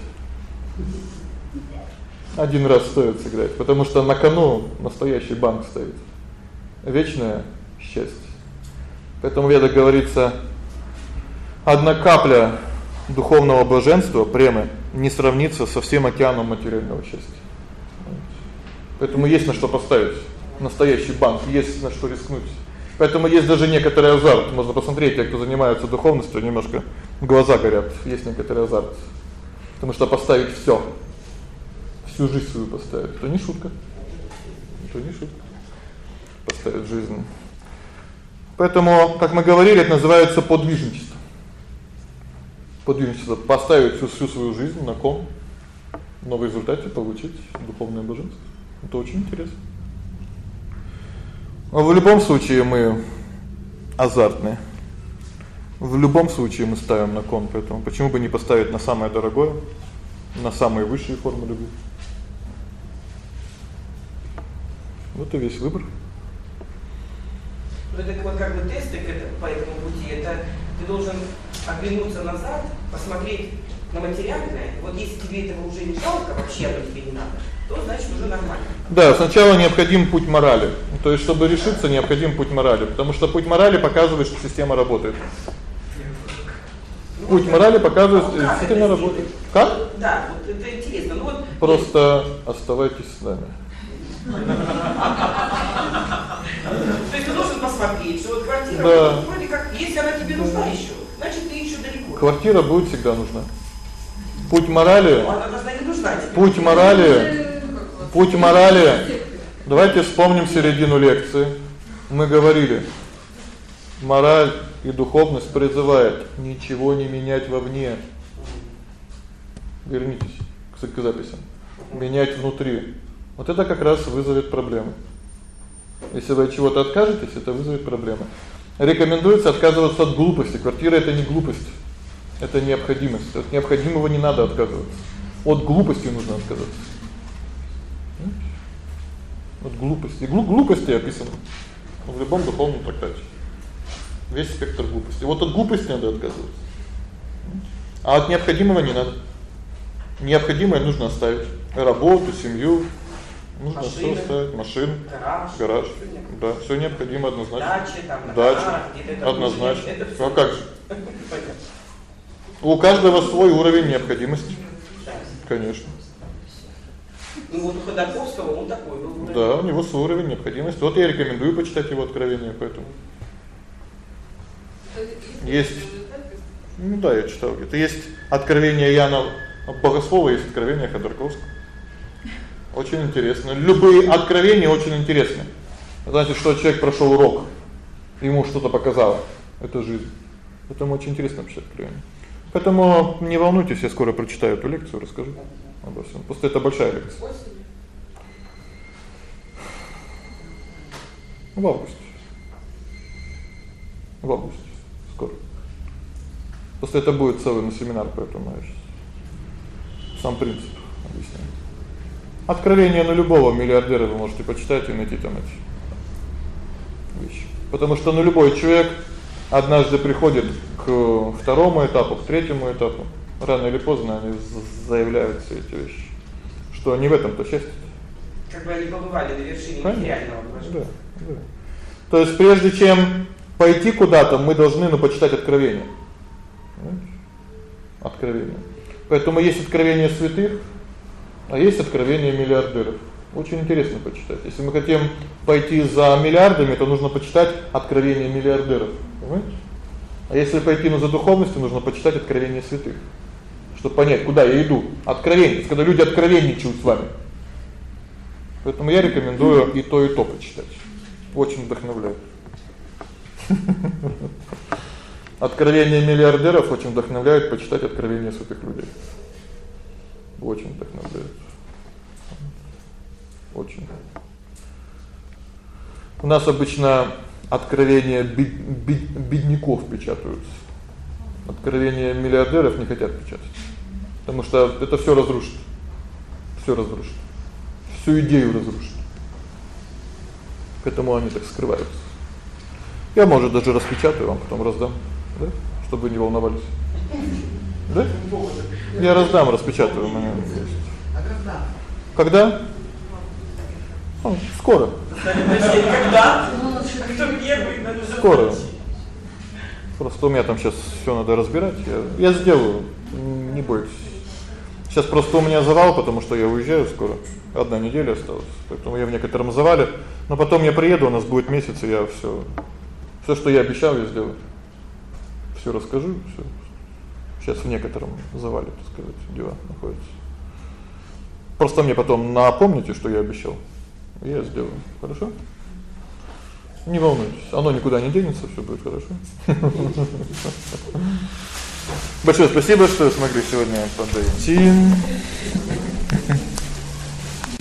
Один раз стоит сыграть, потому что на кону настоящий банк стоит. Вечное счастье. Поэтому веда говорится, одна капля духовного блаженства, премы, не сравнится со всем океаном материального счастья. Поэтому есть на что поставить. Настоящий банк, есть на что рискнуть. Поэтому есть даже некоторый азарт. Можно посмотреть, те, кто занимается духовностью, немножко глаза горят. Есть некоторый азарт. Потому что поставить всё, всю жизнь свою поставить это не шутка. Это не шутка. Поставить жизнь. Поэтому, как мы говорили, это называется подвижничество. Подвижничество поставить всю, всю свою жизнь на кон, но в результате получить духовное блаженство. Это очень интересно. Но в любом случае мы азартные. В любом случае мы ставим на кон, поэтому почему бы не поставить на самое дорогое, на самые высшие формы любви? Вот и весь выбор. Ну это вот как бы тесты к этому, по этому пути. Это ты должен оглянуться назад, посмотреть на материальное. Вот если тебе этого уже не жалко, вообще оно тебе не надо, то значит уже нормально. Да, сначала необходим путь морали. То есть чтобы решиться, необходим путь морали, потому что путь морали показывает, что система работает. Путь морали показывает, что система работает. Как? Да, вот это интересно. Ну вот Просто оставайтесь с нами. То есть ты должен посмотреть, что вот квартира Да. вроде как, если она тебе нужна еще, значит ты еще далеко. Квартира будет всегда нужна. Путь морали, Она должна не нужна тебе. путь морали, путь морали. Давайте вспомним середину лекции. Мы говорили: мораль и духовность призывают ничего не менять вовне. Вернитесь к записям. Менять внутри. Вот это как раз вызовет проблемы. Если вы от чего-то откажетесь, это вызовет проблемы. Рекомендуется отказываться от глупости. Квартира это не глупость. Это необходимость. От необходимого не надо отказываться. От глупости нужно отказаться. От глупости. Глу глупости описано в любом духовном трактате. Весь спектр глупости. Вот от глупости надо отказываться. А от необходимого не надо. Необходимое нужно оставить. Работу, семью, нужно Машины. оставить, машину, Гараж. гараж. Да, всё необходимо однозначно. Дачи там, Дача. это Однозначно. это а как же? [laughs] У каждого свой уровень необходимости. Конечно. Ну вот у Ходорковского он такой был. Да, у него свой уровень необходимости. Вот я рекомендую почитать его откровения, поэтому. Есть. Ну да, я читал где-то. Есть откровение Иоанна Богослова, есть откровение Ходорковского. Очень интересно. Любые откровения очень интересны. Значит, что человек прошёл урок, ему что-то показало. Это жизнь. Поэтому очень интересно почитать откровение. Поэтому не волнуйтесь, я скоро прочитаю эту лекцию, расскажу обо всем. Просто это большая лекция. В августе. В августе. Скоро. После это будет целый на семинар, поэтому я сейчас сам принцип объясняю. Откровение на любого миллиардера вы можете почитать и найти там эти вещи. Потому что ну любой человек однажды приходит к второму этапу, к третьему этапу. Рано или поздно они заявляют все эти вещи, что они в этом-то счастье. Как бы они побывали на вершине Конечно. материального Да, блаженства. да. То есть прежде чем пойти куда-то, мы должны ну почитать откровение. Откровение. Поэтому есть откровение святых, а есть откровение миллиардеров. Очень интересно почитать. Если мы хотим пойти за миллиардами, то нужно почитать откровение миллиардеров, понимаете? А если пойти ну, за духовностью, нужно почитать откровение святых. Чтобы понять, куда я иду. Откровение, когда люди откровенничают с вами. Поэтому я рекомендую и то, и то почитать. Очень вдохновляет. [laughs] Откровения миллиардеров очень вдохновляют почитать откровения святых людей. Очень вдохновляет. Очень. У нас обычно откровения бед, бед, бедняков печатаются. Откровения миллиардеров не хотят печатать. Потому что это всё разрушит. Всё разрушит. Всю идею разрушит. Поэтому они так скрываются. Я, может, даже распечатаю вам, потом раздам, да? Чтобы вы не волновались. Да? Я раздам, распечатаю, у меня есть. А когда? Когда? Ну, скоро. Когда? Скоро. Просто у меня там сейчас всё надо разбирать. Я я сделаю, не бойтесь. Сейчас просто у меня завал, потому что я уезжаю скоро. Одна неделя осталась. Поэтому я в некотором завале, но потом я приеду, у нас будет месяц, и я всё всё, что я обещал, я сделаю. Всё расскажу, всё. Сейчас в некотором завале, так сказать, дела находятся. Просто мне потом напомните, что я обещал. Я сделаю. Хорошо? Не волнуйтесь, оно никуда не денется, всё будет хорошо. [laughs] Большое спасибо, что смогли сегодня подойти.